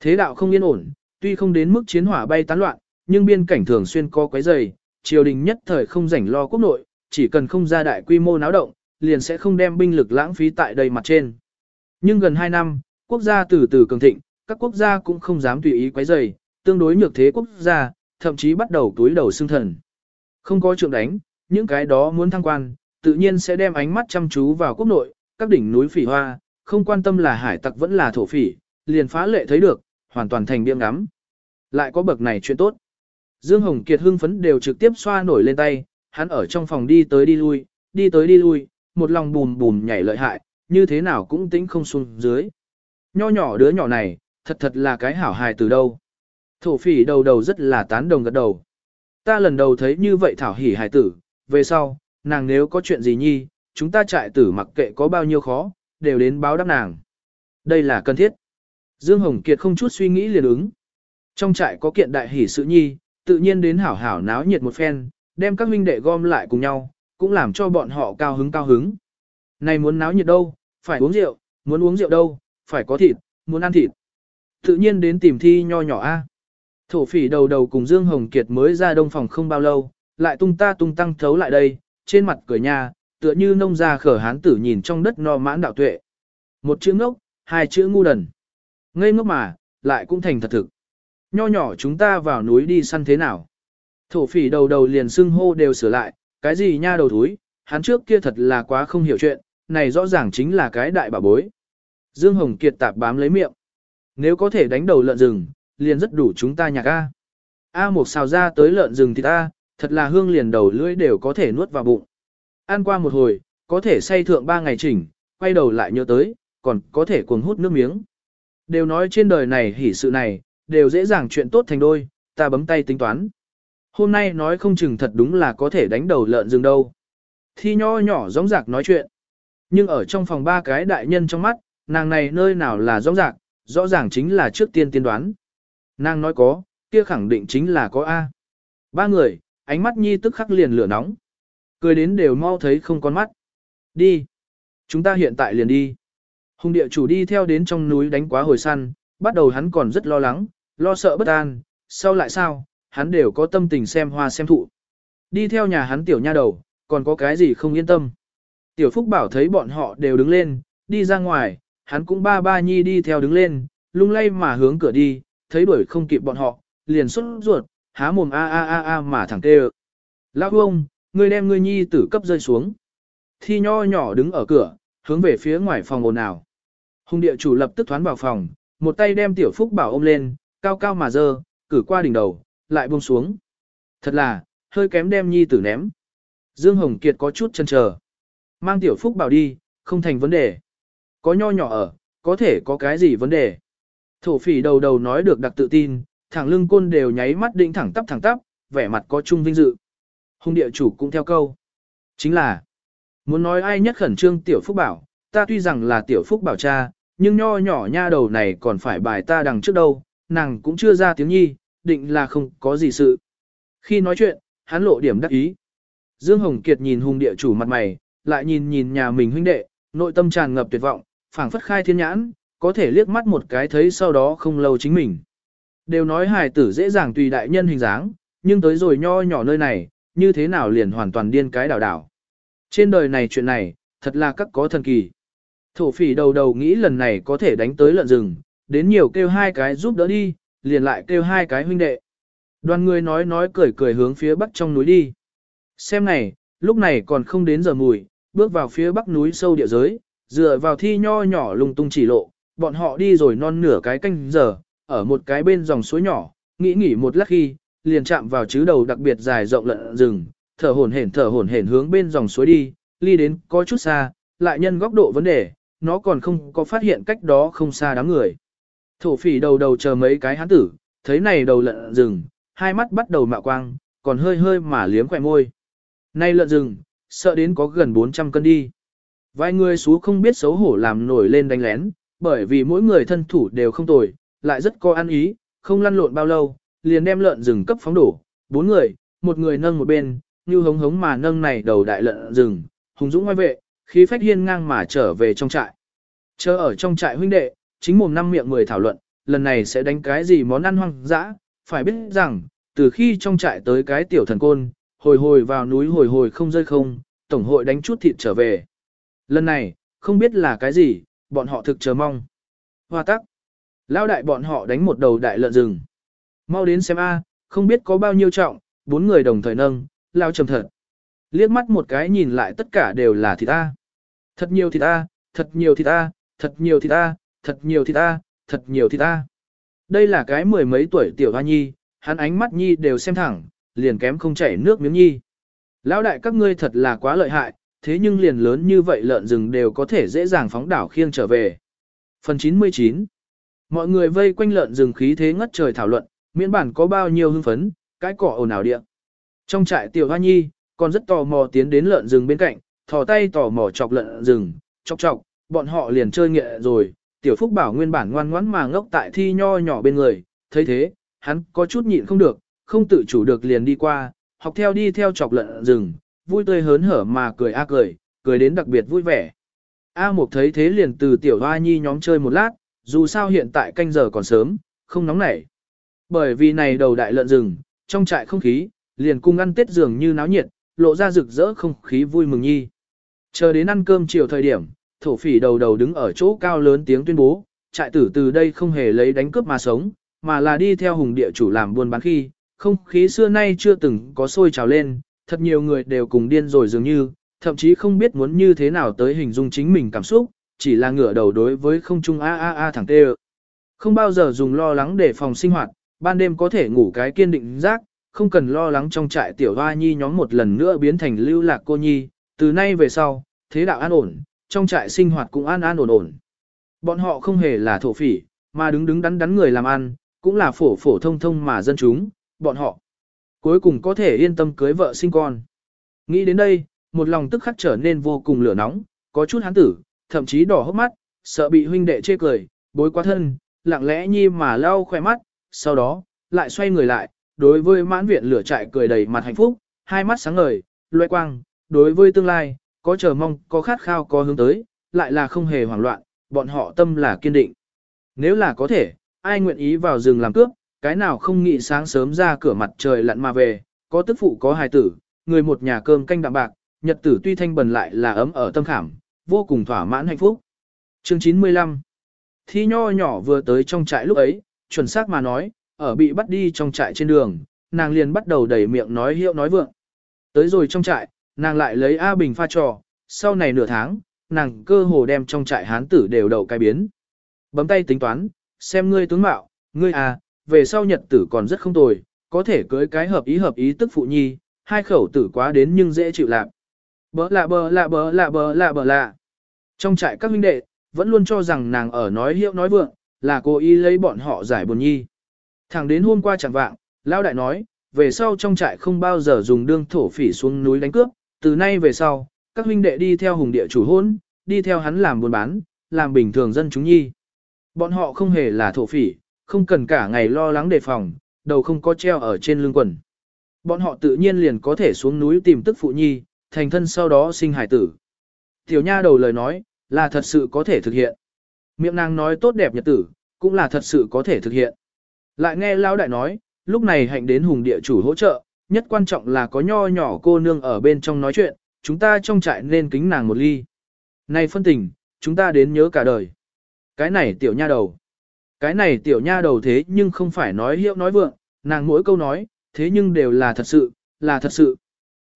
Thế đạo không yên ổn, tuy không đến mức chiến hỏa bay tán loạn, nhưng biên cảnh thường xuyên co quấy dày, triều đình nhất thời không rảnh lo quốc nội, chỉ cần không ra đại quy mô náo động, liền sẽ không đem binh lực lãng phí tại đây mặt trên. Nhưng gần 2 năm, quốc gia từ từ cường thịnh, các quốc gia cũng không dám tùy ý quấy rầy, tương đối nhược thế quốc gia, thậm chí bắt đầu túi đầu xương thần. Không có trượng đánh, những cái đó muốn thăng quan, tự nhiên sẽ đem ánh mắt chăm chú vào quốc nội, các đỉnh núi phỉ hoa, không quan tâm là hải tặc vẫn là thổ phỉ, liền phá lệ thấy được, hoàn toàn thành biếng ngắm. Lại có bậc này chuyện tốt. Dương Hồng Kiệt hưng phấn đều trực tiếp xoa nổi lên tay, hắn ở trong phòng đi tới đi lui, đi tới đi lui, một lòng bùm bùm nhảy lợi hại, như thế nào cũng tính không xuống dưới. Nho nhỏ đứa nhỏ này, thật thật là cái hảo hài từ đâu. Thổ phỉ đầu đầu rất là tán đồng gật đầu. Ta lần đầu thấy như vậy thảo hỉ hài tử, về sau, nàng nếu có chuyện gì nhi, chúng ta trại tử mặc kệ có bao nhiêu khó, đều đến báo đáp nàng. Đây là cần thiết. Dương Hồng Kiệt không chút suy nghĩ liền ứng. Trong trại có kiện đại hỉ sự nhi, tự nhiên đến hảo hảo náo nhiệt một phen, đem các huynh đệ gom lại cùng nhau, cũng làm cho bọn họ cao hứng cao hứng. Này muốn náo nhiệt đâu, phải uống rượu, muốn uống rượu đâu, phải có thịt, muốn ăn thịt. Tự nhiên đến tìm thi nho nhỏ A. Thổ phỉ đầu đầu cùng Dương Hồng Kiệt mới ra đông phòng không bao lâu, lại tung ta tung tăng thấu lại đây, trên mặt cười nhà, tựa như nông gia khở hán tử nhìn trong đất no mãn đạo tuệ. Một chữ ngốc, hai chữ ngu đần. Ngây ngốc mà, lại cũng thành thật thực. Nho nhỏ chúng ta vào núi đi săn thế nào? Thổ phỉ đầu đầu liền xưng hô đều sửa lại, cái gì nha đầu thúi, hắn trước kia thật là quá không hiểu chuyện, này rõ ràng chính là cái đại bà bối. Dương Hồng Kiệt tạp bám lấy miệng. Nếu có thể đánh đầu lợn rừng, liền rất đủ chúng ta nhạc A. A một xào ra tới lợn rừng thì ta, thật là hương liền đầu lưỡi đều có thể nuốt vào bụng. Ăn qua một hồi, có thể say thượng ba ngày chỉnh, quay đầu lại nhớ tới, còn có thể cuồng hút nước miếng. Đều nói trên đời này hỉ sự này, đều dễ dàng chuyện tốt thành đôi, ta bấm tay tính toán. Hôm nay nói không chừng thật đúng là có thể đánh đầu lợn rừng đâu. Thi nho nhỏ gióng giạc nói chuyện. Nhưng ở trong phòng ba cái đại nhân trong mắt, nàng này nơi nào là gióng giạc, rõ ràng chính là trước tiên tiên đoán. Nàng nói có, kia khẳng định chính là có A. Ba người, ánh mắt nhi tức khắc liền lửa nóng. Cười đến đều mau thấy không con mắt. Đi. Chúng ta hiện tại liền đi. Hùng địa chủ đi theo đến trong núi đánh quá hồi săn, bắt đầu hắn còn rất lo lắng, lo sợ bất an, sau lại sao, hắn đều có tâm tình xem hoa xem thụ. Đi theo nhà hắn tiểu nha đầu, còn có cái gì không yên tâm. Tiểu Phúc Bảo thấy bọn họ đều đứng lên, đi ra ngoài, hắn cũng ba ba nhi đi theo đứng lên, lung lay mà hướng cửa đi, thấy đuổi không kịp bọn họ, liền xuất ruột, há mồm a a a a mà thẳng tê Lão ông, ngươi đem ngươi nhi tử cấp rơi xuống. Thi nho nhỏ đứng ở cửa, hướng về phía ngoài phòng ồn ào. Hùng địa chủ lập tức thoán vào phòng, một tay đem tiểu phúc bảo ôm lên, cao cao mà dơ, cử qua đỉnh đầu, lại buông xuống. Thật là, hơi kém đem nhi tử ném. Dương Hồng Kiệt có chút chân chờ. Mang tiểu phúc bảo đi, không thành vấn đề. Có nho nhỏ ở, có thể có cái gì vấn đề. Thổ phỉ đầu đầu nói được đặc tự tin, thẳng lưng côn đều nháy mắt định thẳng tắp thẳng tắp, vẻ mặt có chung vinh dự. Hùng địa chủ cũng theo câu. Chính là, muốn nói ai nhất khẩn trương tiểu phúc bảo, ta tuy rằng là tiểu phúc bảo cha, nhưng nho nhỏ nha đầu này còn phải bài ta đằng trước đâu, nàng cũng chưa ra tiếng nhi, định là không có gì sự. Khi nói chuyện, hắn lộ điểm đắc ý. Dương Hồng Kiệt nhìn hùng địa chủ mặt mày, lại nhìn nhìn nhà mình huynh đệ, nội tâm tràn ngập tuyệt vọng, phảng phất khai thiên nhãn, có thể liếc mắt một cái thấy sau đó không lâu chính mình. Đều nói hài tử dễ dàng tùy đại nhân hình dáng, nhưng tới rồi nho nhỏ nơi này, như thế nào liền hoàn toàn điên cái đảo đảo. Trên đời này chuyện này, thật là các có thần kỳ. Thổ phỉ đầu đầu nghĩ lần này có thể đánh tới lợn rừng, đến nhiều kêu hai cái giúp đỡ đi, liền lại kêu hai cái huynh đệ. Đoàn người nói nói cười cười hướng phía bắc trong núi đi. Xem này, lúc này còn không đến giờ mùi, bước vào phía bắc núi sâu địa giới, dựa vào thi nho nhỏ lung tung chỉ lộ, bọn họ đi rồi non nửa cái canh giờ, ở một cái bên dòng suối nhỏ, nghĩ nghỉ một lát khi, liền chạm vào chứ đầu đặc biệt dài rộng lận rừng, thở hổn hển thở hổn hển hướng bên dòng suối đi, ly đến có chút xa, lại nhân góc độ vấn đề, nó còn không có phát hiện cách đó không xa đám người. Thổ phỉ đầu đầu chờ mấy cái hán tử, thấy này đầu lợn rừng, hai mắt bắt đầu mạo quang, còn hơi hơi mà liếm khỏe môi. Nay lợn rừng, sợ đến có gần 400 cân đi. Vài người xú không biết xấu hổ làm nổi lên đánh lén, bởi vì mỗi người thân thủ đều không tồi, lại rất có ăn ý, không lăn lộn bao lâu, liền đem lợn rừng cấp phóng đổ. Bốn người, một người nâng một bên, như hống hống mà nâng này đầu đại lợn rừng, hùng dũng ngoài vệ, khí phách hiên ngang mà trở về trong trại. Chờ ở trong trại huynh đệ, chính mồm năm miệng người thảo luận, lần này sẽ đánh cái gì món ăn hoang dã, phải biết rằng, từ khi trong trại tới cái tiểu thần côn, hồi hồi vào núi hồi hồi không rơi không, tổng hội đánh chút thịt trở về. Lần này, không biết là cái gì, bọn họ thực chờ mong. Hoa tắc. Lao đại bọn họ đánh một đầu đại lợn rừng. Mau đến xem a, không biết có bao nhiêu trọng, bốn người đồng thời nâng, lao trầm thật. Liếc mắt một cái nhìn lại tất cả đều là thịt ta. Thật nhiều thịt ta, thật nhiều thịt ta, thật nhiều thịt ta, thật nhiều thịt ta, thật nhiều thịt ta. Đây là cái mười mấy tuổi tiểu hoa nhi, hắn ánh mắt nhi đều xem thẳng, liền kém không chảy nước miếng nhi. Lão đại các ngươi thật là quá lợi hại, thế nhưng liền lớn như vậy lợn rừng đều có thể dễ dàng phóng đảo khiêng trở về. Phần 99 Mọi người vây quanh lợn rừng khí thế ngất trời thảo luận, miễn bản có bao nhiêu hưng phấn, cái cỏ ồn ào địa. Trong trại tiểu hoa nhi, còn rất tò mò tiến đến lợn rừng bên cạnh, thò tay tò mò chọc lợn rừng, chọc chọc, bọn họ liền chơi nghệ rồi. Tiểu Phúc bảo nguyên bản ngoan ngoãn mà ngốc tại thi nho nhỏ bên người, thấy thế, hắn có chút nhịn không được, không tự chủ được liền đi qua, học theo đi theo chọc lợn rừng, vui tươi hớn hở mà cười a cười, cười đến đặc biệt vui vẻ. A Mộc thấy thế liền từ tiểu hoa nhi nhóm chơi một lát, dù sao hiện tại canh giờ còn sớm, không nóng nảy. Bởi vì này đầu đại lợn rừng, trong trại không khí, liền cung ăn tết dường như náo nhiệt, lộ ra rực rỡ không khí vui mừng nhi. Chờ đến ăn cơm chiều thời điểm, thổ phỉ đầu đầu đứng ở chỗ cao lớn tiếng tuyên bố, trại tử từ đây không hề lấy đánh cướp mà sống, mà là đi theo hùng địa chủ làm buôn bán khi, không khí xưa nay chưa từng có sôi trào lên, thật nhiều người đều cùng điên rồi dường như, thậm chí không biết muốn như thế nào tới hình dung chính mình cảm xúc, chỉ là ngửa đầu đối với không trung a a a thẳng tê Không bao giờ dùng lo lắng để phòng sinh hoạt, ban đêm có thể ngủ cái kiên định giác, không cần lo lắng trong trại tiểu hoa nhi nhóm một lần nữa biến thành lưu lạc cô nhi, từ nay về sau, thế đạo an ổn, trong trại sinh hoạt cũng an an ổn ổn. Bọn họ không hề là thổ phỉ, mà đứng đứng đắn đắn người làm ăn, cũng là phổ phổ thông thông mà dân chúng, bọn họ cuối cùng có thể yên tâm cưới vợ sinh con. Nghĩ đến đây, một lòng tức khắc trở nên vô cùng lửa nóng, có chút hán tử, thậm chí đỏ hốc mắt, sợ bị huynh đệ chê cười, bối quá thân, lặng lẽ nhi mà lau khoe mắt, sau đó, lại xoay người lại, đối với mãn viện lửa trại cười đầy mặt hạnh phúc, hai mắt sáng ngời, loe quang, đối với tương lai, có chờ mong, có khát khao, có hướng tới, lại là không hề hoảng loạn, bọn họ tâm là kiên định. Nếu là có thể, ai nguyện ý vào rừng làm cướp, cái nào không nghĩ sáng sớm ra cửa mặt trời lặn mà về, có tức phụ có hài tử, người một nhà cơm canh đạm bạc, nhật tử tuy thanh bần lại là ấm ở tâm khảm, vô cùng thỏa mãn hạnh phúc. Chương 95 Thi nho nhỏ vừa tới trong trại lúc ấy, chuẩn xác mà nói, ở bị bắt đi trong trại trên đường, nàng liền bắt đầu đẩy miệng nói hiệu nói vượng. Tới rồi trong trại, nàng lại lấy A Bình pha trò, sau này nửa tháng, nàng cơ hồ đem trong trại hán tử đều đầu cái biến. Bấm tay tính toán, xem ngươi tướng mạo, ngươi à, về sau nhật tử còn rất không tồi, có thể cưới cái hợp ý hợp ý tức phụ nhi, hai khẩu tử quá đến nhưng dễ chịu lạc. Bỡ lạ bỡ lạ bỡ lạ bỡ lạ bỡ lạ. Trong trại các huynh đệ, vẫn luôn cho rằng nàng ở nói hiệu nói vượng, là cô y lấy bọn họ giải buồn nhi. Thẳng đến hôm qua chẳng vạng, Lão đại nói, về sau trong trại không bao giờ dùng đương thổ phỉ xuống núi đánh cướp, từ nay về sau, các huynh đệ đi theo hùng địa chủ hôn, đi theo hắn làm buôn bán, làm bình thường dân chúng nhi. Bọn họ không hề là thổ phỉ, không cần cả ngày lo lắng đề phòng, đầu không có treo ở trên lưng quần. Bọn họ tự nhiên liền có thể xuống núi tìm tức phụ nhi, thành thân sau đó sinh hải tử. Tiểu nha đầu lời nói, là thật sự có thể thực hiện. Miệng nàng nói tốt đẹp nhật tử, cũng là thật sự có thể thực hiện. Lại nghe Lão đại nói, lúc này hạnh đến hùng địa chủ hỗ trợ, nhất quan trọng là có nho nhỏ cô nương ở bên trong nói chuyện, chúng ta trong trại nên kính nàng một ly. Này phân tình, chúng ta đến nhớ cả đời. Cái này tiểu nha đầu. Cái này tiểu nha đầu thế nhưng không phải nói hiệu nói vượng, nàng mỗi câu nói, thế nhưng đều là thật sự, là thật sự.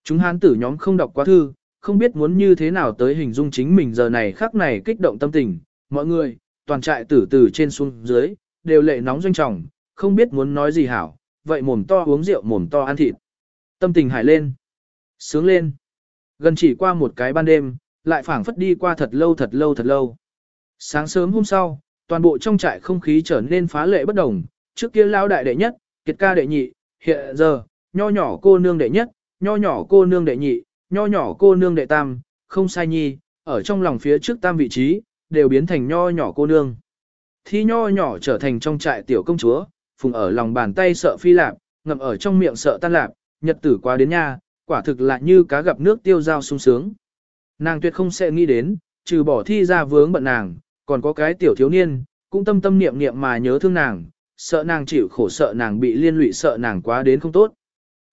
Chúng hán tử nhóm không đọc quá thư, không biết muốn như thế nào tới hình dung chính mình giờ này khắc này kích động tâm tình. Mọi người, toàn trại tử từ trên xuống dưới, đều lệ nóng doanh trọng, không biết muốn nói gì hảo, vậy mồm to uống rượu mồm to ăn thịt. Tâm tình hải lên, sướng lên. Gần chỉ qua một cái ban đêm, lại phảng phất đi qua thật lâu thật lâu thật lâu. Sáng sớm hôm sau, toàn bộ trong trại không khí trở nên phá lệ bất đồng, trước kia lao đại đệ nhất, kiệt ca đệ nhị, hiện giờ, nho nhỏ cô nương đệ nhất, nho nhỏ cô nương đệ nhị, nho nhỏ cô nương đệ tam, không sai nhi, ở trong lòng phía trước tam vị trí, đều biến thành nho nhỏ cô nương. Thi nho nhỏ trở thành trong trại tiểu công chúa, phùng ở lòng bàn tay sợ phi lạp, ngậm ở trong miệng sợ tan lạp, nhật tử qua đến nha, quả thực là như cá gặp nước tiêu dao sung sướng. Nàng tuyệt không sẽ nghĩ đến, trừ bỏ thi ra vướng bận nàng, còn có cái tiểu thiếu niên, cũng tâm tâm niệm niệm mà nhớ thương nàng, sợ nàng chịu khổ sợ nàng bị liên lụy sợ nàng quá đến không tốt.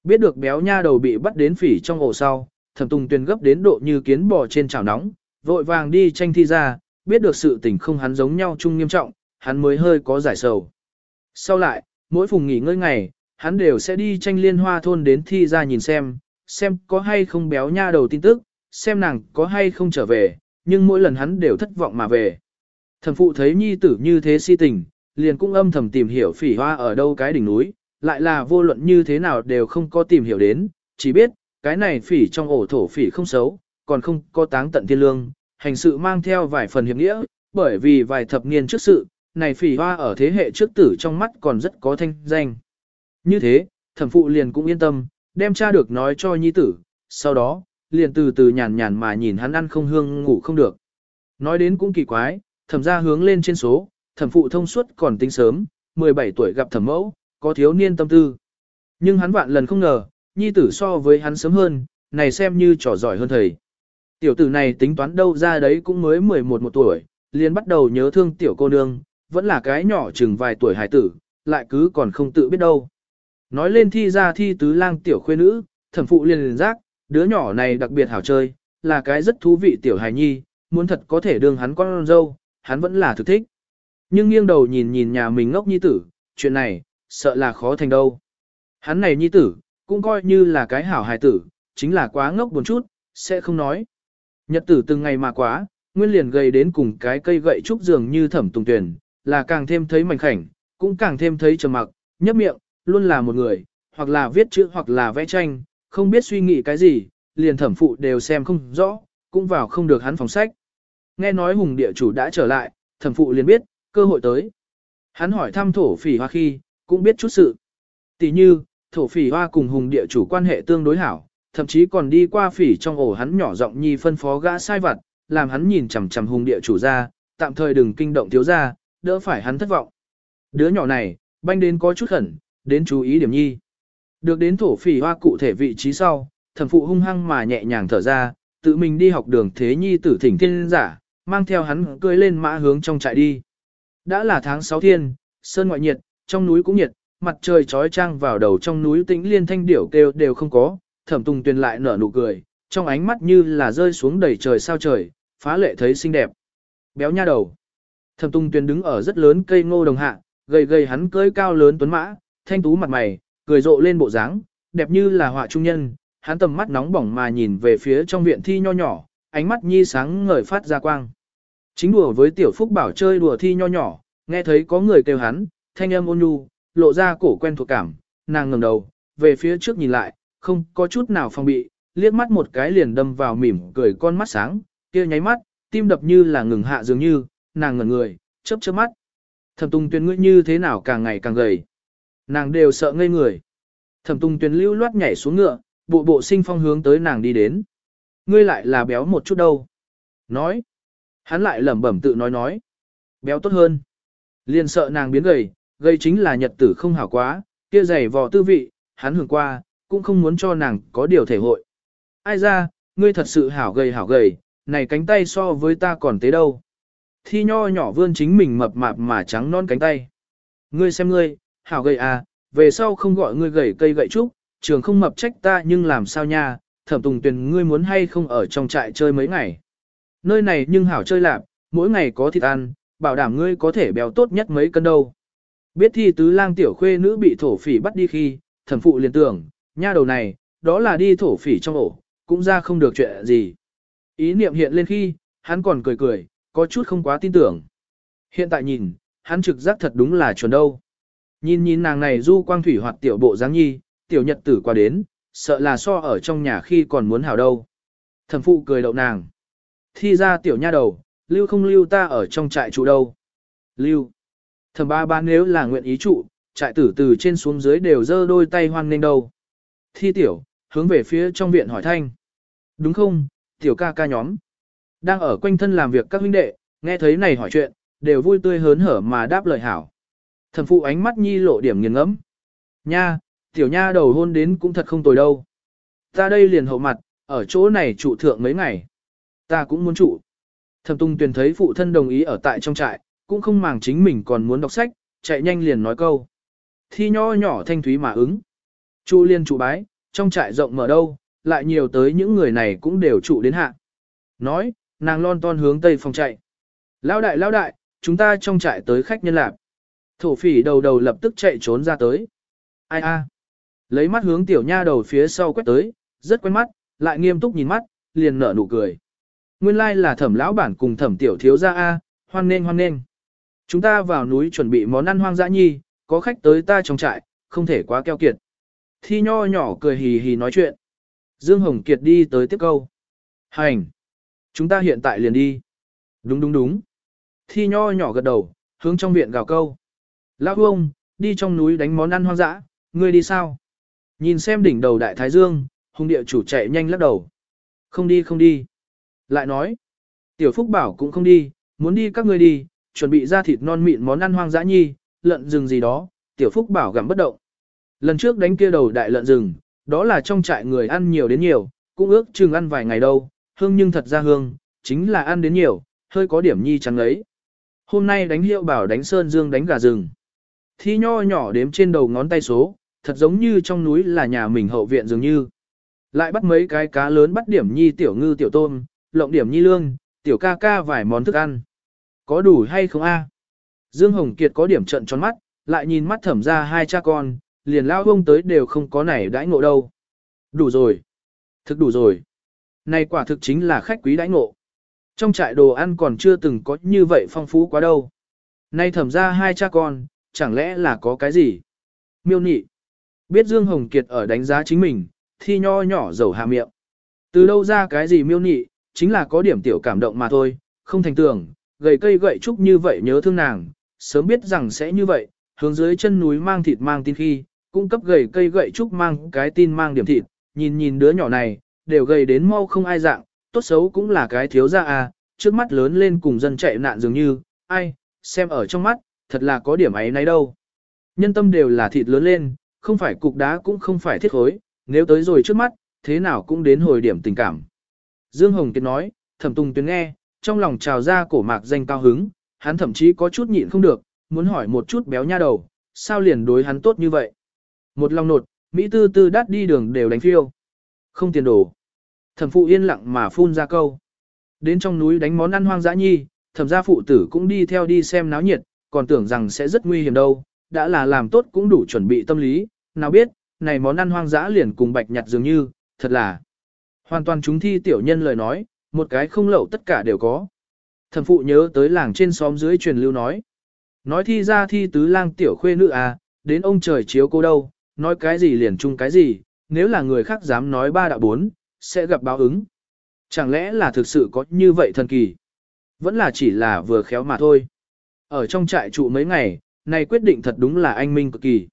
Biết được béo nha đầu bị bắt đến phỉ trong ổ sau, thẩm tùng tuyên gấp đến độ như kiến bò trên chảo nóng, vội vàng đi tranh thi ra, biết được sự tình không hắn giống nhau chung nghiêm trọng, hắn mới hơi có giải sầu. Sau lại, mỗi phùng nghỉ ngơi ngày, hắn đều sẽ đi tranh liên hoa thôn đến thi ra nhìn xem, xem có hay không béo nha đầu tin tức, xem nàng có hay không trở về, nhưng mỗi lần hắn đều thất vọng mà về. Thẩm phụ thấy nhi tử như thế si tình, liền cũng âm thầm tìm hiểu phỉ hoa ở đâu cái đỉnh núi, lại là vô luận như thế nào đều không có tìm hiểu đến, chỉ biết, cái này phỉ trong ổ thổ phỉ không xấu, còn không có táng tận thiên lương, hành sự mang theo vài phần hiệp nghĩa, bởi vì vài thập niên trước sự, này phỉ hoa ở thế hệ trước tử trong mắt còn rất có thanh danh. Như thế, thẩm phụ liền cũng yên tâm, đem cha được nói cho nhi tử, sau đó, liền từ từ nhàn nhàn mà nhìn hắn ăn không hương ngủ không được. Nói đến cũng kỳ quái, thẩm ra hướng lên trên số, thẩm phụ thông suốt còn tính sớm, 17 tuổi gặp thẩm mẫu, có thiếu niên tâm tư. Nhưng hắn vạn lần không ngờ, nhi tử so với hắn sớm hơn, này xem như trò giỏi hơn thầy. Tiểu tử này tính toán đâu ra đấy cũng mới 11 một tuổi, liền bắt đầu nhớ thương tiểu cô nương, vẫn là cái nhỏ chừng vài tuổi hải tử, lại cứ còn không tự biết đâu. Nói lên thi ra thi tứ lang tiểu khuê nữ, thẩm phụ liền liền giác, đứa nhỏ này đặc biệt hảo chơi, là cái rất thú vị tiểu hài nhi, muốn thật có thể đương hắn con dâu, hắn vẫn là thực thích. Nhưng nghiêng đầu nhìn nhìn nhà mình ngốc nhi tử, chuyện này, sợ là khó thành đâu. Hắn này nhi tử, cũng coi như là cái hảo hài tử, chính là quá ngốc buồn chút, sẽ không nói. Nhật tử từng ngày mà quá, nguyên liền gầy đến cùng cái cây gậy trúc dường như thẩm tùng tuyển, là càng thêm thấy mảnh khảnh, cũng càng thêm thấy trầm mặc, nhấp miệng, luôn là một người, hoặc là viết chữ hoặc là vẽ tranh, không biết suy nghĩ cái gì, liền thẩm phụ đều xem không rõ, cũng vào không được hắn phòng sách. Nghe nói hùng địa chủ đã trở lại, thẩm phụ liền biết, cơ hội tới. Hắn hỏi thăm thổ phỉ hoa khi, cũng biết chút sự. Tỷ như, thổ phỉ hoa cùng hùng địa chủ quan hệ tương đối hảo, thậm chí còn đi qua phỉ trong ổ hắn nhỏ giọng nhi phân phó gã sai vặt, làm hắn nhìn chằm chằm hung địa chủ ra, tạm thời đừng kinh động thiếu ra, đỡ phải hắn thất vọng. Đứa nhỏ này, banh đến có chút khẩn, đến chú ý điểm nhi. Được đến thổ phỉ hoa cụ thể vị trí sau, thẩm phụ hung hăng mà nhẹ nhàng thở ra, tự mình đi học đường thế nhi tử thỉnh thiên giả, mang theo hắn cưỡi lên mã hướng trong trại đi. Đã là tháng 6 thiên, sơn ngoại nhiệt, trong núi cũng nhiệt, mặt trời trói trang vào đầu trong núi tĩnh liên thanh điểu kêu đều không có, thẩm tùng tuyền lại nở nụ cười, trong ánh mắt như là rơi xuống đầy trời sao trời, phá lệ thấy xinh đẹp. Béo nha đầu. Thẩm tùng tuyền đứng ở rất lớn cây ngô đồng hạ, gầy gầy hắn cưỡi cao lớn tuấn mã, thanh tú mặt mày, cười rộ lên bộ dáng, đẹp như là họa trung nhân, hắn tầm mắt nóng bỏng mà nhìn về phía trong viện thi nho nhỏ, ánh mắt nhi sáng ngời phát ra quang. Chính đùa với tiểu phúc bảo chơi đùa thi nho nhỏ, nghe thấy có người kêu hắn, thanh âm ôn nhu, lộ ra cổ quen thuộc cảm, nàng ngẩng đầu, về phía trước nhìn lại, không có chút nào phòng bị, liếc mắt một cái liền đâm vào mỉm cười con mắt sáng, kia nháy mắt, tim đập như là ngừng hạ dường như, nàng ngẩn người, chớp chớp mắt. Thẩm tung Tuyền ngươi như thế nào càng ngày càng gầy. Nàng đều sợ ngây người. Thẩm tung Tuyền lưu loát nhảy xuống ngựa, bộ bộ sinh phong hướng tới nàng đi đến. Ngươi lại là béo một chút đâu. Nói. Hắn lại lẩm bẩm tự nói nói. Béo tốt hơn. Liền sợ nàng biến gầy, gầy chính là nhật tử không hảo quá, kia dày vò tư vị, hắn hưởng qua, cũng không muốn cho nàng có điều thể hội. Ai ra, ngươi thật sự hảo gầy hảo gầy, này cánh tay so với ta còn tế đâu. Thi nho nhỏ vươn chính mình mập mạp mà trắng non cánh tay. Ngươi xem ngươi, hảo gầy à, về sau không gọi ngươi gầy cây gậy trúc, trường không mập trách ta nhưng làm sao nha, thẩm tùng Tuyền, ngươi muốn hay không ở trong trại chơi mấy ngày. Nơi này nhưng hảo chơi lạp, mỗi ngày có thịt ăn, bảo đảm ngươi có thể béo tốt nhất mấy cân đâu. Biết thi tứ lang tiểu khuê nữ bị thổ phỉ bắt đi khi, thẩm phụ liền tưởng, nha đầu này, đó là đi thổ phỉ trong ổ, cũng ra không được chuyện gì. Ý niệm hiện lên khi, hắn còn cười cười, có chút không quá tin tưởng. Hiện tại nhìn, hắn trực giác thật đúng là chuẩn đâu. Nhìn nhìn nàng này du quang thủy hoạt tiểu bộ dáng nhi, tiểu nhật tử qua đến, sợ là so ở trong nhà khi còn muốn hảo đâu. Thẩm phụ cười đậu nàng. Thi ra tiểu nha đầu, lưu không lưu ta ở trong trại trụ đâu. Lưu. Thẩm ba ba nếu là nguyện ý trụ, trại tử từ trên xuống dưới đều giơ đôi tay hoan nên đâu. Thi tiểu, hướng về phía trong viện hỏi thanh. Đúng không, tiểu ca ca nhóm. Đang ở quanh thân làm việc các huynh đệ, nghe thấy này hỏi chuyện, đều vui tươi hớn hở mà đáp lời hảo. Thẩm phụ ánh mắt nhi lộ điểm nghiền ngẫm. Nha, Tiểu nha đầu hôn đến cũng thật không tồi đâu. Ta đây liền hậu mặt, ở chỗ này trụ thượng mấy ngày. Ta cũng muốn trụ. Thẩm Tung Tuyền thấy phụ thân đồng ý ở tại trong trại, cũng không màng chính mình còn muốn đọc sách, chạy nhanh liền nói câu. Thi nho nhỏ thanh thúy mà ứng chu liên trụ bái, trong trại rộng mở đâu, lại nhiều tới những người này cũng đều trụ đến hạ. Nói, nàng lon ton hướng tây phòng chạy. Lão đại lão đại, chúng ta trong trại tới khách nhân lạc. Thổ phỉ đầu đầu lập tức chạy trốn ra tới. Ai a? Lấy mắt hướng tiểu nha đầu phía sau quét tới, rất quen mắt, lại nghiêm túc nhìn mắt, liền nở nụ cười. Nguyên lai like là thẩm lão bản cùng thẩm tiểu thiếu gia A, hoan nên hoan nên. Chúng ta vào núi chuẩn bị món ăn hoang dã nhi, có khách tới ta trong trại, không thể quá keo kiệt. Thi nho nhỏ cười hì hì nói chuyện. Dương Hồng Kiệt đi tới tiếp câu. Hành! Chúng ta hiện tại liền đi. Đúng đúng đúng. Thi nho nhỏ gật đầu, hướng trong viện gào câu. Lão ông, đi trong núi đánh món ăn hoang dã, ngươi đi sao? Nhìn xem đỉnh đầu đại thái dương, hùng địa chủ chạy nhanh lắc đầu. Không đi không đi. Lại nói, tiểu phúc bảo cũng không đi, muốn đi các ngươi đi, chuẩn bị ra thịt non mịn món ăn hoang dã nhi, lợn rừng gì đó, tiểu phúc bảo gặm bất động. Lần trước đánh kia đầu đại lợn rừng, đó là trong trại người ăn nhiều đến nhiều, cũng ước chừng ăn vài ngày đâu, hương nhưng thật ra hương, chính là ăn đến nhiều, hơi có điểm nhi trắng ấy. Hôm nay đánh hiệu bảo đánh sơn dương đánh gà rừng. Thi nho nhỏ đếm trên đầu ngón tay số, thật giống như trong núi là nhà mình hậu viện dường như. Lại bắt mấy cái cá lớn bắt điểm nhi tiểu ngư tiểu tôm, lộng điểm nhi lương, tiểu ca ca vài món thức ăn. Có đủ hay không a? Dương Hồng Kiệt có điểm trận tròn mắt, lại nhìn mắt thẩm ra hai cha con, liền lao ông tới đều không có này đãi ngộ đâu. Đủ rồi. Thực đủ rồi. Này quả thực chính là khách quý đãi ngộ. Trong trại đồ ăn còn chưa từng có như vậy phong phú quá đâu. Nay thẩm ra hai cha con, chẳng lẽ là có cái gì? Miêu nị. Biết Dương Hồng Kiệt ở đánh giá chính mình, thi nho nhỏ dầu hạ miệng. Từ đâu ra cái gì miêu nị, chính là có điểm tiểu cảm động mà thôi, không thành tưởng, gầy cây gậy trúc như vậy nhớ thương nàng, sớm biết rằng sẽ như vậy, hướng dưới chân núi mang thịt mang tin khi, cung cấp gầy cây gậy trúc mang cái tin mang điểm thịt, nhìn nhìn đứa nhỏ này, đều gầy đến mau không ai dạng, tốt xấu cũng là cái thiếu gia à, trước mắt lớn lên cùng dân chạy nạn dường như, ai, xem ở trong mắt, thật là có điểm ấy nấy đâu. Nhân tâm đều là thịt lớn lên, không phải cục đá cũng không phải thiết khối, nếu tới rồi trước mắt, thế nào cũng đến hồi điểm tình cảm. Dương Hồng Kiệt nói, thẩm tùng tuyến nghe, trong lòng trào ra cổ mạc danh cao hứng, hắn thậm chí có chút nhịn không được, muốn hỏi một chút béo nha đầu, sao liền đối hắn tốt như vậy. Một lòng nột, Mỹ tư tư đắt đi đường đều đánh phiêu. Không tiền đồ. Thẩm phụ yên lặng mà phun ra câu. Đến trong núi đánh món ăn hoang dã nhi, thẩm gia phụ tử cũng đi theo đi xem náo nhiệt, còn tưởng rằng sẽ rất nguy hiểm đâu, đã là làm tốt cũng đủ chuẩn bị tâm lý, nào biết, này món ăn hoang dã liền cùng bạch nhặt dường như, thật là hoàn toàn chúng thi tiểu nhân lời nói, một cái không lậu tất cả đều có. Thẩm phụ nhớ tới làng trên xóm dưới truyền lưu nói. Nói thi ra thi tứ lang tiểu khuê nữ à, đến ông trời chiếu cô đâu, nói cái gì liền chung cái gì, nếu là người khác dám nói ba đạo bốn, sẽ gặp báo ứng. Chẳng lẽ là thực sự có như vậy thần kỳ? Vẫn là chỉ là vừa khéo mà thôi. Ở trong trại trụ mấy ngày, này quyết định thật đúng là anh minh cực kỳ.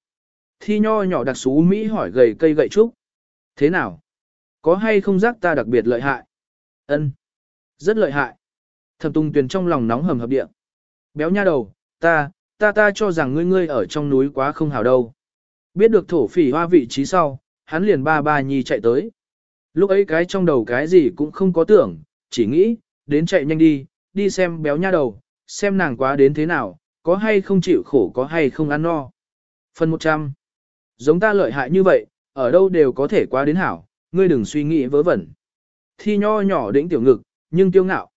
Thi nho nhỏ đặc xú Mỹ hỏi gầy cây gậy trúc. Thế nào? Có hay không giác ta đặc biệt lợi hại? Ân, Rất lợi hại. Thẩm tung tuyền trong lòng nóng hầm hập địa. Béo nha đầu, ta, ta ta cho rằng ngươi ngươi ở trong núi quá không hảo đâu. Biết được thổ phỉ hoa vị trí sau, hắn liền ba ba nhi chạy tới. Lúc ấy cái trong đầu cái gì cũng không có tưởng, chỉ nghĩ, đến chạy nhanh đi, đi xem béo nha đầu, xem nàng quá đến thế nào, có hay không chịu khổ có hay không ăn no. Phần 100. Giống ta lợi hại như vậy, ở đâu đều có thể quá đến hảo, ngươi đừng suy nghĩ vớ vẩn. Thi nho nhỏ đỉnh tiểu ngực, nhưng tiêu ngạo.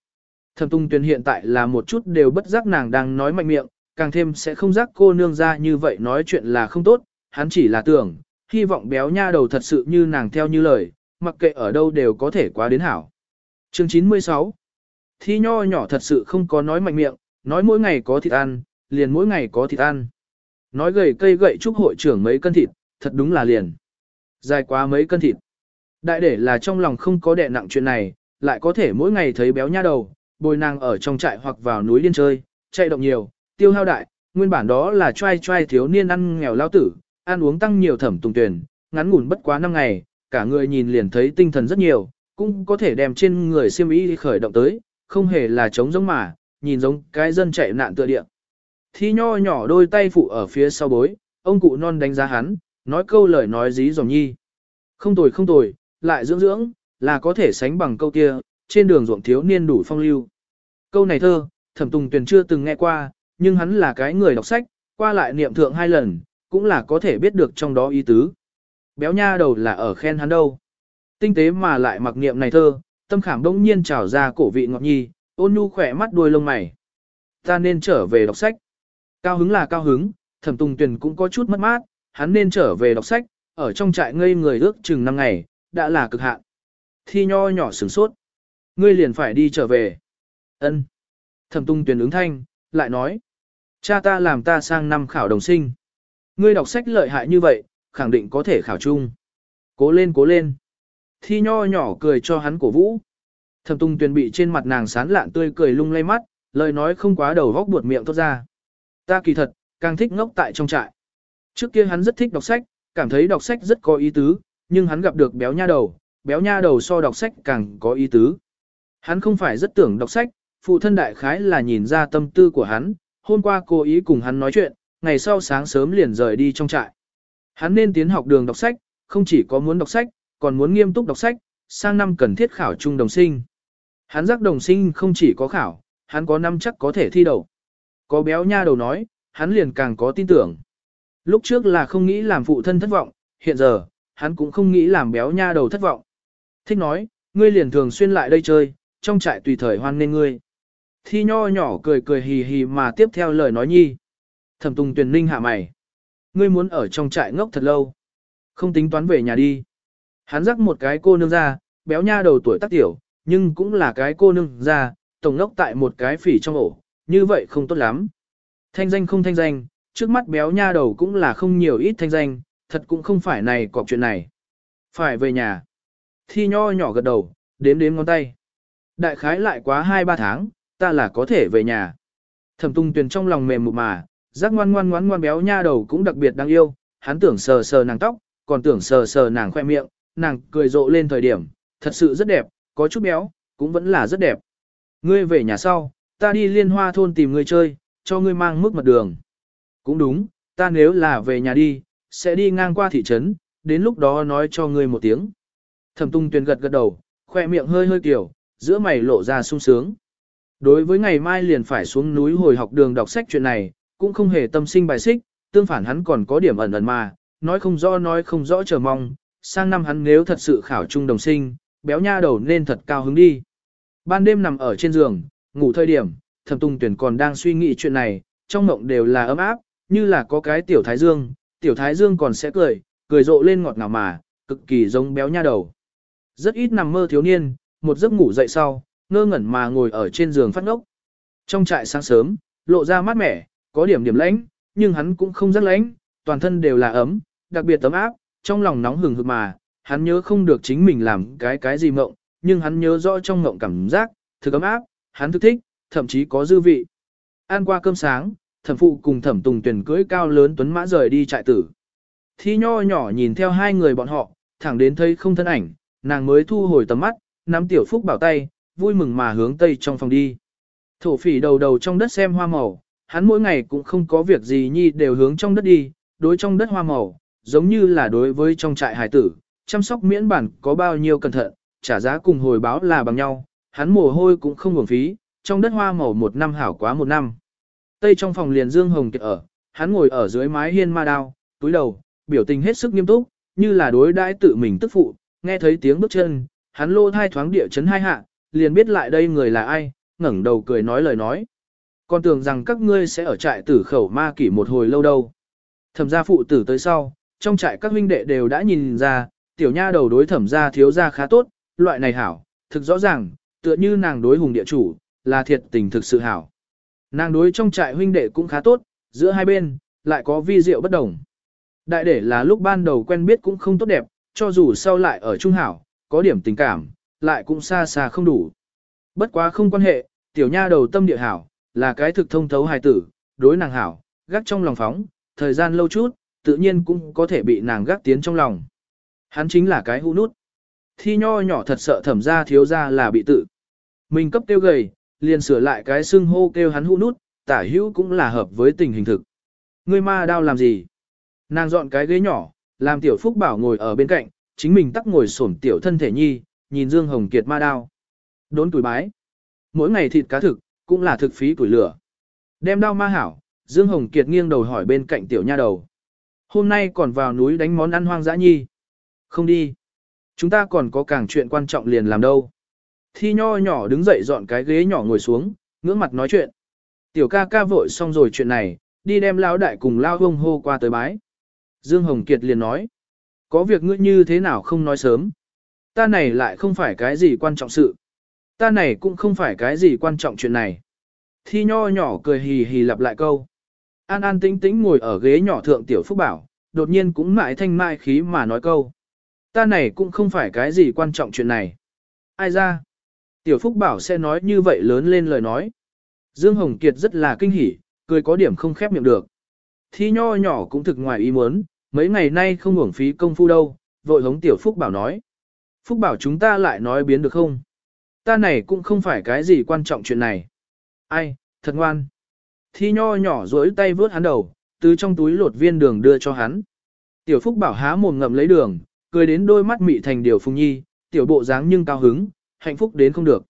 Thẩm tung tuyền hiện tại là một chút đều bất giác nàng đang nói mạnh miệng, càng thêm sẽ không giác cô nương ra như vậy nói chuyện là không tốt, hắn chỉ là tưởng, hy vọng béo nha đầu thật sự như nàng theo như lời, mặc kệ ở đâu đều có thể quá đến hảo. Chương 96 Thi nho nhỏ thật sự không có nói mạnh miệng, nói mỗi ngày có thịt ăn, liền mỗi ngày có thịt ăn. Nói gầy cây gậy chúc hội trưởng mấy cân thịt, thật đúng là liền. Dài quá mấy cân thịt. Đại để là trong lòng không có đè nặng chuyện này, lại có thể mỗi ngày thấy béo nha đầu, bồi nàng ở trong trại hoặc vào núi điên chơi, chạy động nhiều, tiêu hao đại, nguyên bản đó là trai trai thiếu niên ăn nghèo lao tử, ăn uống tăng nhiều thẩm tùng tuyển, ngắn ngủn bất quá 5 ngày, cả người nhìn liền thấy tinh thần rất nhiều, cũng có thể đem trên người siêm ý khởi động tới, không hề là trống giống mà, nhìn giống cái dân chạy nạn tựa địa. Thi nho nhỏ đôi tay phụ ở phía sau bối, ông cụ non đánh giá hắn, nói câu lời nói dí dòm nhi. Không tồi không tồi, lại dưỡng dưỡng, là có thể sánh bằng câu kia, trên đường ruộng thiếu niên đủ phong lưu. Câu này thơ, thẩm tùng tuyển chưa từng nghe qua, nhưng hắn là cái người đọc sách, qua lại niệm thượng hai lần, cũng là có thể biết được trong đó ý tứ. Béo nha đầu là ở khen hắn đâu. Tinh tế mà lại mặc niệm này thơ, tâm khảm đông nhiên trào ra cổ vị ngọt nhi, ôn nhu khỏe mắt đuôi lông mày. Ta nên trở về đọc sách. Cao hứng là cao hứng, thẩm tùng tuyển cũng có chút mất mát, hắn nên trở về đọc sách, ở trong trại ngây người ước chừng năm ngày, đã là cực hạn. Thi nho nhỏ sửng sốt. Ngươi liền phải đi trở về. ân Thẩm tung tuyển ứng thanh, lại nói. Cha ta làm ta sang năm khảo đồng sinh. Ngươi đọc sách lợi hại như vậy, khẳng định có thể khảo chung. Cố lên cố lên. Thi nho nhỏ cười cho hắn cổ vũ. Thẩm tung tuyên bị trên mặt nàng sán lạn tươi cười lung lay mắt, lời nói không quá đầu góc buột miệng tốt ra. Ta kỳ thật, càng thích ngốc tại trong trại. Trước kia hắn rất thích đọc sách, cảm thấy đọc sách rất có ý tứ, nhưng hắn gặp được béo nha đầu, béo nha đầu so đọc sách càng có ý tứ. Hắn không phải rất tưởng đọc sách, phụ thân đại khái là nhìn ra tâm tư của hắn, hôm qua cô ý cùng hắn nói chuyện, ngày sau sáng sớm liền rời đi trong trại. Hắn nên tiến học đường đọc sách, không chỉ có muốn đọc sách, còn muốn nghiêm túc đọc sách, sang năm cần thiết khảo trung đồng sinh. Hắn giác đồng sinh không chỉ có khảo, hắn có năm chắc có thể thi đậu. Có béo nha đầu nói, hắn liền càng có tin tưởng. Lúc trước là không nghĩ làm phụ thân thất vọng, hiện giờ, hắn cũng không nghĩ làm béo nha đầu thất vọng. Thích nói, ngươi liền thường xuyên lại đây chơi, trong trại tùy thời hoan nên ngươi. Thi nho nhỏ cười cười hì hì mà tiếp theo lời nói nhi. Thẩm tùng tuyển ninh hạ mày. Ngươi muốn ở trong trại ngốc thật lâu. Không tính toán về nhà đi. Hắn rắc một cái cô nương ra, béo nha đầu tuổi tác tiểu, nhưng cũng là cái cô nương ra, tổng ngốc tại một cái phỉ trong ổ, như vậy không tốt lắm. Thanh danh không thanh danh, trước mắt béo nha đầu cũng là không nhiều ít thanh danh, thật cũng không phải này cọc chuyện này. Phải về nhà. Thi nho nhỏ gật đầu, đếm đếm ngón tay. Đại khái lại quá 2-3 tháng, ta là có thể về nhà. Thẩm tung tuyền trong lòng mềm mụt mà, giác ngoan ngoan ngoan ngoan béo nha đầu cũng đặc biệt đáng yêu, hắn tưởng sờ sờ nàng tóc, còn tưởng sờ sờ nàng khoe miệng, nàng cười rộ lên thời điểm, thật sự rất đẹp, có chút béo, cũng vẫn là rất đẹp. Ngươi về nhà sau, ta đi liên hoa thôn tìm ngươi chơi, cho ngươi mang mức mật đường. Cũng đúng, ta nếu là về nhà đi, sẽ đi ngang qua thị trấn, đến lúc đó nói cho ngươi một tiếng. Thẩm tung tuyền gật gật đầu, khoe miệng hơi hơi kiểu, giữa mày lộ ra sung sướng. Đối với ngày mai liền phải xuống núi hồi học đường đọc sách chuyện này, cũng không hề tâm sinh bài xích, tương phản hắn còn có điểm ẩn ẩn mà, nói không rõ nói không rõ chờ mong, sang năm hắn nếu thật sự khảo trung đồng sinh, béo nha đầu nên thật cao hứng đi. Ban đêm nằm ở trên giường, ngủ thời điểm, thẩm tung tuyển còn đang suy nghĩ chuyện này, trong mộng đều là ấm áp, như là có cái tiểu thái dương, tiểu thái dương còn sẽ cười, cười rộ lên ngọt ngào mà, cực kỳ giống béo nha đầu. Rất ít nằm mơ thiếu niên, một giấc ngủ dậy sau, ngơ ngẩn mà ngồi ở trên giường phát ngốc. Trong trại sáng sớm, lộ ra mát mẻ, có điểm điểm lãnh, nhưng hắn cũng không rất lãnh, toàn thân đều là ấm, đặc biệt tấm áp, trong lòng nóng hừng hực mà, hắn nhớ không được chính mình làm cái cái gì mộng, nhưng hắn nhớ rõ trong mộng cảm giác, thực ấm áp, hắn thức thích, thậm chí có dư vị. Ăn qua cơm sáng, thẩm phụ cùng thẩm tùng tuyển cưới cao lớn tuấn mã rời đi trại tử. Thi nho nhỏ nhìn theo hai người bọn họ, thẳng đến thấy không thân ảnh, nàng mới thu hồi tầm mắt, nắm tiểu phúc bảo tay, vui mừng mà hướng tây trong phòng đi. Thổ phỉ đầu đầu trong đất xem hoa màu, hắn mỗi ngày cũng không có việc gì nhi đều hướng trong đất đi, đối trong đất hoa màu, giống như là đối với trong trại hải tử, chăm sóc miễn bản có bao nhiêu cẩn thận, trả giá cùng hồi báo là bằng nhau, hắn mồ hôi cũng không uổng phí, trong đất hoa màu một năm hảo quá một năm. Tây trong phòng liền Dương Hồng Kiệt ở, hắn ngồi ở dưới mái hiên ma đao, túi đầu, biểu tình hết sức nghiêm túc, như là đối đãi tự mình tức phụ, nghe thấy tiếng bước chân, hắn lô thai thoáng địa chấn hai hạ, liền biết lại đây người là ai, ngẩng đầu cười nói lời nói. Con tưởng rằng các ngươi sẽ ở trại tử khẩu ma kỷ một hồi lâu đâu. Thẩm gia phụ tử tới sau, trong trại các huynh đệ đều đã nhìn ra, tiểu nha đầu đối thẩm gia thiếu gia khá tốt, loại này hảo, thực rõ ràng, tựa như nàng đối hùng địa chủ, là thiệt tình thực sự hảo. Nàng đối trong trại huynh đệ cũng khá tốt, giữa hai bên, lại có vi diệu bất đồng. Đại để là lúc ban đầu quen biết cũng không tốt đẹp, cho dù sau lại ở trung hảo, có điểm tình cảm, lại cũng xa xa không đủ. Bất quá không quan hệ, tiểu nha đầu tâm địa hảo, là cái thực thông thấu hài tử, đối nàng hảo, gác trong lòng phóng, thời gian lâu chút, tự nhiên cũng có thể bị nàng gác tiến trong lòng. Hắn chính là cái hũ nút. Thi nho nhỏ thật sợ thẩm ra thiếu ra là bị tự. Mình cấp tiêu gầy, liền sửa lại cái xưng hô kêu hắn hũ nút, tả hữu cũng là hợp với tình hình thực. Ngươi ma đao làm gì? Nàng dọn cái ghế nhỏ, Làm tiểu phúc bảo ngồi ở bên cạnh, chính mình tắc ngồi xổm tiểu thân thể nhi, nhìn Dương Hồng Kiệt ma đao. Đốn tuổi bái. Mỗi ngày thịt cá thực, cũng là thực phí củi lửa. Đem đao ma hảo, Dương Hồng Kiệt nghiêng đầu hỏi bên cạnh tiểu nha đầu. Hôm nay còn vào núi đánh món ăn hoang dã nhi. Không đi. Chúng ta còn có càng chuyện quan trọng liền làm đâu. Thi nho nhỏ đứng dậy dọn cái ghế nhỏ ngồi xuống, ngưỡng mặt nói chuyện. Tiểu ca ca vội xong rồi chuyện này, đi đem lao đại cùng lao hông hô qua tới bái. Dương Hồng Kiệt liền nói. Có việc ngươi như thế nào không nói sớm. Ta này lại không phải cái gì quan trọng sự. Ta này cũng không phải cái gì quan trọng chuyện này. Thi nho nhỏ cười hì hì lặp lại câu. An an tĩnh tĩnh ngồi ở ghế nhỏ thượng tiểu phúc bảo, đột nhiên cũng mãi thanh mai khí mà nói câu. Ta này cũng không phải cái gì quan trọng chuyện này. Ai ra? Tiểu phúc bảo sẽ nói như vậy lớn lên lời nói. Dương Hồng Kiệt rất là kinh hỉ, cười có điểm không khép miệng được. Thi nho nhỏ cũng thực ngoài ý muốn, mấy ngày nay không hưởng phí công phu đâu, vội hống tiểu phúc bảo nói. Phúc bảo chúng ta lại nói biến được không? Ta này cũng không phải cái gì quan trọng chuyện này. Ai, thật ngoan. Thi nho nhỏ rỗi tay vướt hắn đầu, từ trong túi lột viên đường đưa cho hắn. Tiểu Phúc bảo há mồm ngậm lấy đường, cười đến đôi mắt mị thành điều phùng nhi, tiểu bộ dáng nhưng cao hứng, hạnh phúc đến không được.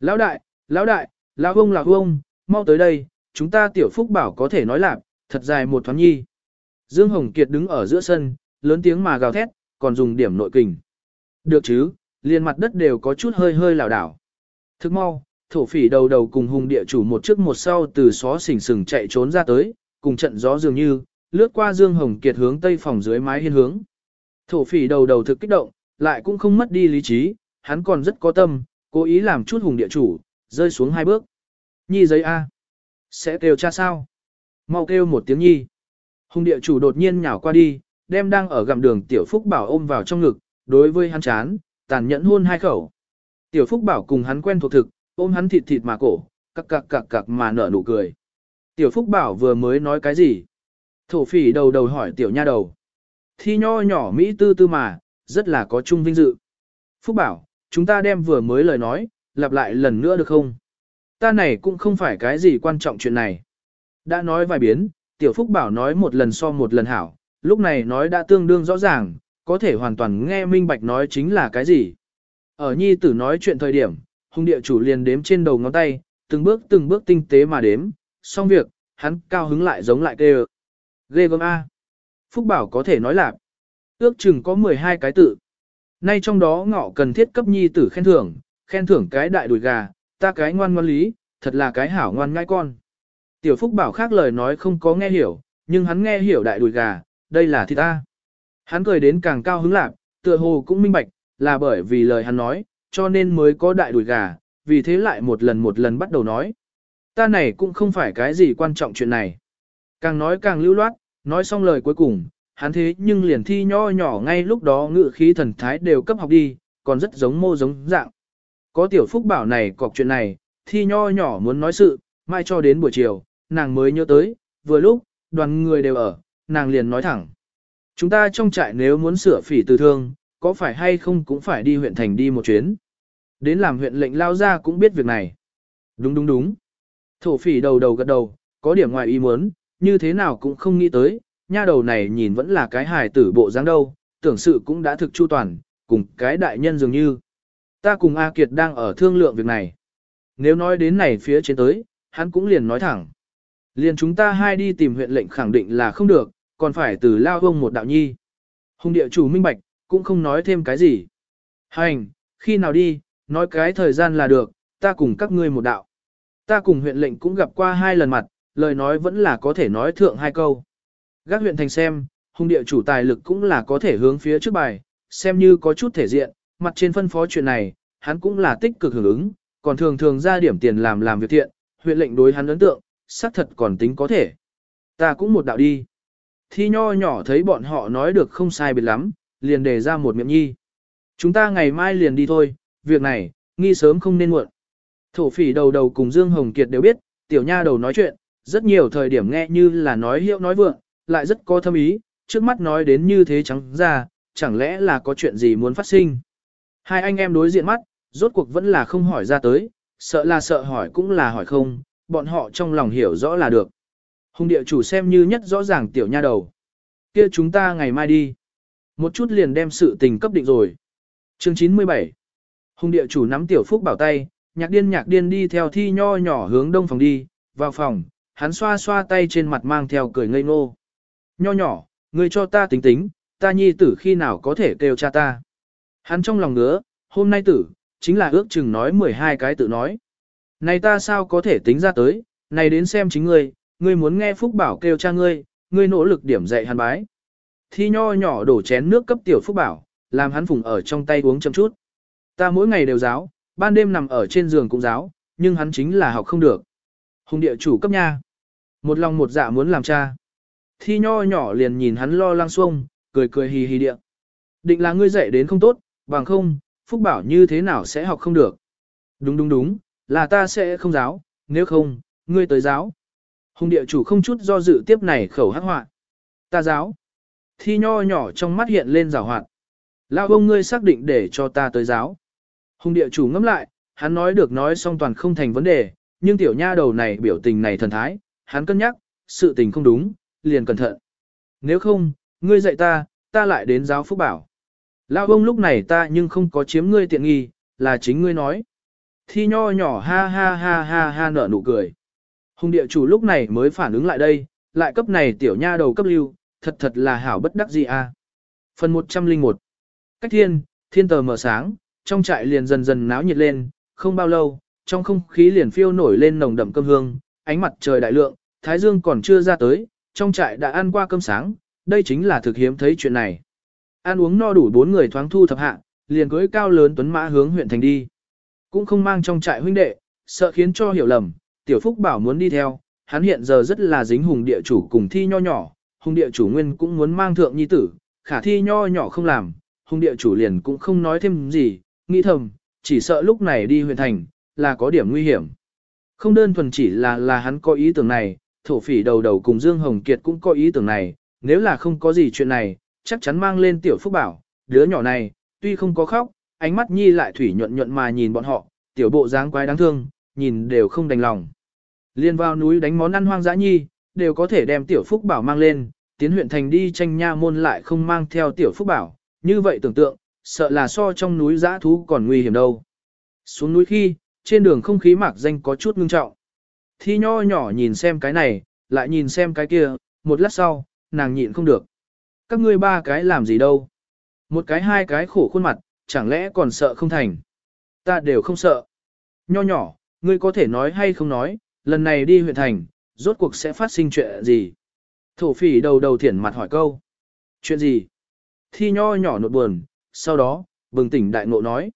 Lão đại, lão đại, lão ông lão ông, mau tới đây, chúng ta tiểu Phúc bảo có thể nói lạc, thật dài một thoáng nhi. Dương Hồng Kiệt đứng ở giữa sân, lớn tiếng mà gào thét, còn dùng điểm nội kình. Được chứ, liền mặt đất đều có chút hơi hơi lảo đảo. Thức mau, thổ phỉ đầu đầu cùng hùng địa chủ một trước một sau từ xó xỉnh sừng chạy trốn ra tới, cùng trận gió dường như, lướt qua Dương Hồng Kiệt hướng tây phòng dưới mái hiên hướng. Thổ phỉ đầu đầu thực kích động, lại cũng không mất đi lý trí, hắn còn rất có tâm, cố ý làm chút hùng địa chủ, rơi xuống hai bước. Nhi giấy A. Sẽ kêu cha sao? Mau kêu một tiếng nhi. Hùng địa chủ đột nhiên nhào qua đi, đem đang ở gặm đường tiểu phúc bảo ôm vào trong ngực, đối với hắn chán, tàn nhẫn hôn hai khẩu. Tiểu phúc bảo cùng hắn quen thuộc thực, ôm hắn thịt thịt mà cổ, cặc cặc cặc cặc mà nở nụ cười. Tiểu Phúc Bảo vừa mới nói cái gì? Thổ phỉ đầu đầu hỏi tiểu nha đầu. Thi nho nhỏ Mỹ tư tư mà, rất là có chung vinh dự. Phúc Bảo, chúng ta đem vừa mới lời nói, lặp lại lần nữa được không? Ta này cũng không phải cái gì quan trọng chuyện này. Đã nói vài biến, tiểu Phúc Bảo nói một lần so một lần hảo, lúc này nói đã tương đương rõ ràng, có thể hoàn toàn nghe minh bạch nói chính là cái gì. Ở nhi tử nói chuyện thời điểm, hung địa chủ liền đếm trên đầu ngón tay, từng bước từng bước tinh tế mà đếm, xong việc, hắn cao hứng lại giống lại kêu. Ghê gớm A. Phúc Bảo có thể nói là, ước chừng có 12 cái tự. Nay trong đó ngọ cần thiết cấp nhi tử khen thưởng, khen thưởng cái đại đùi gà, ta cái ngoan ngoan lý, thật là cái hảo ngoan ngai con. Tiểu Phúc Bảo khác lời nói không có nghe hiểu, nhưng hắn nghe hiểu đại đùi gà, đây là thịt ta. Hắn cười đến càng cao hứng lạc, tựa hồ cũng minh bạch, là bởi vì lời hắn nói, cho nên mới có đại đùi gà, vì thế lại một lần một lần bắt đầu nói. Ta này cũng không phải cái gì quan trọng chuyện này. Càng nói càng lưu loát, nói xong lời cuối cùng, hắn thế nhưng liền thi nho nhỏ ngay lúc đó ngự khí thần thái đều cấp học đi, còn rất giống mô giống dạng. Có tiểu phúc bảo này cọc chuyện này, thi nho nhỏ muốn nói sự, mai cho đến buổi chiều, nàng mới nhớ tới, vừa lúc, đoàn người đều ở, nàng liền nói thẳng. Chúng ta trong trại nếu muốn sửa phỉ từ thương, có phải hay không cũng phải đi huyện thành đi một chuyến. Đến làm huyện lệnh lao ra cũng biết việc này. Đúng đúng đúng. Thổ phỉ đầu đầu gật đầu, có điểm ngoài ý muốn, như thế nào cũng không nghĩ tới, nha đầu này nhìn vẫn là cái hài tử bộ dáng đâu, tưởng sự cũng đã thực chu toàn, cùng cái đại nhân dường như. Ta cùng A Kiệt đang ở thương lượng việc này. Nếu nói đến này phía trên tới, hắn cũng liền nói thẳng. Liền chúng ta hai đi tìm huyện lệnh khẳng định là không được, còn phải từ lao ông một đạo nhi. Hùng địa chủ minh bạch, cũng không nói thêm cái gì. Hành, khi nào đi, nói cái thời gian là được, ta cùng các ngươi một đạo. Ta cùng huyện lệnh cũng gặp qua hai lần mặt, lời nói vẫn là có thể nói thượng hai câu. Gác huyện thành xem, hung địa chủ tài lực cũng là có thể hướng phía trước bài, xem như có chút thể diện, mặt trên phân phó chuyện này, hắn cũng là tích cực hưởng ứng, còn thường thường ra điểm tiền làm làm việc thiện, huyện lệnh đối hắn ấn tượng, xác thật còn tính có thể. Ta cũng một đạo đi. Thi nho nhỏ thấy bọn họ nói được không sai biệt lắm, liền đề ra một miệng nhi. Chúng ta ngày mai liền đi thôi, việc này, nghi sớm không nên muộn. Thổ phỉ đầu đầu cùng Dương Hồng Kiệt đều biết, tiểu nha đầu nói chuyện, rất nhiều thời điểm nghe như là nói hiệu nói vượng, lại rất có thâm ý, trước mắt nói đến như thế trắng ra, chẳng lẽ là có chuyện gì muốn phát sinh. Hai anh em đối diện mắt, rốt cuộc vẫn là không hỏi ra tới, sợ là sợ hỏi cũng là hỏi không, bọn họ trong lòng hiểu rõ là được. Hùng địa chủ xem như nhất rõ ràng tiểu nha đầu. kia chúng ta ngày mai đi. Một chút liền đem sự tình cấp định rồi. Chương 97 Hùng địa chủ nắm tiểu phúc bảo tay, nhạc điên nhạc điên đi theo thi nho nhỏ hướng đông phòng đi, vào phòng, hắn xoa xoa tay trên mặt mang theo cười ngây ngô. Nho nhỏ, ngươi cho ta tính tính, ta nhi tử khi nào có thể kêu cha ta. Hắn trong lòng ngứa, hôm nay tử, chính là ước chừng nói 12 cái tự nói. Này ta sao có thể tính ra tới, này đến xem chính ngươi, ngươi muốn nghe Phúc Bảo kêu cha ngươi, ngươi nỗ lực điểm dạy hắn bái. Thi nho nhỏ đổ chén nước cấp tiểu Phúc Bảo, làm hắn phùng ở trong tay uống chậm chút. Ta mỗi ngày đều giáo, ban đêm nằm ở trên giường cũng giáo, nhưng hắn chính là học không được. Hùng địa chủ cấp nha. Một lòng một dạ muốn làm cha. Thi nho nhỏ liền nhìn hắn lo lang xuông, cười cười hì hì địa. Định là ngươi dạy đến không tốt, bằng không, Phúc Bảo như thế nào sẽ học không được. Đúng đúng đúng, là ta sẽ không giáo, nếu không, ngươi tới giáo. Hùng địa chủ không chút do dự tiếp này khẩu hắc họa. Ta giáo. Thi nho nhỏ trong mắt hiện lên rào hoạt. Lao ông ngươi xác định để cho ta tới giáo. Hùng địa chủ ngẫm lại, hắn nói được nói xong toàn không thành vấn đề, nhưng tiểu nha đầu này biểu tình này thần thái, hắn cân nhắc, sự tình không đúng, liền cẩn thận. Nếu không, ngươi dạy ta, ta lại đến giáo phúc bảo. Lao ông lúc này ta nhưng không có chiếm ngươi tiện nghi, là chính ngươi nói. Thi nho nhỏ ha ha ha ha ha nở nụ cười. Hùng địa chủ lúc này mới phản ứng lại đây, lại cấp này tiểu nha đầu cấp lưu, thật thật là hảo bất đắc gì a. Phần 101 Cách thiên, thiên tờ mở sáng, trong trại liền dần dần náo nhiệt lên, không bao lâu, trong không khí liền phiêu nổi lên nồng đậm cơm hương, ánh mặt trời đại lượng, thái dương còn chưa ra tới, trong trại đã ăn qua cơm sáng, đây chính là thực hiếm thấy chuyện này. Ăn uống no đủ bốn người thoáng thu thập hạ, liền cưới cao lớn tuấn mã hướng huyện thành đi. Cũng không mang trong trại huynh đệ, sợ khiến cho hiểu lầm, tiểu phúc bảo muốn đi theo, hắn hiện giờ rất là dính hùng địa chủ cùng thi nho nhỏ, hùng địa chủ nguyên cũng muốn mang thượng nhi tử, khả thi nho nhỏ không làm, hùng địa chủ liền cũng không nói thêm gì, nghĩ thầm, chỉ sợ lúc này đi huyện thành, là có điểm nguy hiểm. Không đơn thuần chỉ là là hắn có ý tưởng này, thổ phỉ đầu đầu cùng Dương Hồng Kiệt cũng có ý tưởng này, nếu là không có gì chuyện này, chắc chắn mang lên tiểu phúc bảo, đứa nhỏ này, tuy không có khóc, ánh mắt nhi lại thủy nhuận nhuận mà nhìn bọn họ, tiểu bộ dáng quái đáng thương, nhìn đều không đành lòng. Liên vào núi đánh món ăn hoang dã nhi, đều có thể đem tiểu phúc bảo mang lên, tiến huyện thành đi tranh nha môn lại không mang theo tiểu phúc bảo, như vậy tưởng tượng, sợ là so trong núi dã thú còn nguy hiểm đâu. Xuống núi khi, trên đường không khí mạc danh có chút ngưng trọng. Thi nho nhỏ nhìn xem cái này, lại nhìn xem cái kia, một lát sau, nàng nhịn không được. Các ngươi ba cái làm gì đâu? Một cái hai cái khổ khuôn mặt, chẳng lẽ còn sợ không thành? Ta đều không sợ. Nho nhỏ, ngươi có thể nói hay không nói, lần này đi huyện thành, rốt cuộc sẽ phát sinh chuyện gì? Thổ phỉ đầu đầu thiển mặt hỏi câu. Chuyện gì? Thi nho nhỏ nột buồn, sau đó, bừng tỉnh đại ngộ nói.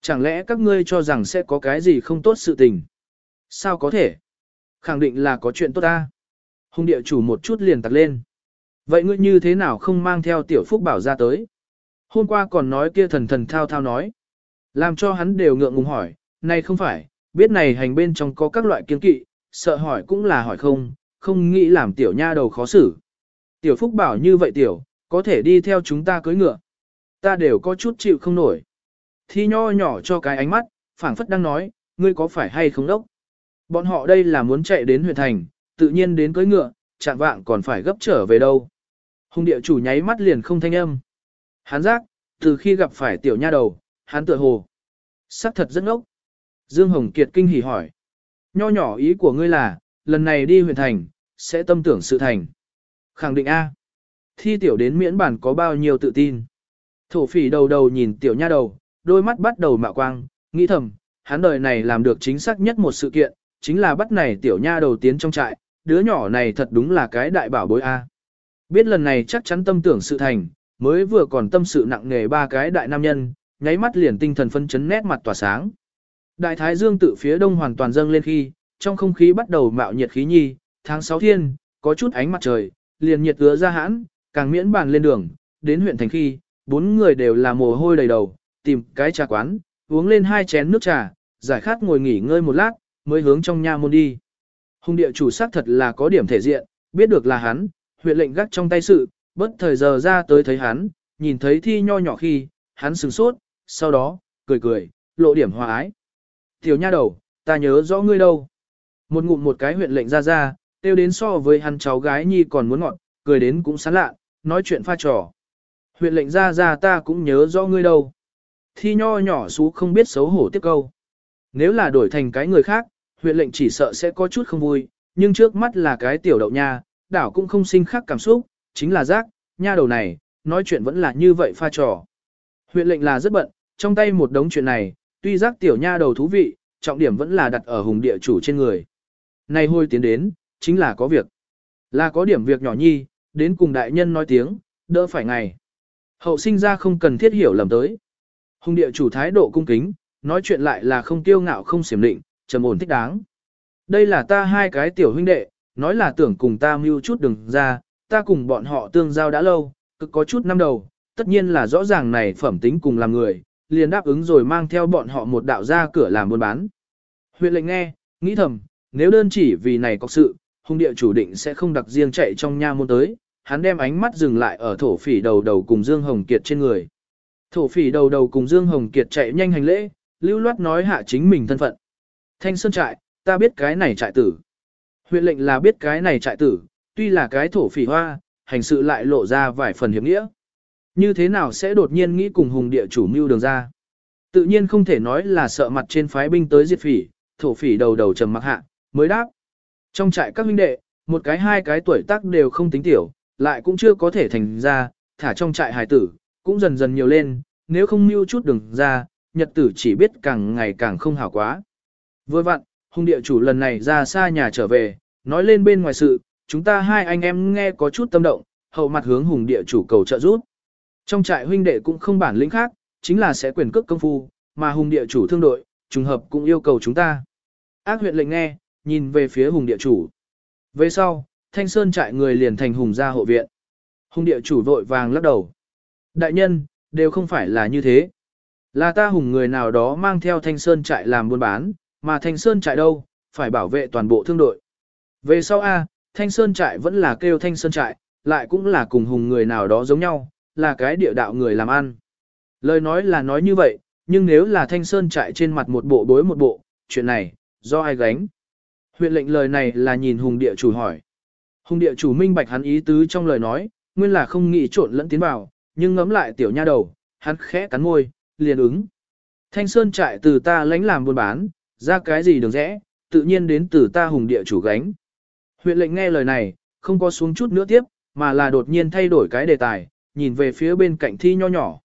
Chẳng lẽ các ngươi cho rằng sẽ có cái gì không tốt sự tình? Sao có thể? Khẳng định là có chuyện tốt ta. Hùng địa chủ một chút liền tặc lên. Vậy ngươi như thế nào không mang theo tiểu phúc bảo ra tới? Hôm qua còn nói kia thần thần thao thao nói. Làm cho hắn đều ngượng ngùng hỏi, này không phải, biết này hành bên trong có các loại kiên kỵ, sợ hỏi cũng là hỏi không, không nghĩ làm tiểu nha đầu khó xử. Tiểu phúc bảo như vậy tiểu, có thể đi theo chúng ta cưới ngựa. Ta đều có chút chịu không nổi. Thi nho nhỏ cho cái ánh mắt, phảng phất đang nói, ngươi có phải hay không đốc? Bọn họ đây là muốn chạy đến huyện thành, tự nhiên đến cưới ngựa, chạm vạng còn phải gấp trở về đâu. Hùng địa chủ nháy mắt liền không thanh âm. Hắn giác, từ khi gặp phải tiểu nha đầu, hắn tựa hồ. Sắc thật rất ngốc. Dương Hồng Kiệt kinh hỉ hỏi. Nho nhỏ ý của ngươi là, lần này đi huyện thành, sẽ tâm tưởng sự thành. Khẳng định A. Thi tiểu đến miễn bản có bao nhiêu tự tin. Thổ phỉ đầu đầu nhìn tiểu nha đầu, đôi mắt bắt đầu mạo quang, nghĩ thầm, hắn đời này làm được chính xác nhất một sự kiện, chính là bắt này tiểu nha đầu tiến trong trại, đứa nhỏ này thật đúng là cái đại bảo bối A. Biết lần này chắc chắn tâm tưởng sự thành, mới vừa còn tâm sự nặng nề ba cái đại nam nhân, nháy mắt liền tinh thần phân chấn nét mặt tỏa sáng. Đại thái dương tự phía đông hoàn toàn dâng lên khi, trong không khí bắt đầu mạo nhiệt khí nhi, tháng 6 thiên, có chút ánh mặt trời, liền nhiệt ứa ra hãn, càng miễn bàn lên đường, đến huyện thành khi, bốn người đều là mồ hôi đầy đầu, tìm cái trà quán, uống lên hai chén nước trà, giải khát ngồi nghỉ ngơi một lát, mới hướng trong nha môn đi. Hùng địa chủ xác thật là có điểm thể diện, biết được là hắn, huyện lệnh gác trong tay sự, bất thời giờ ra tới thấy hắn, nhìn thấy thi nho nhỏ khi, hắn sừng sốt, sau đó, cười cười, lộ điểm hòa ái. Tiểu nha đầu, ta nhớ rõ ngươi đâu. Một ngụm một cái huyện lệnh ra ra, tiêu đến so với hắn cháu gái nhi còn muốn ngọn, cười đến cũng sán lạ, nói chuyện pha trò. Huyện lệnh ra ra ta cũng nhớ rõ ngươi đâu. Thi nho nhỏ xú không biết xấu hổ tiếp câu. Nếu là đổi thành cái người khác, huyện lệnh chỉ sợ sẽ có chút không vui, nhưng trước mắt là cái tiểu đậu nha, đảo cũng không sinh khác cảm xúc, chính là giác, nha đầu này, nói chuyện vẫn là như vậy pha trò. Huyện lệnh là rất bận, trong tay một đống chuyện này, tuy giác tiểu nha đầu thú vị, trọng điểm vẫn là đặt ở hùng địa chủ trên người. Này hôi tiến đến, chính là có việc. Là có điểm việc nhỏ nhi, đến cùng đại nhân nói tiếng, đỡ phải ngày. Hậu sinh ra không cần thiết hiểu lầm tới. Hùng địa chủ thái độ cung kính, nói chuyện lại là không tiêu ngạo không xiểm định, trầm ổn thích đáng. Đây là ta hai cái tiểu huynh đệ, nói là tưởng cùng ta mưu chút đừng ra, ta cùng bọn họ tương giao đã lâu, cực có chút năm đầu, tất nhiên là rõ ràng này phẩm tính cùng làm người, liền đáp ứng rồi mang theo bọn họ một đạo ra cửa làm buôn bán. Huyện lệnh nghe, nghĩ thầm, nếu đơn chỉ vì này có sự, hung địa chủ định sẽ không đặc riêng chạy trong nha môn tới, hắn đem ánh mắt dừng lại ở thổ phỉ đầu đầu cùng Dương Hồng Kiệt trên người. Thổ phỉ đầu đầu cùng Dương Hồng Kiệt chạy nhanh hành lễ, lưu loát nói hạ chính mình thân phận. Thanh Sơn trại, ta biết cái này trại tử. Huyện lệnh là biết cái này trại tử, tuy là cái thổ phỉ hoa, hành sự lại lộ ra vài phần hiểm nghĩa. Như thế nào sẽ đột nhiên nghĩ cùng hùng địa chủ mưu đường ra? Tự nhiên không thể nói là sợ mặt trên phái binh tới diệt phỉ, thổ phỉ đầu đầu trầm mặc hạ, mới đáp. Trong trại các huynh đệ, một cái hai cái tuổi tác đều không tính tiểu, lại cũng chưa có thể thành ra, thả trong trại hài tử, cũng dần dần nhiều lên, nếu không mưu chút đường ra, nhật tử chỉ biết càng ngày càng không hảo quá. Vừa vặn, hùng địa chủ lần này ra xa nhà trở về, nói lên bên ngoài sự, chúng ta hai anh em nghe có chút tâm động, hậu mặt hướng hùng địa chủ cầu trợ giúp. Trong trại huynh đệ cũng không bản lĩnh khác, chính là sẽ quyền cước công phu, mà hùng địa chủ thương đội, trùng hợp cũng yêu cầu chúng ta. Ác huyện lệnh nghe, nhìn về phía hùng địa chủ. Về sau, thanh sơn trại người liền thành hùng gia hộ viện. Hùng địa chủ vội vàng lắc đầu. Đại nhân, đều không phải là như thế. Là ta hùng người nào đó mang theo thanh sơn trại làm buôn bán, mà thanh sơn trại đâu, phải bảo vệ toàn bộ thương đội. Về sau A, thanh sơn trại vẫn là kêu thanh sơn trại, lại cũng là cùng hùng người nào đó giống nhau, là cái địa đạo người làm ăn. Lời nói là nói như vậy, nhưng nếu là thanh sơn trại trên mặt một bộ bối một bộ, chuyện này, do ai gánh? Huyện lệnh lời này là nhìn hùng địa chủ hỏi. Hùng địa chủ minh bạch hắn ý tứ trong lời nói, nguyên là không nghĩ trộn lẫn tiến vào, nhưng ngấm lại tiểu nha đầu, hắn khẽ cắn môi, liền ứng. Thanh sơn trại từ ta lãnh làm buôn bán, ra cái gì đường rẽ, tự nhiên đến từ ta hùng địa chủ gánh. Huyện lệnh nghe lời này, không có xuống chút nữa tiếp, mà là đột nhiên thay đổi cái đề tài, nhìn về phía bên cạnh thi nho nhỏ.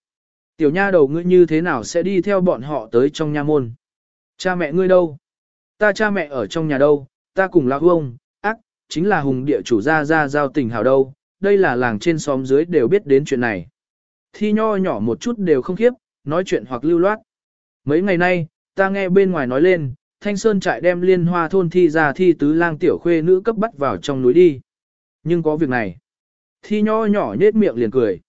Tiểu nha đầu ngươi như thế nào sẽ đi theo bọn họ tới trong nha môn? Cha mẹ ngươi đâu? Ta cha mẹ ở trong nhà đâu? Ta cùng là ông, ác, chính là hùng địa chủ gia gia giao tình hào đâu. Đây là làng trên xóm dưới đều biết đến chuyện này. Thi nho nhỏ một chút đều không khiếp, nói chuyện hoặc lưu loát. Mấy ngày nay, ta nghe bên ngoài nói lên, Thanh Sơn trại đem liên hoa thôn thi ra thi tứ lang tiểu khuê nữ cấp bắt vào trong núi đi. Nhưng có việc này. Thi nho nhỏ nết miệng liền cười.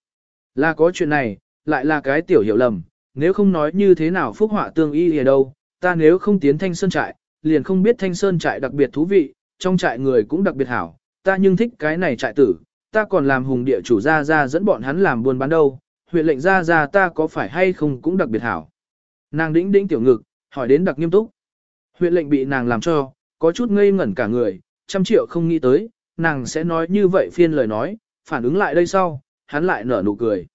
Là có chuyện này, lại là cái tiểu hiểu lầm, nếu không nói như thế nào phúc họa tương y ở đâu, ta nếu không tiến thanh sơn trại, liền không biết thanh sơn trại đặc biệt thú vị, trong trại người cũng đặc biệt hảo, ta nhưng thích cái này trại tử, ta còn làm hùng địa chủ ra ra dẫn bọn hắn làm buôn bán đâu, huyện lệnh ra ra ta có phải hay không cũng đặc biệt hảo. Nàng đĩnh đĩnh tiểu ngực, hỏi đến đặc nghiêm túc. Huyện lệnh bị nàng làm cho, có chút ngây ngẩn cả người, trăm triệu không nghĩ tới, nàng sẽ nói như vậy phiên lời nói, phản ứng lại đây sau, hắn lại nở nụ cười.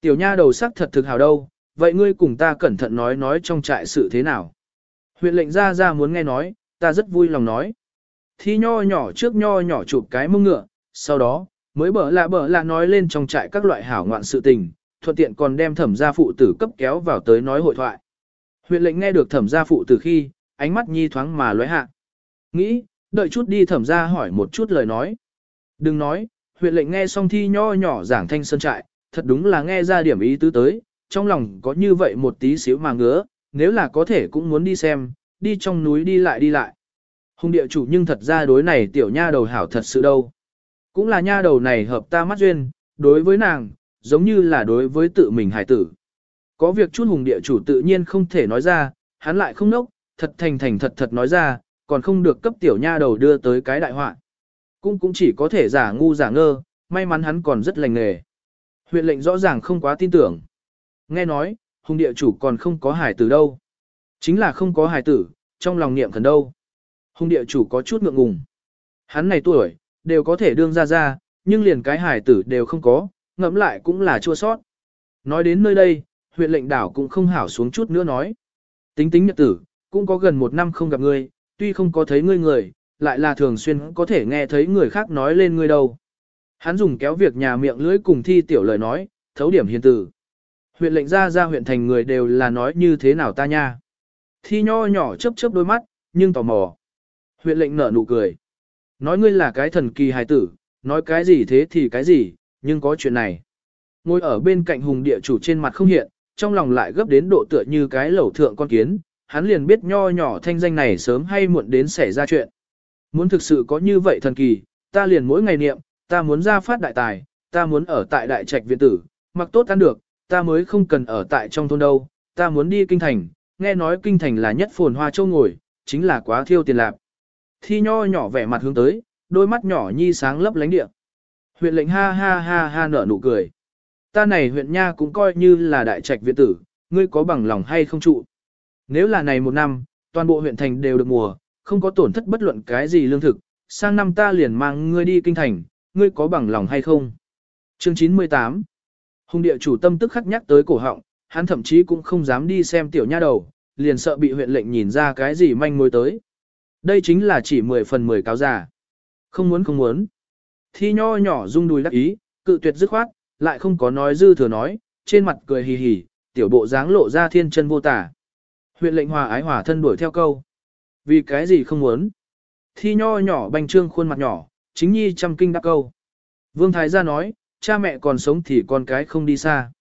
Tiểu nha đầu sắc thật thực hào đâu, vậy ngươi cùng ta cẩn thận nói nói trong trại sự thế nào. Huyện lệnh ra ra muốn nghe nói, ta rất vui lòng nói. Thi nho nhỏ trước nho nhỏ chụp cái mông ngựa, sau đó, mới bở lạ bở lạ nói lên trong trại các loại hảo ngoạn sự tình, thuận tiện còn đem thẩm gia phụ tử cấp kéo vào tới nói hội thoại. Huyện lệnh nghe được thẩm gia phụ tử khi, ánh mắt nhi thoáng mà lóe hạ. Nghĩ, đợi chút đi thẩm gia hỏi một chút lời nói. Đừng nói, huyện lệnh nghe xong thi nho nhỏ giảng thanh sơn trại, thật đúng là nghe ra điểm ý tứ tới, trong lòng có như vậy một tí xíu mà ngứa, nếu là có thể cũng muốn đi xem, đi trong núi đi lại đi lại. Hùng địa chủ nhưng thật ra đối này tiểu nha đầu hảo thật sự đâu. Cũng là nha đầu này hợp ta mắt duyên, đối với nàng, giống như là đối với tự mình hải tử. Có việc chút hùng địa chủ tự nhiên không thể nói ra, hắn lại không nốc, thật thành thành thật thật nói ra, còn không được cấp tiểu nha đầu đưa tới cái đại họa. Cũng cũng chỉ có thể giả ngu giả ngơ, may mắn hắn còn rất lành nghề. Huyện lệnh rõ ràng không quá tin tưởng. Nghe nói, hùng địa chủ còn không có hải tử đâu. Chính là không có hải tử, trong lòng niệm thần đâu. Hùng địa chủ có chút ngượng ngùng. Hắn này tuổi, đều có thể đương ra ra, nhưng liền cái hải tử đều không có, ngẫm lại cũng là chua sót. Nói đến nơi đây, huyện lệnh đảo cũng không hảo xuống chút nữa nói. Tính tính nhật tử, cũng có gần một năm không gặp ngươi, tuy không có thấy ngươi người, lại là thường xuyên có thể nghe thấy người khác nói lên ngươi đâu. Hắn dùng kéo việc nhà miệng lưỡi cùng thi tiểu lời nói, thấu điểm hiền tử. Huyện lệnh ra ra huyện thành người đều là nói như thế nào ta nha. Thi nho nhỏ chớp chớp đôi mắt, nhưng tò mò. Huyện lệnh nở nụ cười. Nói ngươi là cái thần kỳ hài tử, nói cái gì thế thì cái gì, nhưng có chuyện này. Ngồi ở bên cạnh hùng địa chủ trên mặt không hiện, trong lòng lại gấp đến độ tựa như cái lẩu thượng con kiến, hắn liền biết nho nhỏ thanh danh này sớm hay muộn đến xảy ra chuyện. Muốn thực sự có như vậy thần kỳ, ta liền mỗi ngày niệm, ta muốn ra phát đại tài, ta muốn ở tại đại trạch viện tử, mặc tốt ăn được, ta mới không cần ở tại trong thôn đâu, ta muốn đi kinh thành, nghe nói kinh thành là nhất phồn hoa châu ngồi, chính là quá thiêu tiền lạc. Thi nho nhỏ vẻ mặt hướng tới, đôi mắt nhỏ nhi sáng lấp lánh địa. Huyện lệnh ha ha ha ha nở nụ cười. Ta này huyện nha cũng coi như là đại trạch viện tử, ngươi có bằng lòng hay không trụ. Nếu là này một năm, toàn bộ huyện thành đều được mùa, không có tổn thất bất luận cái gì lương thực, sang năm ta liền mang ngươi đi kinh thành, ngươi có bằng lòng hay không? Chương 98 Hùng địa chủ tâm tức khắc nhắc tới cổ họng, hắn thậm chí cũng không dám đi xem tiểu nha đầu, liền sợ bị huyện lệnh nhìn ra cái gì manh mối tới. Đây chính là chỉ 10 phần 10 cáo giả. Không muốn không muốn. Thi nho nhỏ rung đùi đắc ý, cự tuyệt dứt khoát, lại không có nói dư thừa nói, trên mặt cười hì hì, tiểu bộ dáng lộ ra thiên chân vô tả. Huyện lệnh hòa ái hòa thân đuổi theo câu. Vì cái gì không muốn? Thi nho nhỏ bành trương khuôn mặt nhỏ, chính nhi trăm kinh đắc câu. Vương Thái gia nói, cha mẹ còn sống thì con cái không đi xa.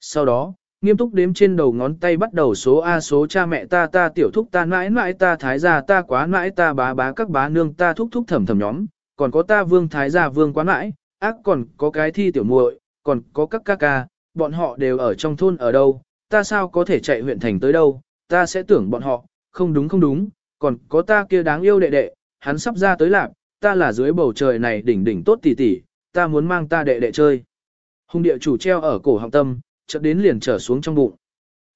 Sau đó, nghiêm túc đếm trên đầu ngón tay bắt đầu số A số cha mẹ ta ta tiểu thúc ta mãi mãi ta thái gia ta quá mãi ta bá bá các bá nương ta thúc thúc thầm thầm nhóm, còn có ta vương thái gia vương quá mãi, ác còn có cái thi tiểu muội, còn có các ca ca, bọn họ đều ở trong thôn ở đâu, ta sao có thể chạy huyện thành tới đâu, ta sẽ tưởng bọn họ, không đúng không đúng, còn có ta kia đáng yêu đệ đệ, hắn sắp ra tới lạc, ta là dưới bầu trời này đỉnh đỉnh tốt tỷ tỷ, ta muốn mang ta đệ đệ chơi. Hùng địa chủ treo ở cổ họng tâm, chợt đến liền trở xuống trong bụng.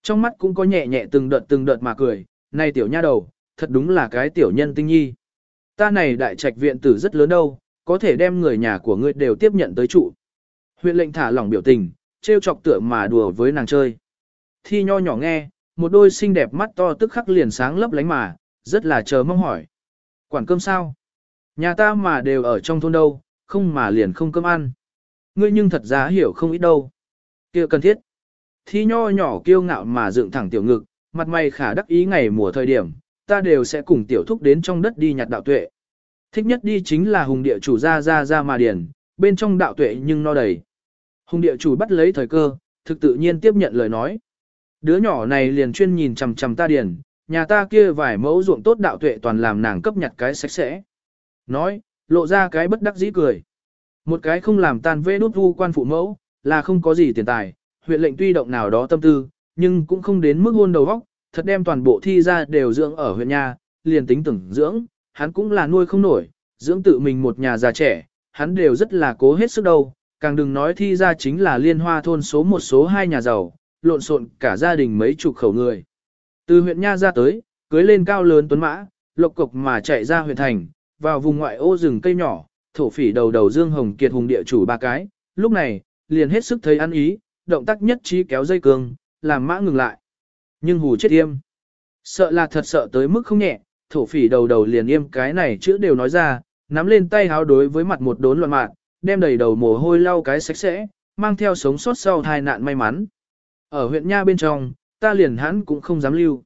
Trong mắt cũng có nhẹ nhẹ từng đợt từng đợt mà cười, này tiểu nha đầu, thật đúng là cái tiểu nhân tinh nhi. Ta này đại trạch viện tử rất lớn đâu, có thể đem người nhà của ngươi đều tiếp nhận tới trụ. Huyện lệnh thả lỏng biểu tình, trêu chọc tựa mà đùa với nàng chơi. Thi nho nhỏ nghe, một đôi xinh đẹp mắt to tức khắc liền sáng lấp lánh mà, rất là chờ mong hỏi. Quản cơm sao? Nhà ta mà đều ở trong thôn đâu, không mà liền không cơm ăn. Ngươi nhưng thật ra hiểu không ít đâu. kia cần thiết. Thi nho nhỏ kiêu ngạo mà dựng thẳng tiểu ngực, mặt mày khả đắc ý ngày mùa thời điểm, ta đều sẽ cùng tiểu thúc đến trong đất đi nhặt đạo tuệ. Thích nhất đi chính là hùng địa chủ ra ra ra mà điền, bên trong đạo tuệ nhưng no đầy. Hùng địa chủ bắt lấy thời cơ, thực tự nhiên tiếp nhận lời nói. Đứa nhỏ này liền chuyên nhìn chằm chằm ta điền, nhà ta kia vài mẫu ruộng tốt đạo tuệ toàn làm nàng cấp nhặt cái sạch sẽ. Nói, lộ ra cái bất đắc dĩ cười. Một cái không làm tan vê đút vu quan phụ mẫu, là không có gì tiền tài, huyện lệnh tuy động nào đó tâm tư, nhưng cũng không đến mức hôn đầu vóc, thật đem toàn bộ thi ra đều dưỡng ở huyện nhà, liền tính tưởng dưỡng, hắn cũng là nuôi không nổi, dưỡng tự mình một nhà già trẻ, hắn đều rất là cố hết sức đâu, càng đừng nói thi ra chính là liên hoa thôn số một số hai nhà giàu, lộn xộn cả gia đình mấy chục khẩu người. Từ huyện Nha ra tới, cưới lên cao lớn tuấn mã, lộc cục mà chạy ra huyện thành, vào vùng ngoại ô rừng cây nhỏ, thổ phỉ đầu đầu Dương Hồng Kiệt hùng địa chủ ba cái, lúc này, liền hết sức thấy ăn ý, động tác nhất trí kéo dây cương, làm mã ngừng lại. Nhưng hù chết yêm. Sợ là thật sợ tới mức không nhẹ, thổ phỉ đầu đầu liền im cái này chữ đều nói ra, nắm lên tay háo đối với mặt một đốn loạn mạng, đem đầy đầu mồ hôi lau cái sạch sẽ, mang theo sống sót sau tai nạn may mắn. Ở huyện Nha bên trong, ta liền hắn cũng không dám lưu.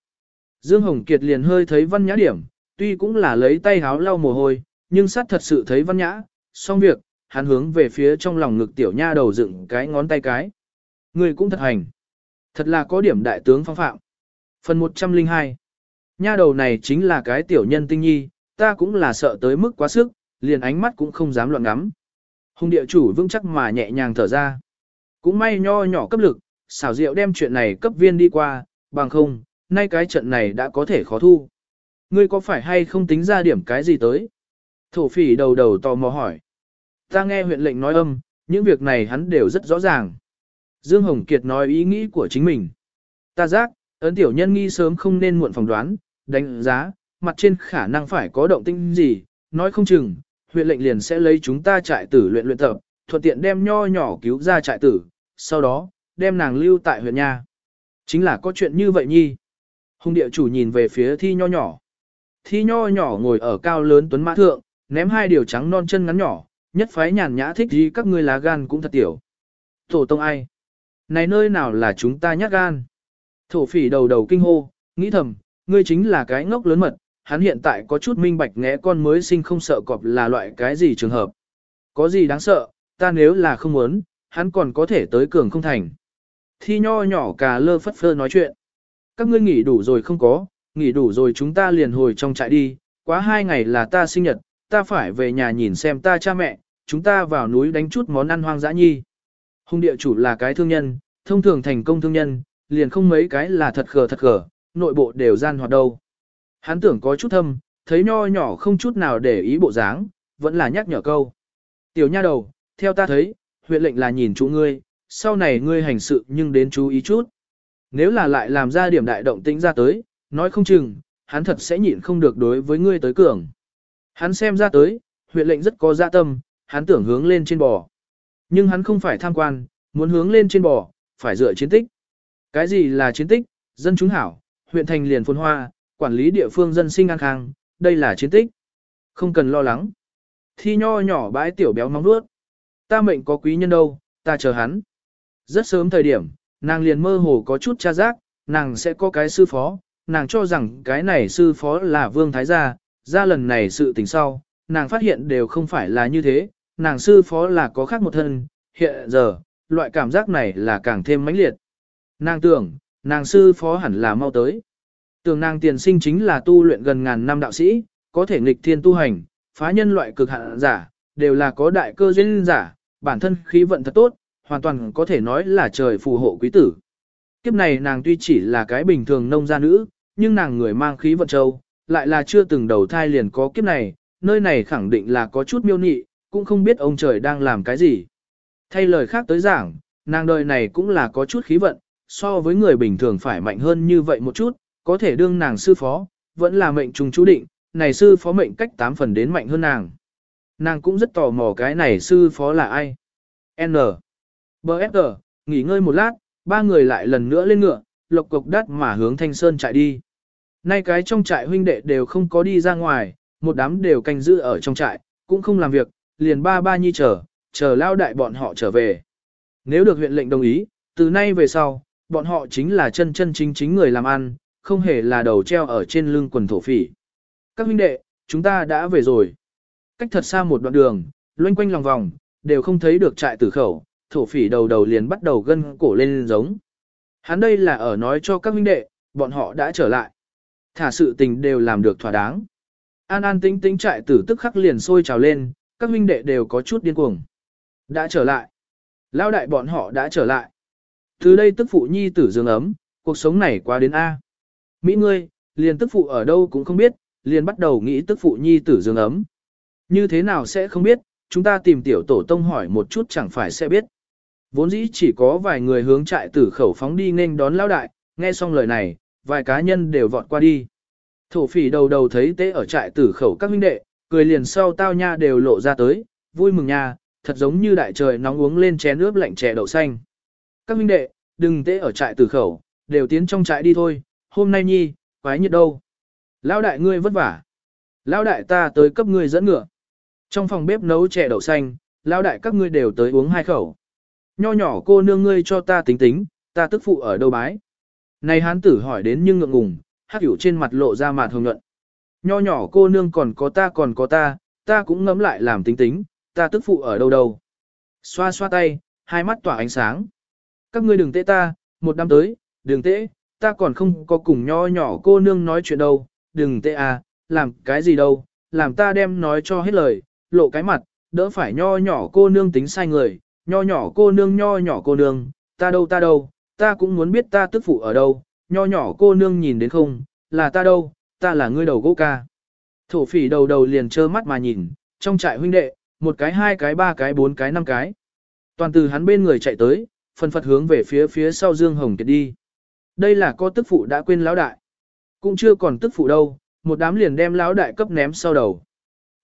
Dương Hồng Kiệt liền hơi thấy văn nhã điểm, tuy cũng là lấy tay háo lau mồ hôi, nhưng sát thật sự thấy văn nhã, xong việc, hắn hướng về phía trong lòng ngực tiểu nha đầu dựng cái ngón tay cái. Người cũng thật hành. Thật là có điểm đại tướng phong phạm. Phần 102 Nha đầu này chính là cái tiểu nhân tinh nhi, ta cũng là sợ tới mức quá sức, liền ánh mắt cũng không dám loạn ngắm. Hùng địa chủ vững chắc mà nhẹ nhàng thở ra. Cũng may nho nhỏ cấp lực, xảo diệu đem chuyện này cấp viên đi qua, bằng không, nay cái trận này đã có thể khó thu. Ngươi có phải hay không tính ra điểm cái gì tới? Thổ phỉ đầu đầu tò mò hỏi. Ta nghe huyện lệnh nói âm, những việc này hắn đều rất rõ ràng. Dương Hồng Kiệt nói ý nghĩ của chính mình. Ta giác, ấn tiểu nhân nghi sớm không nên muộn phỏng đoán, đánh giá, mặt trên khả năng phải có động tinh gì, nói không chừng, huyện lệnh liền sẽ lấy chúng ta trại tử luyện luyện tập, thuận tiện đem nho nhỏ cứu ra trại tử, sau đó, đem nàng lưu tại huyện nhà. Chính là có chuyện như vậy nhi. Hùng địa chủ nhìn về phía thi nho nhỏ. Thi nho nhỏ ngồi ở cao lớn tuấn mã thượng, ném hai điều trắng non chân ngắn nhỏ, nhất phái nhàn nhã thích gì các ngươi lá gan cũng thật tiểu. Tổ tông ai? Này nơi nào là chúng ta nhát gan? Thổ phỉ đầu đầu kinh hô, nghĩ thầm, ngươi chính là cái ngốc lớn mật, hắn hiện tại có chút minh bạch ngẽ con mới sinh không sợ cọp là loại cái gì trường hợp. Có gì đáng sợ, ta nếu là không muốn, hắn còn có thể tới cường không thành. Thi nho nhỏ cà lơ phất phơ nói chuyện. Các ngươi nghỉ đủ rồi không có, nghỉ đủ rồi chúng ta liền hồi trong trại đi, quá hai ngày là ta sinh nhật, ta phải về nhà nhìn xem ta cha mẹ, chúng ta vào núi đánh chút món ăn hoang dã nhi. Hùng địa chủ là cái thương nhân, thông thường thành công thương nhân, liền không mấy cái là thật khờ thật khờ, nội bộ đều gian hoạt đâu. Hắn tưởng có chút thâm, thấy nho nhỏ không chút nào để ý bộ dáng, vẫn là nhắc nhở câu. Tiểu nha đầu, theo ta thấy, huyện lệnh là nhìn chủ ngươi, sau này ngươi hành sự nhưng đến chú ý chút. Nếu là lại làm ra điểm đại động tĩnh ra tới, nói không chừng, hắn thật sẽ nhịn không được đối với ngươi tới cường. Hắn xem ra tới, huyện lệnh rất có dạ tâm, hắn tưởng hướng lên trên bò. Nhưng hắn không phải tham quan, muốn hướng lên trên bò, phải dựa chiến tích. Cái gì là chiến tích? Dân chúng hảo, huyện thành liền phồn hoa, quản lý địa phương dân sinh an khang, đây là chiến tích. Không cần lo lắng. Thi nho nhỏ bãi tiểu béo nóng nuốt. Ta mệnh có quý nhân đâu, ta chờ hắn. Rất sớm thời điểm, nàng liền mơ hồ có chút tra giác, nàng sẽ có cái sư phó, nàng cho rằng cái này sư phó là vương thái gia, ra lần này sự tình sau, nàng phát hiện đều không phải là như thế, nàng sư phó là có khác một thân, hiện giờ, loại cảm giác này là càng thêm mãnh liệt. Nàng tưởng, nàng sư phó hẳn là mau tới. Tưởng nàng tiền sinh chính là tu luyện gần ngàn năm đạo sĩ, có thể nghịch thiên tu hành, phá nhân loại cực hạn giả, đều là có đại cơ duyên giả, bản thân khí vận thật tốt, hoàn toàn có thể nói là trời phù hộ quý tử. Kiếp này nàng tuy chỉ là cái bình thường nông gia nữ, nhưng nàng người mang khí vận châu, lại là chưa từng đầu thai liền có kiếp này, nơi này khẳng định là có chút miêu nị, cũng không biết ông trời đang làm cái gì. Thay lời khác tới giảng, nàng đời này cũng là có chút khí vận, so với người bình thường phải mạnh hơn như vậy một chút, có thể đương nàng sư phó, vẫn là mệnh trùng chú định, này sư phó mệnh cách 8 phần đến mạnh hơn nàng. Nàng cũng rất tò mò cái này sư phó là ai. N. BFG, nghỉ ngơi một lát, ba người lại lần nữa lên ngựa, lộc cục đắt mà hướng Thanh Sơn chạy đi. Nay cái trong trại huynh đệ đều không có đi ra ngoài, một đám đều canh giữ ở trong trại, cũng không làm việc, liền ba ba nhi chờ, chờ lao đại bọn họ trở về. Nếu được huyện lệnh đồng ý, từ nay về sau, bọn họ chính là chân chân chính chính người làm ăn, không hề là đầu treo ở trên lưng quần thổ phỉ. Các huynh đệ, chúng ta đã về rồi. Cách thật xa một đoạn đường, loanh quanh lòng vòng, đều không thấy được trại tử khẩu, thổ phỉ đầu đầu liền bắt đầu gân cổ lên giống. Hắn đây là ở nói cho các huynh đệ, bọn họ đã trở lại. Thả sự tình đều làm được thỏa đáng. An an tính tính trại tử tức khắc liền sôi trào lên, các huynh đệ đều có chút điên cuồng. Đã trở lại. Lao đại bọn họ đã trở lại. Từ đây tức phụ nhi tử dương ấm, cuộc sống này qua đến A. Mỹ ngươi, liền tức phụ ở đâu cũng không biết, liền bắt đầu nghĩ tức phụ nhi tử dương ấm. Như thế nào sẽ không biết, chúng ta tìm tiểu tổ tông hỏi một chút chẳng phải sẽ biết. Vốn dĩ chỉ có vài người hướng trại tử khẩu phóng đi nên đón lão đại, nghe xong lời này, vài cá nhân đều vọt qua đi. Thổ phỉ đầu đầu thấy tế ở trại tử khẩu các huynh đệ, cười liền sau tao nha đều lộ ra tới, vui mừng nha, thật giống như đại trời nóng uống lên chén nước lạnh chè đậu xanh. Các huynh đệ, đừng tế ở trại tử khẩu, đều tiến trong trại đi thôi, hôm nay nhi, quái nhiệt đâu. Lão đại ngươi vất vả. Lão đại ta tới cấp ngươi dẫn ngựa. Trong phòng bếp nấu chè đậu xanh, lão đại các ngươi đều tới uống hai khẩu. Nho nhỏ cô nương ngươi cho ta tính tính, ta tức phụ ở đâu bái. Này hán tử hỏi đến nhưng ngượng ngùng, hắc hiểu trên mặt lộ ra mặt hồng nhuận. Nho nhỏ cô nương còn có ta còn có ta, ta cũng ngẫm lại làm tính tính, ta tức phụ ở đâu đâu. Xoa xoa tay, hai mắt tỏa ánh sáng. Các ngươi đừng tệ ta, một năm tới, đừng tệ, ta còn không có cùng nho nhỏ cô nương nói chuyện đâu, đừng tệ à, làm cái gì đâu, làm ta đem nói cho hết lời, lộ cái mặt, đỡ phải nho nhỏ cô nương tính sai người, nho nhỏ cô nương nho nhỏ cô nương, ta đâu ta đâu, ta cũng muốn biết ta tức phụ ở đâu, nho nhỏ cô nương nhìn đến không, là ta đâu, ta là ngươi đầu gỗ ca. Thổ phỉ đầu đầu liền trơ mắt mà nhìn, trong trại huynh đệ, một cái hai cái ba cái bốn cái năm cái. Toàn từ hắn bên người chạy tới, phân phật hướng về phía phía sau Dương Hồng Kiệt đi. Đây là có tức phụ đã quên lão đại. Cũng chưa còn tức phụ đâu, một đám liền đem lão đại cấp ném sau đầu.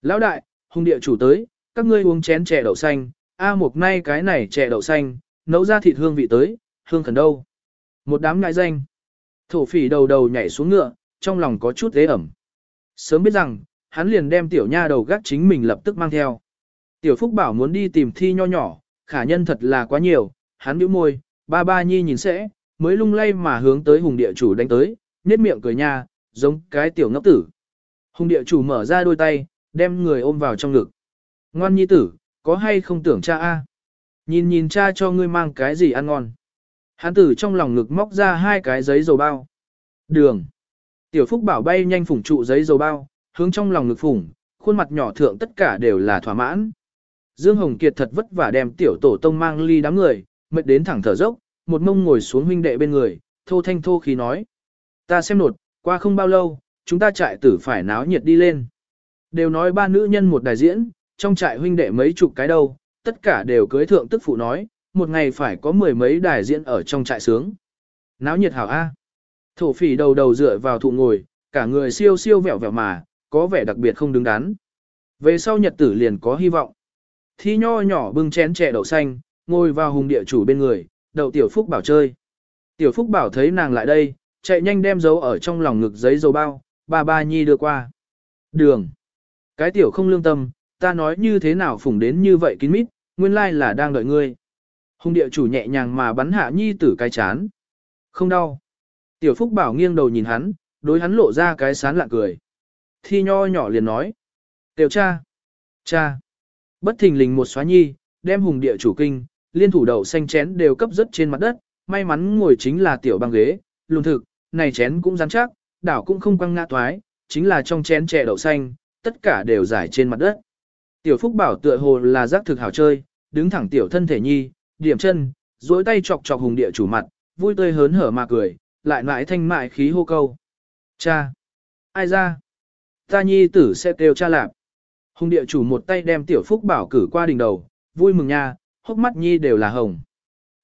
Lão đại, hung địa chủ tới, các ngươi uống chén chè đậu xanh, a à, mục nay cái này chè đậu xanh, nấu ra thịt hương vị tới, hương khẩn đâu. Một đám ngại danh. Thổ phỉ đầu đầu nhảy xuống ngựa, trong lòng có chút ế ẩm. Sớm biết rằng, hắn liền đem tiểu nha đầu gác chính mình lập tức mang theo. Tiểu Phúc bảo muốn đi tìm thi nho nhỏ, khả nhân thật là quá nhiều, hắn bĩu môi, ba ba nhi nhìn sẽ, mới lung lay mà hướng tới hùng địa chủ đánh tới, nết miệng cười nha, giống cái tiểu ngốc tử. Hùng địa chủ mở ra đôi tay, đem người ôm vào trong ngực. Ngoan nhi tử, có hay không tưởng cha a? Nhìn nhìn cha cho ngươi mang cái gì ăn ngon. Hắn tử trong lòng ngực móc ra hai cái giấy dầu bao. Đường. Tiểu Phúc bảo bay nhanh phủng trụ giấy dầu bao, hướng trong lòng ngực phủng, khuôn mặt nhỏ thượng tất cả đều là thỏa mãn. Dương Hồng Kiệt thật vất vả đem tiểu tổ tông mang ly đám người, mệt đến thẳng thở dốc, một mông ngồi xuống huynh đệ bên người, thô thanh thô khí nói. Ta xem nột, qua không bao lâu, chúng ta trại tử phải náo nhiệt đi lên. Đều nói ba nữ nhân một đại diễn, trong trại huynh đệ mấy chục cái đâu, tất cả đều cưới thượng tức phụ nói, một ngày phải có mười mấy đài diễn ở trong trại sướng. Náo nhiệt hảo A. Thổ phỉ đầu đầu dựa vào thụ ngồi, cả người siêu siêu vẹo vẹo mà, có vẻ đặc biệt không đứng đắn. Về sau nhật tử liền có hy vọng. Thi nho nhỏ bưng chén chè đậu xanh, ngồi vào hùng địa chủ bên người, đậu tiểu phúc bảo chơi. Tiểu phúc bảo thấy nàng lại đây, chạy nhanh đem dấu ở trong lòng ngực giấy dầu bao, ba ba nhi đưa qua. Đường. Cái tiểu không lương tâm, ta nói như thế nào phủng đến như vậy kín mít, nguyên lai là đang đợi ngươi. Hùng địa chủ nhẹ nhàng mà bắn hạ nhi tử cái chán. Không đau. Tiểu phúc bảo nghiêng đầu nhìn hắn, đối hắn lộ ra cái sán lạ cười. Thi nho nhỏ liền nói. Tiểu cha. Cha. Bất thình lình một xóa nhi, đem hùng địa chủ kinh, liên thủ đậu xanh chén đều cấp rất trên mặt đất, may mắn ngồi chính là tiểu băng ghế, lùn thực, này chén cũng rắn chắc, đảo cũng không quăng ngã toái, chính là trong chén chè đậu xanh, tất cả đều giải trên mặt đất. Tiểu Phúc bảo tựa hồ là giác thực hảo chơi, đứng thẳng tiểu thân thể nhi, điểm chân, duỗi tay chọc chọc hùng địa chủ mặt, vui tươi hớn hở mà cười, lại mãi thanh mại khí hô câu. Cha! Ai ra? Ta nhi tử sẽ kêu cha lạp. Hùng địa chủ một tay đem tiểu Phúc bảo cử qua đỉnh đầu, vui mừng nha, hốc mắt nhi đều là hồng.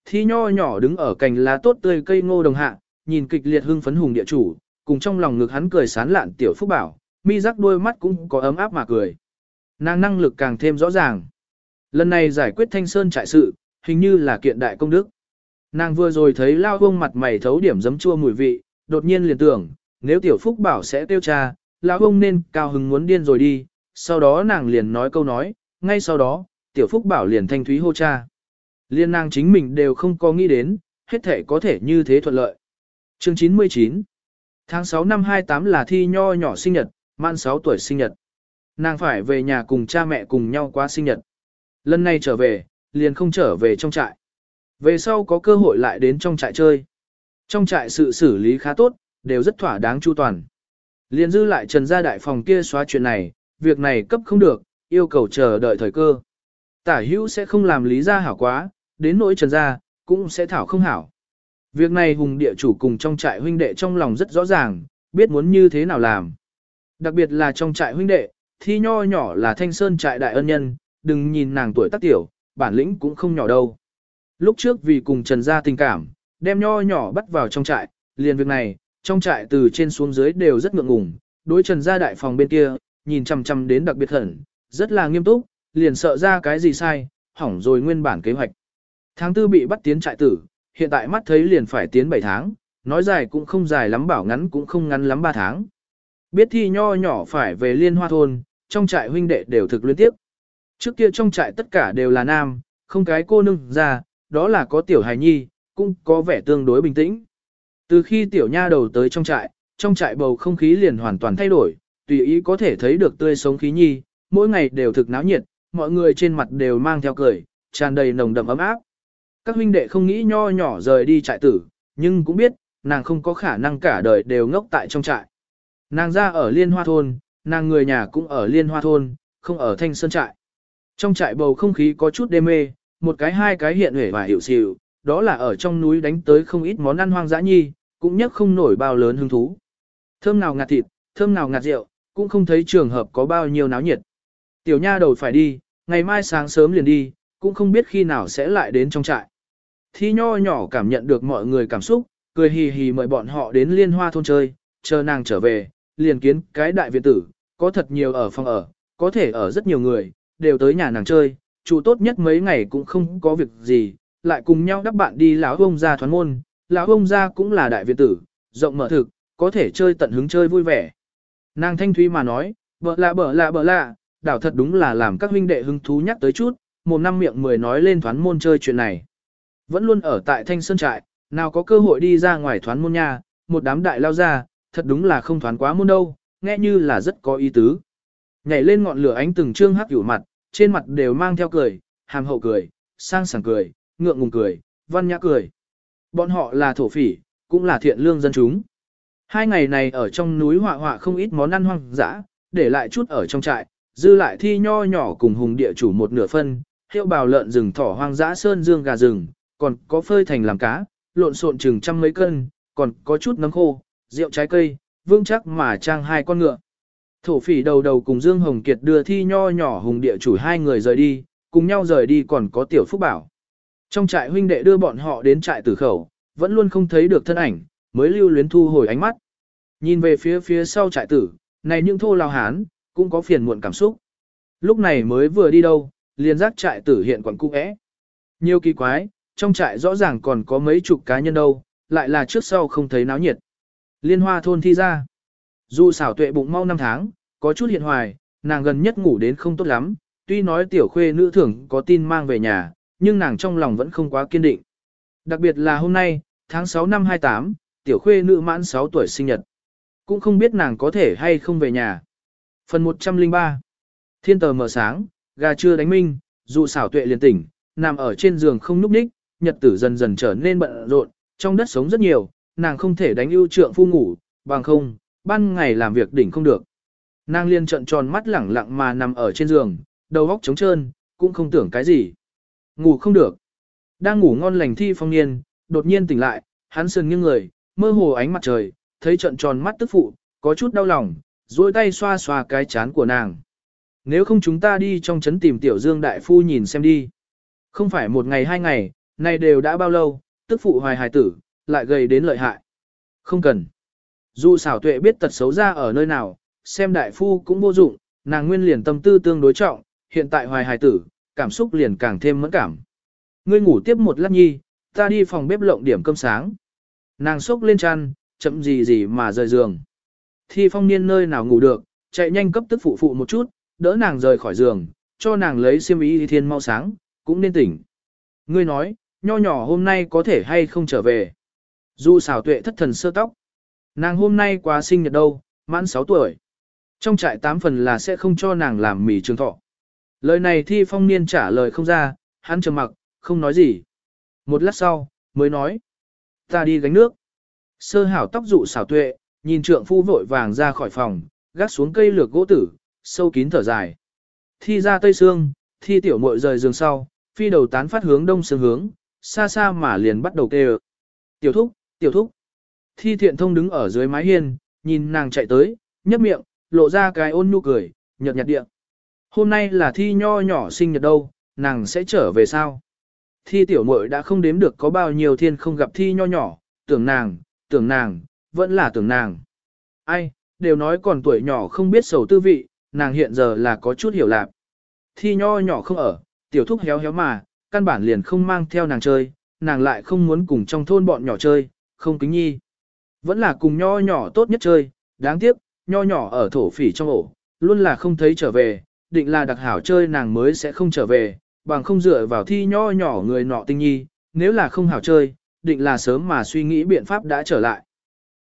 Thi nho nhỏ đứng ở cành lá tốt tươi cây ngô đồng hạ, nhìn kịch liệt hưng phấn hùng địa chủ, cùng trong lòng ngực hắn cười sán lạn tiểu Phúc bảo, mi rắc đôi mắt cũng có ấm áp mà cười. Nàng năng lực càng thêm rõ ràng. Lần này giải quyết thanh sơn trại sự, hình như là kiện đại công đức. Nàng vừa rồi thấy lao hông mặt mày thấu điểm giấm chua mùi vị, đột nhiên liền tưởng, nếu tiểu phúc bảo sẽ tiêu cha, lão hông nên cao hứng muốn điên rồi đi, sau đó nàng liền nói câu nói, ngay sau đó, tiểu phúc bảo liền thanh thúy hô cha. Liên nàng chính mình đều không có nghĩ đến, hết thể có thể như thế thuận lợi. Chương 99 Tháng 6 năm 28 là thi nho nhỏ sinh nhật, man 6 tuổi sinh nhật. Nàng phải về nhà cùng cha mẹ cùng nhau qua sinh nhật. Lần này trở về, liền không trở về trong trại. Về sau có cơ hội lại đến trong trại chơi. Trong trại sự xử lý khá tốt, đều rất thỏa đáng chu toàn. Liền dư lại trần gia đại phòng kia xóa chuyện này, việc này cấp không được, yêu cầu chờ đợi thời cơ. Tả hữu sẽ không làm lý gia hảo quá, đến nỗi trần gia, cũng sẽ thảo không hảo. Việc này hùng địa chủ cùng trong trại huynh đệ trong lòng rất rõ ràng, biết muốn như thế nào làm. Đặc biệt là trong trại huynh đệ, thi nho nhỏ là thanh sơn trại đại ân nhân, đừng nhìn nàng tuổi tác tiểu, bản lĩnh cũng không nhỏ đâu. Lúc trước vì cùng trần gia tình cảm, đem nho nhỏ bắt vào trong trại, liền việc này, trong trại từ trên xuống dưới đều rất ngượng ngùng, đối trần gia đại phòng bên kia, nhìn chằm chằm đến đặc biệt hẩn, rất là nghiêm túc, liền sợ ra cái gì sai, hỏng rồi nguyên bản kế hoạch. Tháng tư bị bắt tiến trại tử, hiện tại mắt thấy liền phải tiến 7 tháng, nói dài cũng không dài lắm bảo ngắn cũng không ngắn lắm 3 tháng. Biết thi nho nhỏ phải về liên hoa thôn, trong trại huynh đệ đều thực liên tiếp. Trước kia trong trại tất cả đều là nam, không cái cô nương ra, đó là có tiểu hài nhi, cũng có vẻ tương đối bình tĩnh. Từ khi tiểu nha đầu tới trong trại, trong trại bầu không khí liền hoàn toàn thay đổi, tùy ý có thể thấy được tươi sống khí nhi, mỗi ngày đều thực náo nhiệt, mọi người trên mặt đều mang theo cười, tràn đầy nồng đậm ấm áp. Các huynh đệ không nghĩ nho nhỏ rời đi trại tử, nhưng cũng biết, nàng không có khả năng cả đời đều ngốc tại trong trại. Nàng ra ở Liên Hoa Thôn, nàng người nhà cũng ở Liên Hoa Thôn, không ở Thanh Sơn Trại. Trong trại bầu không khí có chút đê mê, một cái hai cái hiện hể và hiểu xịu, đó là ở trong núi đánh tới không ít món ăn hoang dã nhi, cũng nhất không nổi bao lớn hứng thú. Thơm nào ngạt thịt, thơm nào ngạt rượu, cũng không thấy trường hợp có bao nhiêu náo nhiệt. Tiểu nha đầu phải đi, ngày mai sáng sớm liền đi, cũng không biết khi nào sẽ lại đến trong trại. Thi nho nhỏ cảm nhận được mọi người cảm xúc, cười hì hì mời bọn họ đến liên hoa thôn chơi, chờ nàng trở về, liền kiến cái đại viện tử, có thật nhiều ở phòng ở, có thể ở rất nhiều người, đều tới nhà nàng chơi, chủ tốt nhất mấy ngày cũng không có việc gì, lại cùng nhau đắp bạn đi lão ông gia thoán môn, lão ông gia cũng là đại viện tử, rộng mở thực, có thể chơi tận hứng chơi vui vẻ. Nàng thanh thúy mà nói, bợ lạ bợ lạ bợ lạ, đảo thật đúng là làm các huynh đệ hứng thú nhắc tới chút, một năm miệng mười nói lên thoán môn chơi chuyện này. Vẫn luôn ở tại thanh sơn trại, nào có cơ hội đi ra ngoài thoán môn nha, một đám đại lao ra, thật đúng là không thoán quá môn đâu, nghe như là rất có ý tứ. Nhảy lên ngọn lửa ánh từng trương hắc hữu mặt, trên mặt đều mang theo cười, hàm hậu cười, sang sảng cười, ngượng ngùng cười, văn nhã cười. Bọn họ là thổ phỉ, cũng là thiện lương dân chúng. Hai ngày này ở trong núi họa họa không ít món ăn hoang dã, để lại chút ở trong trại, dư lại thi nho nhỏ cùng hùng địa chủ một nửa phân, hiệu bào lợn rừng thỏ hoang dã sơn dương gà rừng, còn có phơi thành làm cá, lộn xộn chừng trăm mấy cân, còn có chút nấm khô, rượu trái cây, vương chắc mà trang hai con ngựa. Thổ phỉ đầu đầu cùng Dương Hồng Kiệt đưa thi nho nhỏ hùng địa chủ hai người rời đi, cùng nhau rời đi còn có tiểu phúc bảo. Trong trại huynh đệ đưa bọn họ đến trại tử khẩu, vẫn luôn không thấy được thân ảnh, mới lưu luyến thu hồi ánh mắt. Nhìn về phía phía sau trại tử, này những thô lao hán, cũng có phiền muộn cảm xúc. Lúc này mới vừa đi đâu, liền giác trại tử hiện quẩn cung ẽ. Nhiều kỳ quái, trong trại rõ ràng còn có mấy chục cá nhân đâu, lại là trước sau không thấy náo nhiệt. Liên hoa thôn thi ra. Dù xảo tuệ bụng mau năm tháng, có chút hiện hoài, nàng gần nhất ngủ đến không tốt lắm, tuy nói tiểu khuê nữ thưởng có tin mang về nhà, nhưng nàng trong lòng vẫn không quá kiên định. Đặc biệt là hôm nay, tháng 6 năm 28, tiểu khuê nữ mãn 6 tuổi sinh nhật. Cũng không biết nàng có thể hay không về nhà. Phần 103 Thiên tờ mở sáng, gà chưa đánh minh, dù xảo tuệ liền tỉnh, nằm ở trên giường không núp ních, nhật tử dần dần trở nên bận rộn, trong đất sống rất nhiều, nàng không thể đánh ưu trượng phu ngủ, bằng không, ban ngày làm việc đỉnh không được. Nàng liên trận tròn mắt lẳng lặng mà nằm ở trên giường, đầu óc trống trơn, cũng không tưởng cái gì. Ngủ không được. Đang ngủ ngon lành thi phong niên, đột nhiên tỉnh lại, hắn sườn nghiêng người, mơ hồ ánh mặt trời, thấy trận tròn mắt tức phụ, có chút đau lòng, duỗi tay xoa xoa cái chán của nàng. Nếu không chúng ta đi trong trấn tìm tiểu dương đại phu nhìn xem đi. Không phải một ngày hai ngày, này đều đã bao lâu, tức phụ hoài hài tử, lại gầy đến lợi hại. Không cần. Dù xảo tuệ biết tật xấu ra ở nơi nào, xem đại phu cũng vô dụng, nàng nguyên liền tâm tư tương đối trọng, hiện tại hoài hài tử, cảm xúc liền càng thêm mẫn cảm. Ngươi ngủ tiếp một lát nhi, ta đi phòng bếp lộng điểm cơm sáng. Nàng sốc lên chăn, chậm gì gì mà rời giường. Thi phong niên nơi nào ngủ được, chạy nhanh cấp tức phụ phụ một chút, đỡ nàng rời khỏi giường, cho nàng lấy xiêm y thiên mau sáng, cũng nên tỉnh. Ngươi nói, nho nhỏ hôm nay có thể hay không trở về. Dù xảo tuệ thất thần sơ tóc. Nàng hôm nay quá sinh nhật đâu, mãn 6 tuổi. Trong trại tám phần là sẽ không cho nàng làm mì trường thọ. Lời này thi phong niên trả lời không ra, hắn trầm mặc, không nói gì. Một lát sau, mới nói. Ta đi gánh nước. Sơ hảo tóc dụ xảo tuệ, nhìn trượng phu vội vàng ra khỏi phòng, gác xuống cây lược gỗ tử, sâu kín thở dài. Thi ra tây sương, thi tiểu muội rời giường sau, phi đầu tán phát hướng đông sương hướng, xa xa mà liền bắt đầu kêu. Tiểu thúc, tiểu thúc. Thi thiện thông đứng ở dưới mái hiên, nhìn nàng chạy tới, nhấp miệng, lộ ra cái ôn nhu cười, nhợt nhạt điện. Hôm nay là thi nho nhỏ sinh nhật đâu, nàng sẽ trở về sao? Thi tiểu muội đã không đếm được có bao nhiêu thiên không gặp thi nho nhỏ, tưởng nàng, tưởng nàng, vẫn là tưởng nàng. Ai, đều nói còn tuổi nhỏ không biết sầu tư vị, nàng hiện giờ là có chút hiểu lạc. Thi nho nhỏ không ở, tiểu thúc héo héo mà, căn bản liền không mang theo nàng chơi, nàng lại không muốn cùng trong thôn bọn nhỏ chơi, không kính nhi. Vẫn là cùng nho nhỏ tốt nhất chơi, đáng tiếc, nho nhỏ ở thổ phỉ trong ổ, luôn là không thấy trở về, định là đặc hảo chơi nàng mới sẽ không trở về, bằng không dựa vào thi nho nhỏ người nọ tinh nhi, nếu là không hảo chơi, định là sớm mà suy nghĩ biện pháp đã trở lại.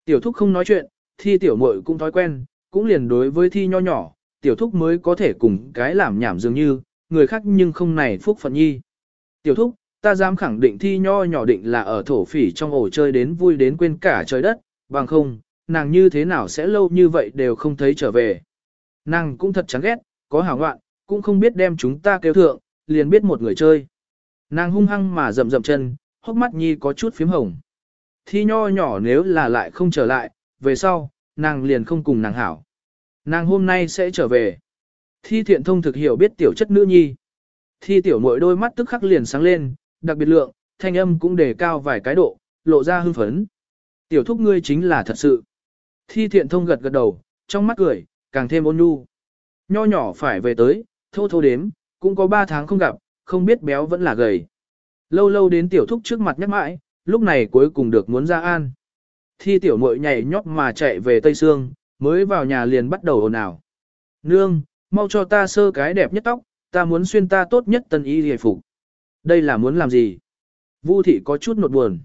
Tiểu thúc không nói chuyện, thi tiểu muội cũng thói quen, cũng liền đối với thi nho nhỏ, tiểu thúc mới có thể cùng cái làm nhảm dường như, người khác nhưng không này phúc phận nhi. Tiểu thúc, ta dám khẳng định thi nho nhỏ định là ở thổ phỉ trong ổ chơi đến vui đến quên cả trời đất, bằng không, nàng như thế nào sẽ lâu như vậy đều không thấy trở về. Nàng cũng thật chán ghét, có hảo ngoạn, cũng không biết đem chúng ta kêu thượng, liền biết một người chơi. Nàng hung hăng mà rậm rậm chân, hốc mắt nhi có chút phím hồng. Thi nho nhỏ nếu là lại không trở lại, về sau, nàng liền không cùng nàng hảo. Nàng hôm nay sẽ trở về. Thi thiện thông thực hiểu biết tiểu chất nữ nhi. Thi tiểu mội đôi mắt tức khắc liền sáng lên, đặc biệt lượng, thanh âm cũng đề cao vài cái độ, lộ ra hưng phấn. Tiểu thúc ngươi chính là thật sự. Thi thiện thông gật gật đầu, trong mắt cười, càng thêm ôn nhu. Nho nhỏ phải về tới, thô thô đếm, cũng có 3 tháng không gặp, không biết béo vẫn là gầy. Lâu lâu đến tiểu thúc trước mặt nhắc mãi, lúc này cuối cùng được muốn ra an. Thi tiểu muội nhảy nhót mà chạy về Tây Sương, mới vào nhà liền bắt đầu ồn ào. Nương, mau cho ta sơ cái đẹp nhất tóc, ta muốn xuyên ta tốt nhất tân y hề phục. Đây là muốn làm gì? Vu thị có chút nột buồn.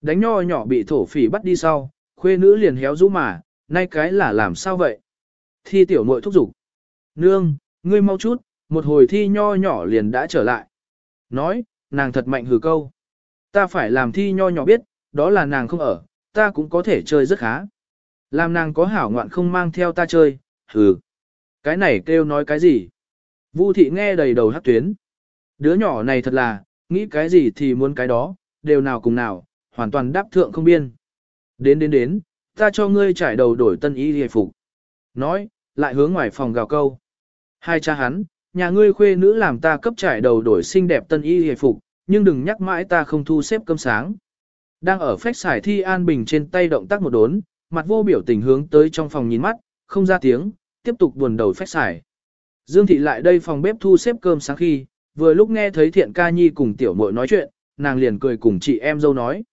Đánh nho nhỏ bị thổ phỉ bắt đi sau, khuê nữ liền héo rũ mà, nay cái là làm sao vậy? Thi tiểu muội thúc giục. Nương, ngươi mau chút, một hồi thi nho nhỏ liền đã trở lại. Nói, nàng thật mạnh hừ câu. Ta phải làm thi nho nhỏ biết, đó là nàng không ở, ta cũng có thể chơi rất khá. Làm nàng có hảo ngoạn không mang theo ta chơi, hừ. Cái này kêu nói cái gì? Vu thị nghe đầy đầu hát tuyến. Đứa nhỏ này thật là, nghĩ cái gì thì muốn cái đó, đều nào cùng nào, hoàn toàn đáp thượng không biên. Đến đến đến, ta cho ngươi trải đầu đổi tân y hề phục. Nói, lại hướng ngoài phòng gào câu. Hai cha hắn, nhà ngươi khuê nữ làm ta cấp trải đầu đổi xinh đẹp tân y hề phục, nhưng đừng nhắc mãi ta không thu xếp cơm sáng. Đang ở phách xài thi an bình trên tay động tác một đốn, mặt vô biểu tình hướng tới trong phòng nhìn mắt, không ra tiếng, tiếp tục buồn đầu phách xài. Dương thị lại đây phòng bếp thu xếp cơm sáng khi, vừa lúc nghe thấy thiện ca nhi cùng tiểu muội nói chuyện, nàng liền cười cùng chị em dâu nói.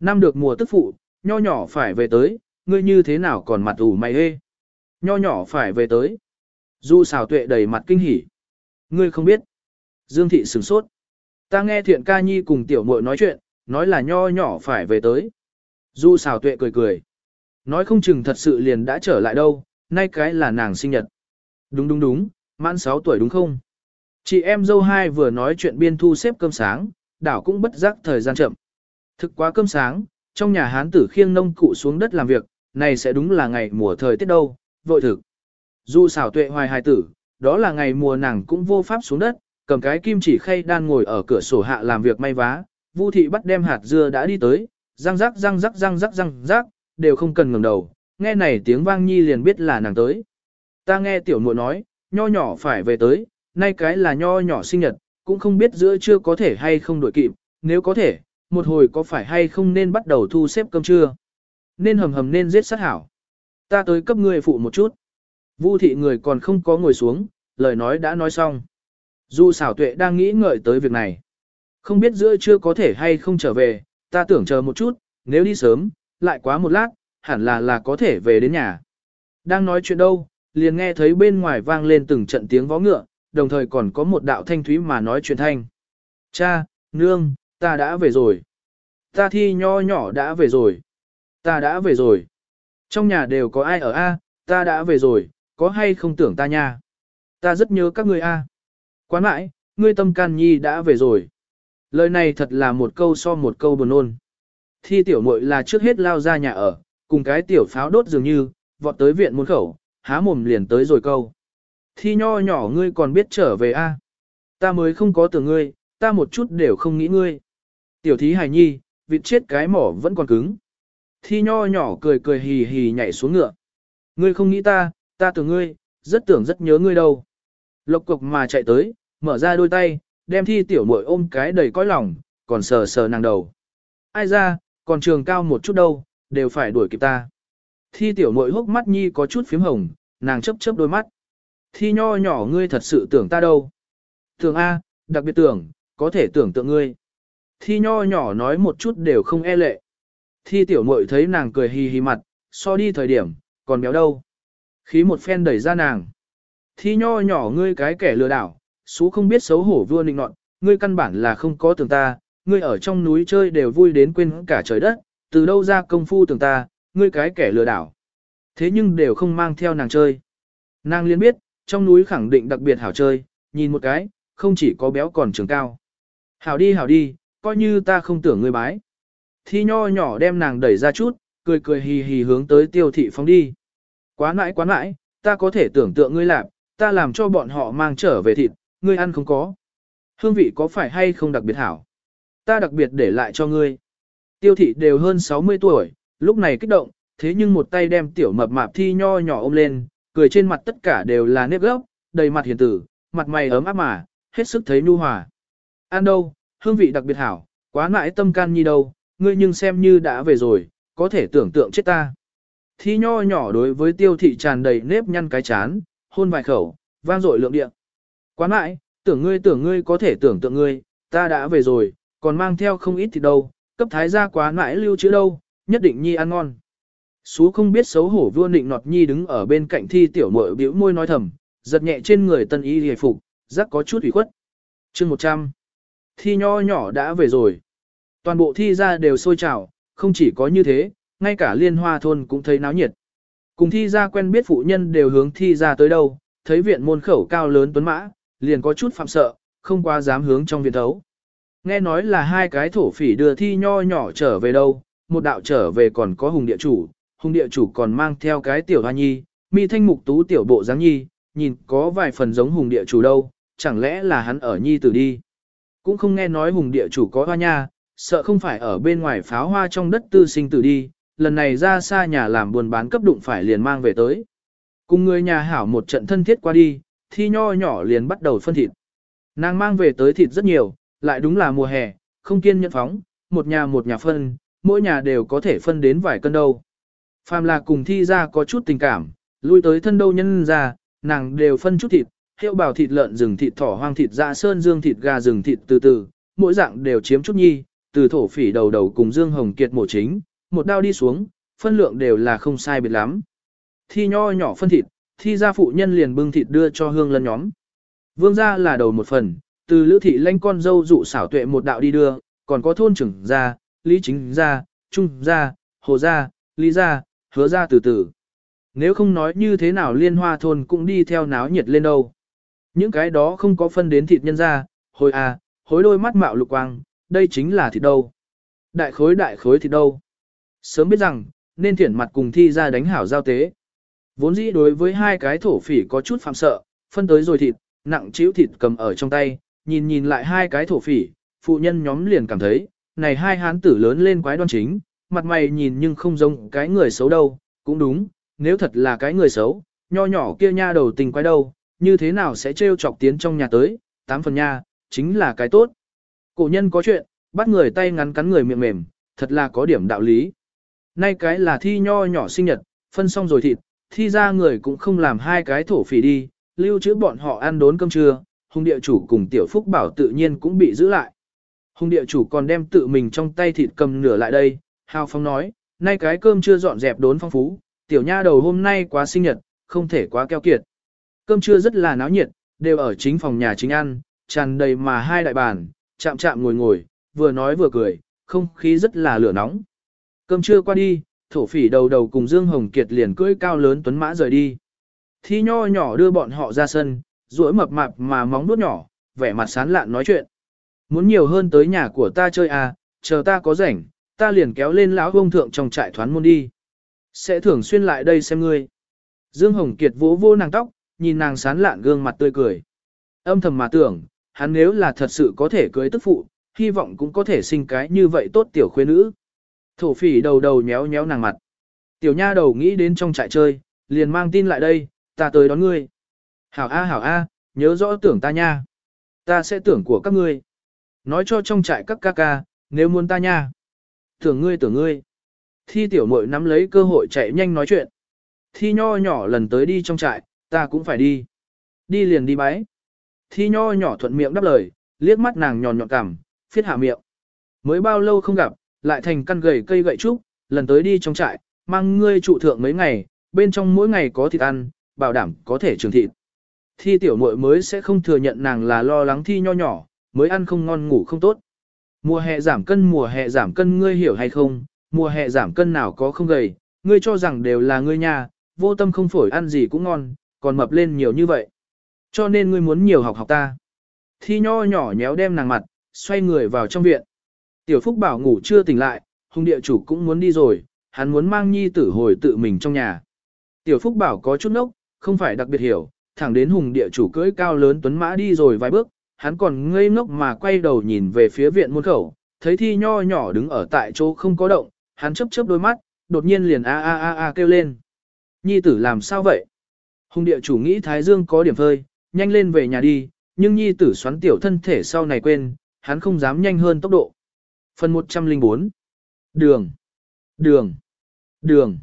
Năm được mùa tức phụ, nho nhỏ phải về tới, ngươi như thế nào còn mặt ủ mày hê. Nho nhỏ phải về tới. Du xào tuệ đầy mặt kinh hỉ. Ngươi không biết. Dương thị sửng sốt. Ta nghe thiện ca nhi cùng tiểu muội nói chuyện, nói là nho nhỏ phải về tới. Du xào tuệ cười cười. Nói không chừng thật sự liền đã trở lại đâu, nay cái là nàng sinh nhật. Đúng đúng đúng, mãn 6 tuổi đúng không? Chị em dâu hai vừa nói chuyện biên thu xếp cơm sáng, đảo cũng bất giác thời gian chậm. Thực quá cơm sáng, trong nhà hán tử khiêng nông cụ xuống đất làm việc, này sẽ đúng là ngày mùa thời tiết đâu, vội thực. Du xảo tuệ hoài hài tử, đó là ngày mùa nàng cũng vô pháp xuống đất, cầm cái kim chỉ khay đan ngồi ở cửa sổ hạ làm việc may vá, Vu thị bắt đem hạt dưa đã đi tới, răng rắc răng rắc răng rắc răng rắc, đều không cần ngẩng đầu, nghe này tiếng vang nhi liền biết là nàng tới. Ta nghe tiểu muội nói, nho nhỏ phải về tới, nay cái là nho nhỏ sinh nhật, cũng không biết giữa trưa có thể hay không đổi kịp, nếu có thể, một hồi có phải hay không nên bắt đầu thu xếp cơm trưa. Nên hầm hầm nên giết sát hảo. Ta tới cấp người phụ một chút. Vu thị người còn không có ngồi xuống, lời nói đã nói xong. Du xảo tuệ đang nghĩ ngợi tới việc này. Không biết giữa trưa có thể hay không trở về, ta tưởng chờ một chút, nếu đi sớm, lại quá một lát, hẳn là là có thể về đến nhà. Đang nói chuyện đâu, liền nghe thấy bên ngoài vang lên từng trận tiếng vó ngựa, đồng thời còn có một đạo thanh thúy mà nói chuyện thanh. Cha, nương, ta đã về rồi. Ta thi nho nhỏ đã về rồi. Ta đã về rồi. Trong nhà đều có ai ở A, ta đã về rồi, có hay không tưởng ta nha. Ta rất nhớ các ngươi A. Quán mãi, ngươi tâm can nhi đã về rồi. Lời này thật là một câu so một câu buồn ôn. Thi tiểu muội là trước hết lao ra nhà ở, cùng cái tiểu pháo đốt dường như, vọt tới viện môn khẩu, há mồm liền tới rồi câu. Thi nho nhỏ ngươi còn biết trở về a? Ta mới không có tưởng ngươi, ta một chút đều không nghĩ ngươi. Tiểu thí hài nhi, vịt chết cái mỏ vẫn còn cứng. Thi nho nhỏ cười cười hì hì nhảy xuống ngựa. Ngươi không nghĩ ta, ta tưởng ngươi, rất tưởng rất nhớ ngươi đâu. Lộc cục mà chạy tới, mở ra đôi tay, đem thi tiểu muội ôm cái đầy cõi lòng, còn sờ sờ nàng đầu. Ai ra, còn trường cao một chút đâu, đều phải đuổi kịp ta. Thi tiểu muội hốc mắt nhi có chút phím hồng, nàng chấp chớp đôi mắt. Thi nho nhỏ ngươi thật sự tưởng ta đâu. Tưởng A, đặc biệt tưởng, có thể tưởng tượng ngươi. Thi nho nhỏ nói một chút đều không e lệ. Thi tiểu muội thấy nàng cười hì hì mặt, so đi thời điểm, còn béo đâu. Khí một phen đẩy ra nàng. Thi nho nhỏ ngươi cái kẻ lừa đảo, số không biết xấu hổ vua nịnh nọt, ngươi căn bản là không có tưởng ta, ngươi ở trong núi chơi đều vui đến quên cả trời đất, từ đâu ra công phu tưởng ta, ngươi cái kẻ lừa đảo. Thế nhưng đều không mang theo nàng chơi. Nàng liên biết, trong núi khẳng định đặc biệt hảo chơi, nhìn một cái, không chỉ có béo còn trường cao. Hảo đi hảo đi, coi như ta không tưởng ngươi bái. Thi nho nhỏ đem nàng đẩy ra chút, cười cười hì hì hướng tới tiêu thị phóng đi. Quá mãi quá mãi, ta có thể tưởng tượng ngươi làm, ta làm cho bọn họ mang trở về thịt, ngươi ăn không có. Hương vị có phải hay không đặc biệt hảo? Ta đặc biệt để lại cho ngươi. Tiêu thị đều hơn 60 tuổi, lúc này kích động, thế nhưng một tay đem tiểu mập mạp thi nho nhỏ ôm lên, cười trên mặt tất cả đều là nếp gốc, đầy mặt hiền tử, mặt mày ấm áp mà, hết sức thấy nhu hòa. Ăn đâu, hương vị đặc biệt hảo, quá mãi tâm can nhi đâu, ngươi nhưng xem như đã về rồi, có thể tưởng tượng chết ta. Thi nho nhỏ đối với tiêu thị tràn đầy nếp nhăn cái chán, hôn vài khẩu, vang dội lượng điện. Quá mãi, tưởng ngươi tưởng ngươi có thể tưởng tượng ngươi, ta đã về rồi, còn mang theo không ít thịt đâu, cấp thái gia quá mãi lưu chữ đâu, nhất định nhi ăn ngon. Sú không biết xấu hổ vua nịnh nọt nhi đứng ở bên cạnh thi tiểu muội biểu môi nói thầm, giật nhẹ trên người tân y hề phục, rắc có chút ủy khuất. chương 100. Thi nho nhỏ đã về rồi. Toàn bộ thi ra đều sôi trào, không chỉ có như thế, ngay cả liên hoa thôn cũng thấy náo nhiệt. Cùng thi ra quen biết phụ nhân đều hướng thi ra tới đâu, thấy viện môn khẩu cao lớn tuấn mã, liền có chút phạm sợ, không quá dám hướng trong viện thấu. Nghe nói là hai cái thổ phỉ đưa thi nho nhỏ trở về đâu, một đạo trở về còn có hùng địa chủ, hùng địa chủ còn mang theo cái tiểu hoa nhi, mi thanh mục tú tiểu bộ dáng nhi, nhìn có vài phần giống hùng địa chủ đâu, chẳng lẽ là hắn ở nhi tử đi. Cũng không nghe nói hùng địa chủ có hoa nha, sợ không phải ở bên ngoài pháo hoa trong đất tư sinh tử đi, lần này ra xa nhà làm buồn bán cấp đụng phải liền mang về tới. Cùng người nhà hảo một trận thân thiết qua đi, thi nho nhỏ liền bắt đầu phân thịt. Nàng mang về tới thịt rất nhiều, lại đúng là mùa hè, không kiên nhẫn phóng, một nhà một nhà phân, mỗi nhà đều có thể phân đến vài cân đâu. Phàm là cùng thi ra có chút tình cảm, lui tới thân đâu nhân ra, nàng đều phân chút thịt, hiệu bào thịt lợn rừng thịt thỏ hoang thịt dạ sơn dương thịt gà rừng thịt từ từ, mỗi dạng đều chiếm chút nhi, từ thổ phỉ đầu đầu cùng dương hồng kiệt mổ chính, một đao đi xuống, phân lượng đều là không sai biệt lắm. Thi nho nhỏ phân thịt, thi ra phụ nhân liền bưng thịt đưa cho hương lân nhóm. Vương gia là đầu một phần, từ lữ thị lanh con dâu dụ xảo tuệ một đạo đi đưa, còn có thôn trưởng gia, lý chính gia, trung gia, hồ gia, lý gia, hứa ra từ từ. Nếu không nói như thế nào liên hoa thôn cũng đi theo náo nhiệt lên đâu. Những cái đó không có phân đến thịt nhân ra, hồi à, hối đôi mắt mạo lục quang, đây chính là thịt đâu. Đại khối đại khối thịt đâu. Sớm biết rằng, nên thiển mặt cùng thi ra đánh hảo giao tế. Vốn dĩ đối với hai cái thổ phỉ có chút phạm sợ, phân tới rồi thịt, nặng chiếu thịt cầm ở trong tay, nhìn nhìn lại hai cái thổ phỉ, phụ nhân nhóm liền cảm thấy, này hai hán tử lớn lên quái đoan chính, mặt mày nhìn nhưng không giống cái người xấu đâu, cũng đúng, nếu thật là cái người xấu, nho nhỏ kia nha đầu tình quái đâu, như thế nào sẽ trêu chọc tiến trong nhà tới, tám phần nha, chính là cái tốt. Cổ nhân có chuyện, bắt người tay ngắn cắn người miệng mềm, thật là có điểm đạo lý. Nay cái là thi nho nhỏ sinh nhật, phân xong rồi thịt, thi ra người cũng không làm hai cái thổ phỉ đi, lưu trữ bọn họ ăn đốn cơm trưa, hùng địa chủ cùng tiểu phúc bảo tự nhiên cũng bị giữ lại. Hùng địa chủ còn đem tự mình trong tay thịt cầm nửa lại đây, hào phong nói, nay cái cơm chưa dọn dẹp đốn phong phú, tiểu nha đầu hôm nay quá sinh nhật, không thể quá keo kiệt. Cơm trưa rất là náo nhiệt, đều ở chính phòng nhà chính ăn, tràn đầy mà hai đại bàn, chạm chạm ngồi ngồi, vừa nói vừa cười, không khí rất là lửa nóng. Cơm trưa qua đi, thổ phỉ đầu đầu cùng Dương Hồng Kiệt liền cưỡi cao lớn tuấn mã rời đi. Thi nho nhỏ đưa bọn họ ra sân, duỗi mập mạp mà móng nuốt nhỏ, vẻ mặt sán lạn nói chuyện. Muốn nhiều hơn tới nhà của ta chơi à, chờ ta có rảnh, ta liền kéo lên lão bông thượng trong trại thoán môn đi. Sẽ thường xuyên lại đây xem ngươi. Dương Hồng Kiệt vỗ vô nàng tóc, nhìn nàng sán lạn gương mặt tươi cười. Âm thầm mà tưởng, hắn nếu là thật sự có thể cưới tức phụ, hy vọng cũng có thể sinh cái như vậy tốt tiểu khuê nữ. Thổ phỉ đầu đầu nhéo nhéo nàng mặt. Tiểu nha đầu nghĩ đến trong trại chơi, liền mang tin lại đây, ta tới đón ngươi. Hảo A hảo A, nhớ rõ tưởng ta nha. Ta sẽ tưởng của các ngươi. Nói cho trong trại các ca ca, nếu muốn ta nha. Tưởng ngươi tưởng ngươi. Thi tiểu muội nắm lấy cơ hội chạy nhanh nói chuyện. Thi nho nhỏ lần tới đi trong trại, ta cũng phải đi. Đi liền đi bái. Thi nho nhỏ thuận miệng đáp lời, liếc mắt nàng nhòn nhọn cằm, phiết hạ miệng. Mới bao lâu không gặp, lại thành căn gầy cây gậy trúc, lần tới đi trong trại, mang ngươi trụ thượng mấy ngày, bên trong mỗi ngày có thịt ăn, bảo đảm có thể trường thịt. Thi tiểu muội mới sẽ không thừa nhận nàng là lo lắng thi nho nhỏ, mới ăn không ngon ngủ không tốt. Mùa hè giảm cân mùa hè giảm cân ngươi hiểu hay không, mùa hè giảm cân nào có không gầy, ngươi cho rằng đều là ngươi nhà, vô tâm không phổi ăn gì cũng ngon, còn mập lên nhiều như vậy. Cho nên ngươi muốn nhiều học học ta. Thi nho nhỏ nhéo đem nàng mặt, xoay người vào trong viện. Tiểu Phúc bảo ngủ chưa tỉnh lại, hùng địa chủ cũng muốn đi rồi, hắn muốn mang nhi tử hồi tự mình trong nhà. Tiểu Phúc bảo có chút nốc, không phải đặc biệt hiểu, thẳng đến hùng địa chủ cưỡi cao lớn tuấn mã đi rồi vài bước, hắn còn ngây ngốc mà quay đầu nhìn về phía viện môn khẩu, thấy thi nho nhỏ đứng ở tại chỗ không có động, hắn chớp chớp đôi mắt, đột nhiên liền a a a a kêu lên. Nhi tử làm sao vậy? Hùng địa chủ nghĩ Thái Dương có điểm phơi, nhanh lên về nhà đi, nhưng nhi tử xoắn tiểu thân thể sau này quên, hắn không dám nhanh hơn tốc độ. Phần 104 Đường Đường Đường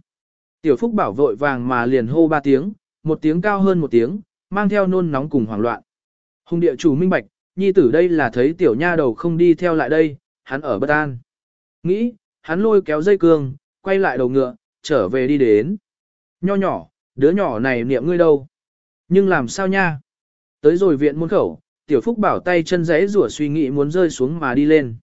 Tiểu Phúc bảo vội vàng mà liền hô ba tiếng, một tiếng cao hơn một tiếng, mang theo nôn nóng cùng hoảng loạn. Hùng địa chủ minh bạch, nhi tử đây là thấy tiểu nha đầu không đi theo lại đây, hắn ở bất an. Nghĩ, hắn lôi kéo dây cương, quay lại đầu ngựa, trở về đi đến. Nho nhỏ, đứa nhỏ này niệm ngươi đâu? Nhưng làm sao nha? Tới rồi viện môn khẩu, tiểu phúc bảo tay chân rẽ rủa suy nghĩ muốn rơi xuống mà đi lên.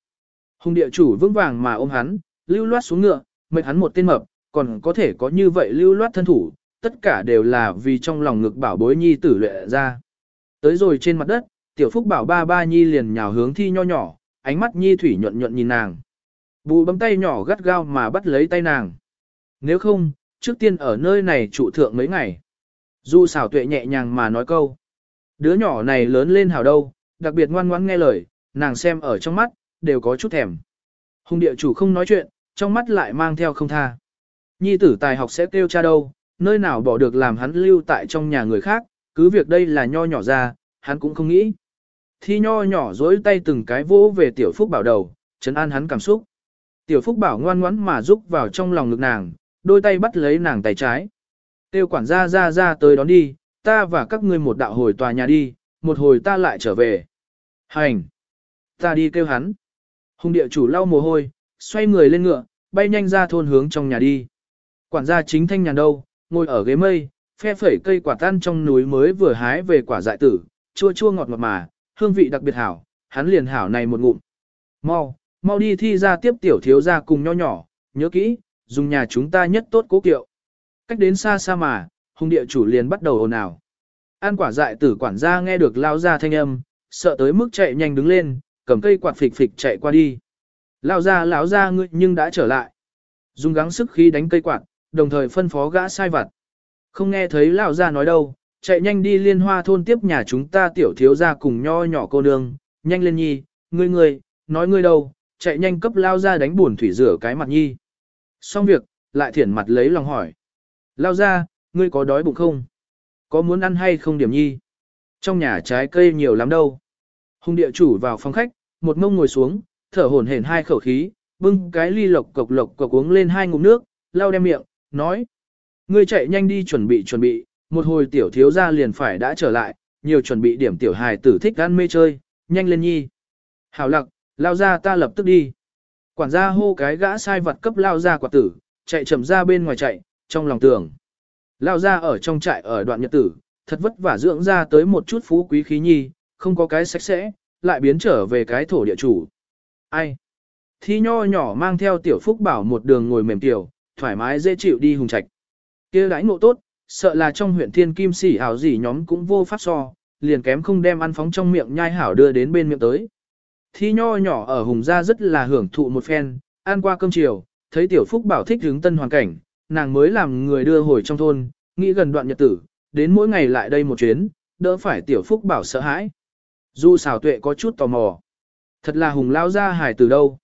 Hùng địa chủ vững vàng mà ôm hắn, lưu loát xuống ngựa, mệt hắn một tên mập, còn có thể có như vậy lưu loát thân thủ, tất cả đều là vì trong lòng ngực bảo bối nhi tử lệ ra. Tới rồi trên mặt đất, tiểu phúc bảo ba ba nhi liền nhào hướng thi nho nhỏ, ánh mắt nhi thủy nhuận nhuận nhìn nàng. Bù bấm tay nhỏ gắt gao mà bắt lấy tay nàng. Nếu không, trước tiên ở nơi này trụ thượng mấy ngày. Du xảo tuệ nhẹ nhàng mà nói câu. Đứa nhỏ này lớn lên hào đâu, đặc biệt ngoan ngoãn nghe lời, nàng xem ở trong mắt, đều có chút thèm. Hùng địa chủ không nói chuyện, trong mắt lại mang theo không tha. Nhi tử tài học sẽ kêu cha đâu, nơi nào bỏ được làm hắn lưu tại trong nhà người khác, cứ việc đây là nho nhỏ ra, hắn cũng không nghĩ. Thi nho nhỏ dối tay từng cái vỗ về tiểu phúc bảo đầu, chấn an hắn cảm xúc. Tiểu phúc bảo ngoan ngoãn mà rúc vào trong lòng ngực nàng, đôi tay bắt lấy nàng tay trái. Tiêu quản gia ra ra tới đón đi, ta và các ngươi một đạo hồi tòa nhà đi, một hồi ta lại trở về. Hành! Ta đi kêu hắn. Hùng địa chủ lau mồ hôi, xoay người lên ngựa, bay nhanh ra thôn hướng trong nhà đi. Quản gia chính thanh nhàn đâu, ngồi ở ghế mây, phe phẩy cây quả tan trong núi mới vừa hái về quả dại tử, chua chua ngọt ngọt mà, hương vị đặc biệt hảo, hắn liền hảo này một ngụm. Mau, mau đi thi ra tiếp tiểu thiếu ra cùng nho nhỏ, nhớ kỹ, dùng nhà chúng ta nhất tốt cố kiệu. Cách đến xa xa mà, hung địa chủ liền bắt đầu ồn ào. An quả dại tử quản gia nghe được lao ra thanh âm, sợ tới mức chạy nhanh đứng lên, cầm cây quạt phịch phịch chạy qua đi. Lao ra lão ra ngươi nhưng đã trở lại. Dùng gắng sức khí đánh cây quạt, đồng thời phân phó gã sai vặt. Không nghe thấy lão ra nói đâu, chạy nhanh đi liên hoa thôn tiếp nhà chúng ta tiểu thiếu ra cùng nho nhỏ cô nương, nhanh lên nhi, ngươi ngươi, nói ngươi đâu, chạy nhanh cấp lao ra đánh buồn thủy rửa cái mặt nhi. Xong việc, lại thiển mặt lấy lòng hỏi. Lao ra, ngươi có đói bụng không? Có muốn ăn hay không điểm nhi? Trong nhà trái cây nhiều lắm đâu. Hùng địa chủ vào phòng khách, một mông ngồi xuống, thở hổn hển hai khẩu khí, bưng cái ly lộc cộc lộc cộc uống lên hai ngụm nước, lau đem miệng, nói. Ngươi chạy nhanh đi chuẩn bị chuẩn bị, một hồi tiểu thiếu gia liền phải đã trở lại, nhiều chuẩn bị điểm tiểu hài tử thích ăn mê chơi, nhanh lên nhi. Hảo lặc, lao ra ta lập tức đi. Quản gia hô cái gã sai vật cấp lao ra quả tử, chạy chậm ra bên ngoài chạy, trong lòng tưởng. Lao ra ở trong trại ở đoạn nhật tử, thật vất vả dưỡng ra tới một chút phú quý khí nhi, không có cái sạch sẽ, lại biến trở về cái thổ địa chủ. Ai? Thi nho nhỏ mang theo tiểu phúc bảo một đường ngồi mềm tiểu, thoải mái dễ chịu đi hùng trạch kia đãi ngộ tốt, sợ là trong huyện thiên kim sỉ ảo gì nhóm cũng vô pháp so, liền kém không đem ăn phóng trong miệng nhai hảo đưa đến bên miệng tới. Thi nho nhỏ ở hùng gia rất là hưởng thụ một phen, ăn qua cơm chiều, thấy tiểu phúc bảo thích hướng tân hoàn cảnh, nàng mới làm người đưa hồi trong thôn, nghĩ gần đoạn nhật tử, đến mỗi ngày lại đây một chuyến, đỡ phải tiểu phúc bảo sợ hãi. Du xảo tuệ có chút tò mò. Thật là hùng lao ra hài từ đâu.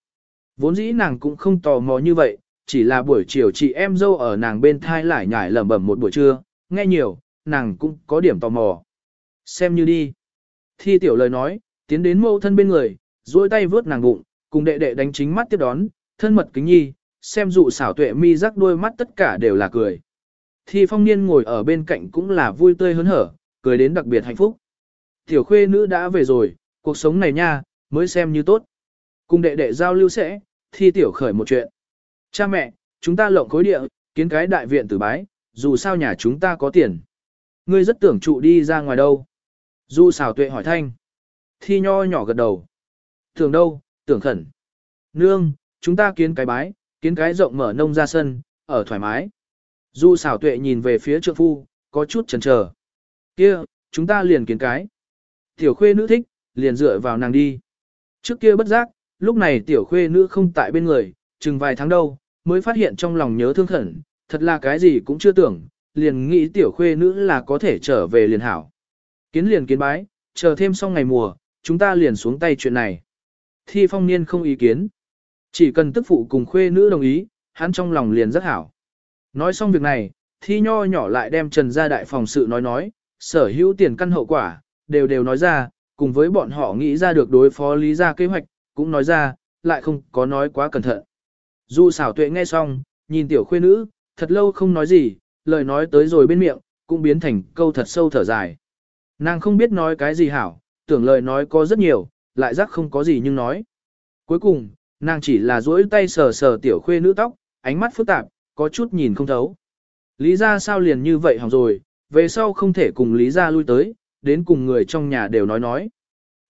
Vốn dĩ nàng cũng không tò mò như vậy, chỉ là buổi chiều chị em dâu ở nàng bên thai lại nhải lẩm bẩm một buổi trưa, nghe nhiều, nàng cũng có điểm tò mò. Xem như đi. Thi tiểu lời nói, tiến đến mâu thân bên người, duỗi tay vướt nàng bụng, cùng đệ đệ đánh chính mắt tiếp đón, thân mật kính nhi, xem dụ xảo tuệ mi rắc đôi mắt tất cả đều là cười. Thi phong niên ngồi ở bên cạnh cũng là vui tươi hớn hở, cười đến đặc biệt hạnh phúc. Tiểu khuê nữ đã về rồi, cuộc sống này nha, mới xem như tốt. Cùng đệ đệ giao lưu sẽ, thi tiểu khởi một chuyện. Cha mẹ, chúng ta lộng khối địa, kiến cái đại viện tử bái, dù sao nhà chúng ta có tiền. Ngươi rất tưởng trụ đi ra ngoài đâu. Du xào tuệ hỏi thanh. Thi nho nhỏ gật đầu. Tưởng đâu, tưởng khẩn. Nương, chúng ta kiến cái bái, kiến cái rộng mở nông ra sân, ở thoải mái. Du xảo tuệ nhìn về phía trượng phu, có chút chần chờ. Kia, chúng ta liền kiến cái. Tiểu khuê nữ thích, liền dựa vào nàng đi. Trước kia bất giác, lúc này tiểu khuê nữ không tại bên người, chừng vài tháng đâu, mới phát hiện trong lòng nhớ thương khẩn, thật là cái gì cũng chưa tưởng, liền nghĩ tiểu khuê nữ là có thể trở về liền hảo. Kiến liền kiến bái, chờ thêm xong ngày mùa, chúng ta liền xuống tay chuyện này. Thi phong niên không ý kiến. Chỉ cần tức phụ cùng khuê nữ đồng ý, hắn trong lòng liền rất hảo. Nói xong việc này, thi nho nhỏ lại đem trần ra đại phòng sự nói nói, sở hữu tiền căn hậu quả, đều đều nói ra, cùng với bọn họ nghĩ ra được đối phó lý ra kế hoạch, cũng nói ra, lại không có nói quá cẩn thận. Dù xảo tuệ nghe xong, nhìn tiểu khuê nữ, thật lâu không nói gì, lời nói tới rồi bên miệng, cũng biến thành câu thật sâu thở dài. Nàng không biết nói cái gì hảo, tưởng lời nói có rất nhiều, lại rắc không có gì nhưng nói. Cuối cùng, nàng chỉ là duỗi tay sờ sờ tiểu khuê nữ tóc, ánh mắt phức tạp, có chút nhìn không thấu. Lý ra sao liền như vậy hỏng rồi, về sau không thể cùng Lý ra lui tới, đến cùng người trong nhà đều nói nói.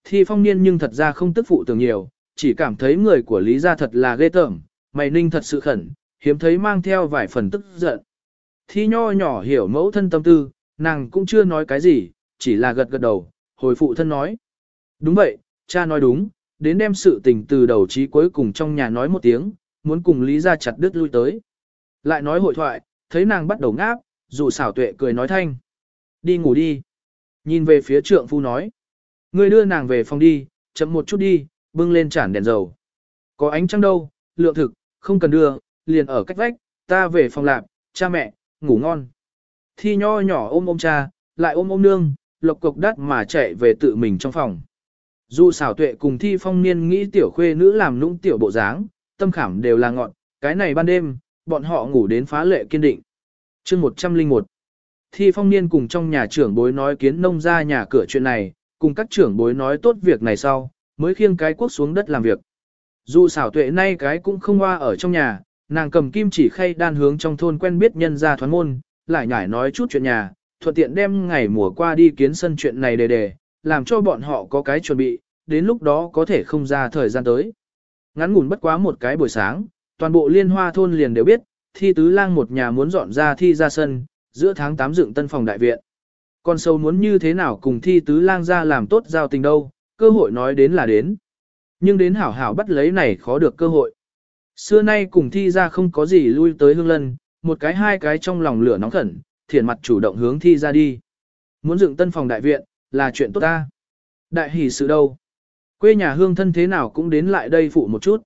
Thi phong niên nhưng thật ra không tức phụ tưởng nhiều, chỉ cảm thấy người của Lý ra thật là ghê tởm, mày ninh thật sự khẩn, hiếm thấy mang theo vài phần tức giận. Thi nho nhỏ hiểu mẫu thân tâm tư, nàng cũng chưa nói cái gì, chỉ là gật gật đầu, hồi phụ thân nói. Đúng vậy, cha nói đúng, đến đem sự tình từ đầu chí cuối cùng trong nhà nói một tiếng, muốn cùng Lý ra chặt đứt lui tới. Lại nói hội thoại, thấy nàng bắt đầu ngáp, dù xảo tuệ cười nói thanh. Đi ngủ đi. Nhìn về phía trượng phu nói. người đưa nàng về phòng đi, chậm một chút đi, bưng lên chản đèn dầu. Có ánh trăng đâu, lượng thực, không cần đưa, liền ở cách vách, ta về phòng lạp, cha mẹ, ngủ ngon. Thi nho nhỏ ôm ôm cha, lại ôm ôm nương, lộc cục đắt mà chạy về tự mình trong phòng. Dù xảo tuệ cùng thi phong niên nghĩ tiểu khuê nữ làm nũng tiểu bộ dáng, tâm khảm đều là ngọn, cái này ban đêm, bọn họ ngủ đến phá lệ kiên định. chương 101 Thi phong niên cùng trong nhà trưởng bối nói kiến nông ra nhà cửa chuyện này, cùng các trưởng bối nói tốt việc này sau, mới khiêng cái quốc xuống đất làm việc. Dù xảo tuệ nay cái cũng không hoa ở trong nhà, nàng cầm kim chỉ khay đan hướng trong thôn quen biết nhân ra thoán môn, lại nhải nói chút chuyện nhà, thuận tiện đem ngày mùa qua đi kiến sân chuyện này đề đề, làm cho bọn họ có cái chuẩn bị, đến lúc đó có thể không ra thời gian tới. Ngắn ngủn bất quá một cái buổi sáng, toàn bộ liên hoa thôn liền đều biết, thi tứ lang một nhà muốn dọn ra thi ra sân, giữa tháng 8 dựng tân phòng đại viện. Con sâu muốn như thế nào cùng thi tứ lang ra làm tốt giao tình đâu, cơ hội nói đến là đến. Nhưng đến hảo hảo bắt lấy này khó được cơ hội. Xưa nay cùng thi ra không có gì lui tới hương lân, một cái hai cái trong lòng lửa nóng khẩn, thiền mặt chủ động hướng thi ra đi. Muốn dựng tân phòng đại viện, là chuyện tốt ta. Đại hỷ sự đâu. Quê nhà hương thân thế nào cũng đến lại đây phụ một chút.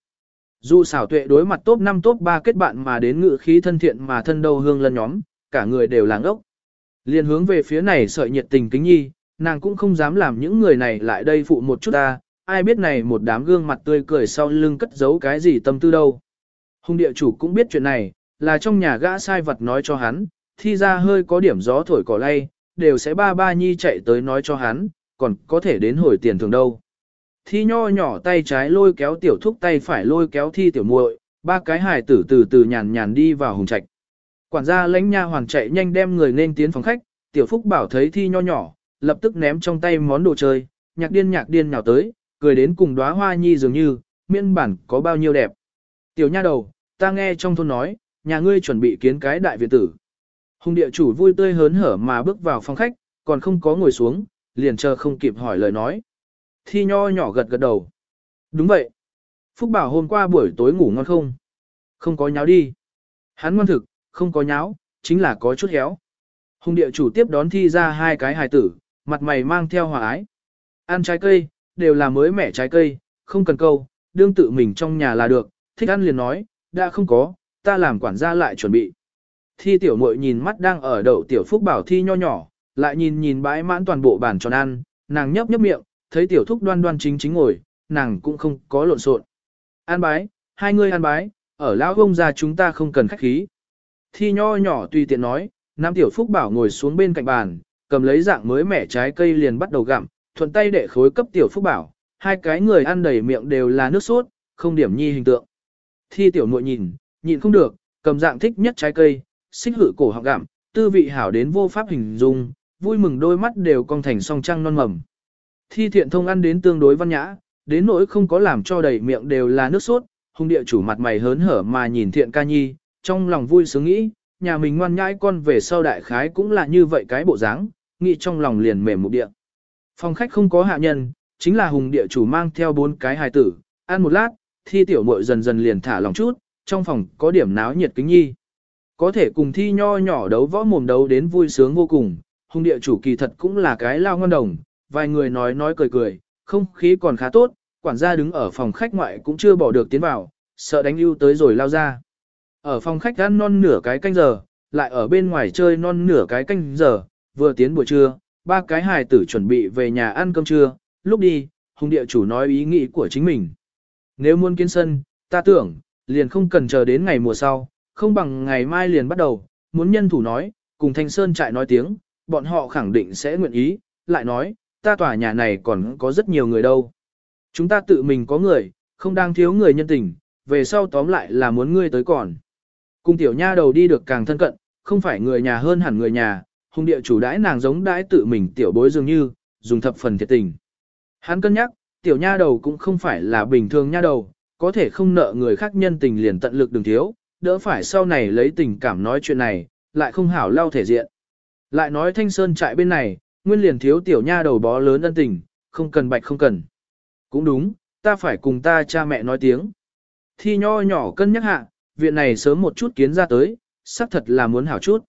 Dù xảo tuệ đối mặt top 5 top 3 kết bạn mà đến ngự khí thân thiện mà thân đâu hương lân nhóm, cả người đều làng ốc. Liên hướng về phía này sợi nhiệt tình kính nhi, nàng cũng không dám làm những người này lại đây phụ một chút ta, ai biết này một đám gương mặt tươi cười sau lưng cất giấu cái gì tâm tư đâu. Hùng địa chủ cũng biết chuyện này, là trong nhà gã sai vật nói cho hắn, thi ra hơi có điểm gió thổi cỏ lay, đều sẽ ba ba nhi chạy tới nói cho hắn, còn có thể đến hồi tiền thường đâu. Thi nho nhỏ tay trái lôi kéo tiểu thúc tay phải lôi kéo thi tiểu muội, ba cái hài tử từ từ nhàn nhàn đi vào hùng trạch. Quản gia lãnh nha hoàng chạy nhanh đem người nên tiến phòng khách, tiểu phúc bảo thấy thi nho nhỏ, lập tức ném trong tay món đồ chơi, nhạc điên nhạc điên nhào tới, cười đến cùng đóa hoa nhi dường như, miễn bản có bao nhiêu đẹp. Tiểu nha đầu, ta nghe trong thôn nói, nhà ngươi chuẩn bị kiến cái đại viện tử. Hùng địa chủ vui tươi hớn hở mà bước vào phòng khách, còn không có ngồi xuống, liền chờ không kịp hỏi lời nói. Thi nho nhỏ gật gật đầu. Đúng vậy. Phúc bảo hôm qua buổi tối ngủ ngon không? Không có nháo đi. Hắn ngoan thực, không có nháo, chính là có chút héo. Hùng địa chủ tiếp đón thi ra hai cái hài tử, mặt mày mang theo hòa ái. Ăn trái cây, đều là mới mẻ trái cây, không cần câu, đương tự mình trong nhà là được, thích ăn liền nói, đã không có, ta làm quản gia lại chuẩn bị. Thi tiểu muội nhìn mắt đang ở đậu tiểu phúc bảo thi nho nhỏ, lại nhìn nhìn bãi mãn toàn bộ bàn tròn ăn, nàng nhấp nhấp miệng, thấy tiểu thúc đoan đoan chính chính ngồi, nàng cũng không có lộn xộn. An bái, hai người an bái, ở lão ông gia chúng ta không cần khách khí. Thi nho nhỏ tùy tiện nói, Nam tiểu phúc bảo ngồi xuống bên cạnh bàn, cầm lấy dạng mới mẻ trái cây liền bắt đầu gặm, thuận tay để khối cấp tiểu phúc bảo, hai cái người ăn đầy miệng đều là nước sốt, không điểm nhi hình tượng. Thi tiểu muội nhìn, nhìn không được, cầm dạng thích nhất trái cây, xích hự cổ họng gặm, tư vị hảo đến vô pháp hình dung, vui mừng đôi mắt đều cong thành song trăng non mầm. Thi thiện thông ăn đến tương đối văn nhã, đến nỗi không có làm cho đầy miệng đều là nước sốt, hung địa chủ mặt mày hớn hở mà nhìn thiện ca nhi, trong lòng vui sướng nghĩ, nhà mình ngoan nhãi con về sau đại khái cũng là như vậy cái bộ dáng, nghĩ trong lòng liền mềm một địa. Phòng khách không có hạ nhân, chính là hùng địa chủ mang theo bốn cái hài tử, ăn một lát, thi tiểu muội dần dần liền thả lòng chút, trong phòng có điểm náo nhiệt kính nhi. Có thể cùng thi nho nhỏ đấu võ mồm đấu đến vui sướng vô cùng, hùng địa chủ kỳ thật cũng là cái lao ngon đồng, vài người nói nói cười cười, không khí còn khá tốt, quản gia đứng ở phòng khách ngoại cũng chưa bỏ được tiến vào, sợ đánh ưu tới rồi lao ra. Ở phòng khách ăn non nửa cái canh giờ, lại ở bên ngoài chơi non nửa cái canh giờ, vừa tiến buổi trưa, ba cái hài tử chuẩn bị về nhà ăn cơm trưa, lúc đi, hùng địa chủ nói ý nghĩ của chính mình. Nếu muốn kiến sân, ta tưởng, liền không cần chờ đến ngày mùa sau, không bằng ngày mai liền bắt đầu, muốn nhân thủ nói, cùng Thanh Sơn trại nói tiếng, bọn họ khẳng định sẽ nguyện ý, lại nói, ta tòa nhà này còn có rất nhiều người đâu. Chúng ta tự mình có người, không đang thiếu người nhân tình, về sau tóm lại là muốn ngươi tới còn. Cùng tiểu nha đầu đi được càng thân cận, không phải người nhà hơn hẳn người nhà, hung địa chủ đãi nàng giống đãi tự mình tiểu bối dường như, dùng thập phần thiệt tình. Hắn cân nhắc, tiểu nha đầu cũng không phải là bình thường nha đầu, có thể không nợ người khác nhân tình liền tận lực đừng thiếu, đỡ phải sau này lấy tình cảm nói chuyện này, lại không hảo lau thể diện. Lại nói thanh sơn trại bên này, nguyên liền thiếu tiểu nha đầu bó lớn ân tình, không cần bạch không cần. Cũng đúng, ta phải cùng ta cha mẹ nói tiếng. Thi nho nhỏ cân nhắc hạ, viện này sớm một chút kiến ra tới, xác thật là muốn hảo chút.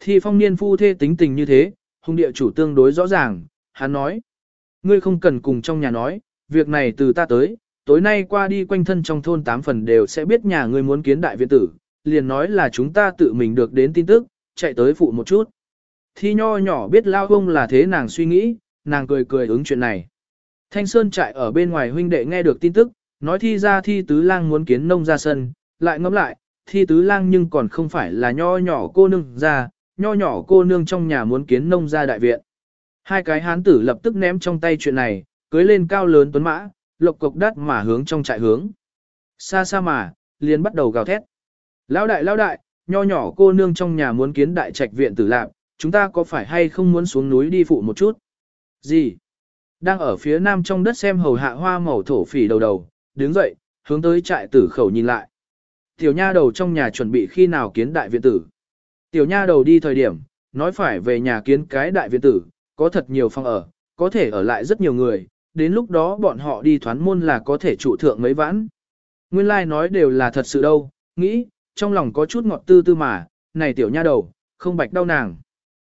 Thi phong niên phu thê tính tình như thế, hung địa chủ tương đối rõ ràng, hắn nói. Ngươi không cần cùng trong nhà nói, việc này từ ta tới, tối nay qua đi quanh thân trong thôn tám phần đều sẽ biết nhà ngươi muốn kiến đại viện tử, liền nói là chúng ta tự mình được đến tin tức, chạy tới phụ một chút. Thi nho nhỏ biết lao ông là thế nàng suy nghĩ, nàng cười cười ứng chuyện này. Thanh Sơn trại ở bên ngoài huynh đệ nghe được tin tức, nói thi ra thi tứ lang muốn kiến nông ra sân, lại ngẫm lại, thi tứ lang nhưng còn không phải là nho nhỏ cô nương ra, nho nhỏ cô nương trong nhà muốn kiến nông ra đại viện. Hai cái hán tử lập tức ném trong tay chuyện này, cưới lên cao lớn tuấn mã, lộc cục đắt mà hướng trong trại hướng. Xa xa mà, liền bắt đầu gào thét. Lão đại lão đại, nho nhỏ cô nương trong nhà muốn kiến đại trạch viện tử lạc, chúng ta có phải hay không muốn xuống núi đi phụ một chút? Gì? Đang ở phía nam trong đất xem hầu hạ hoa màu thổ phỉ đầu đầu, đứng dậy, hướng tới trại tử khẩu nhìn lại. Tiểu nha đầu trong nhà chuẩn bị khi nào kiến đại viện tử. Tiểu nha đầu đi thời điểm, nói phải về nhà kiến cái đại viện tử, có thật nhiều phòng ở, có thể ở lại rất nhiều người, đến lúc đó bọn họ đi thoán môn là có thể trụ thượng mấy vãn. Nguyên lai like nói đều là thật sự đâu, nghĩ, trong lòng có chút ngọt tư tư mà, này tiểu nha đầu, không bạch đau nàng.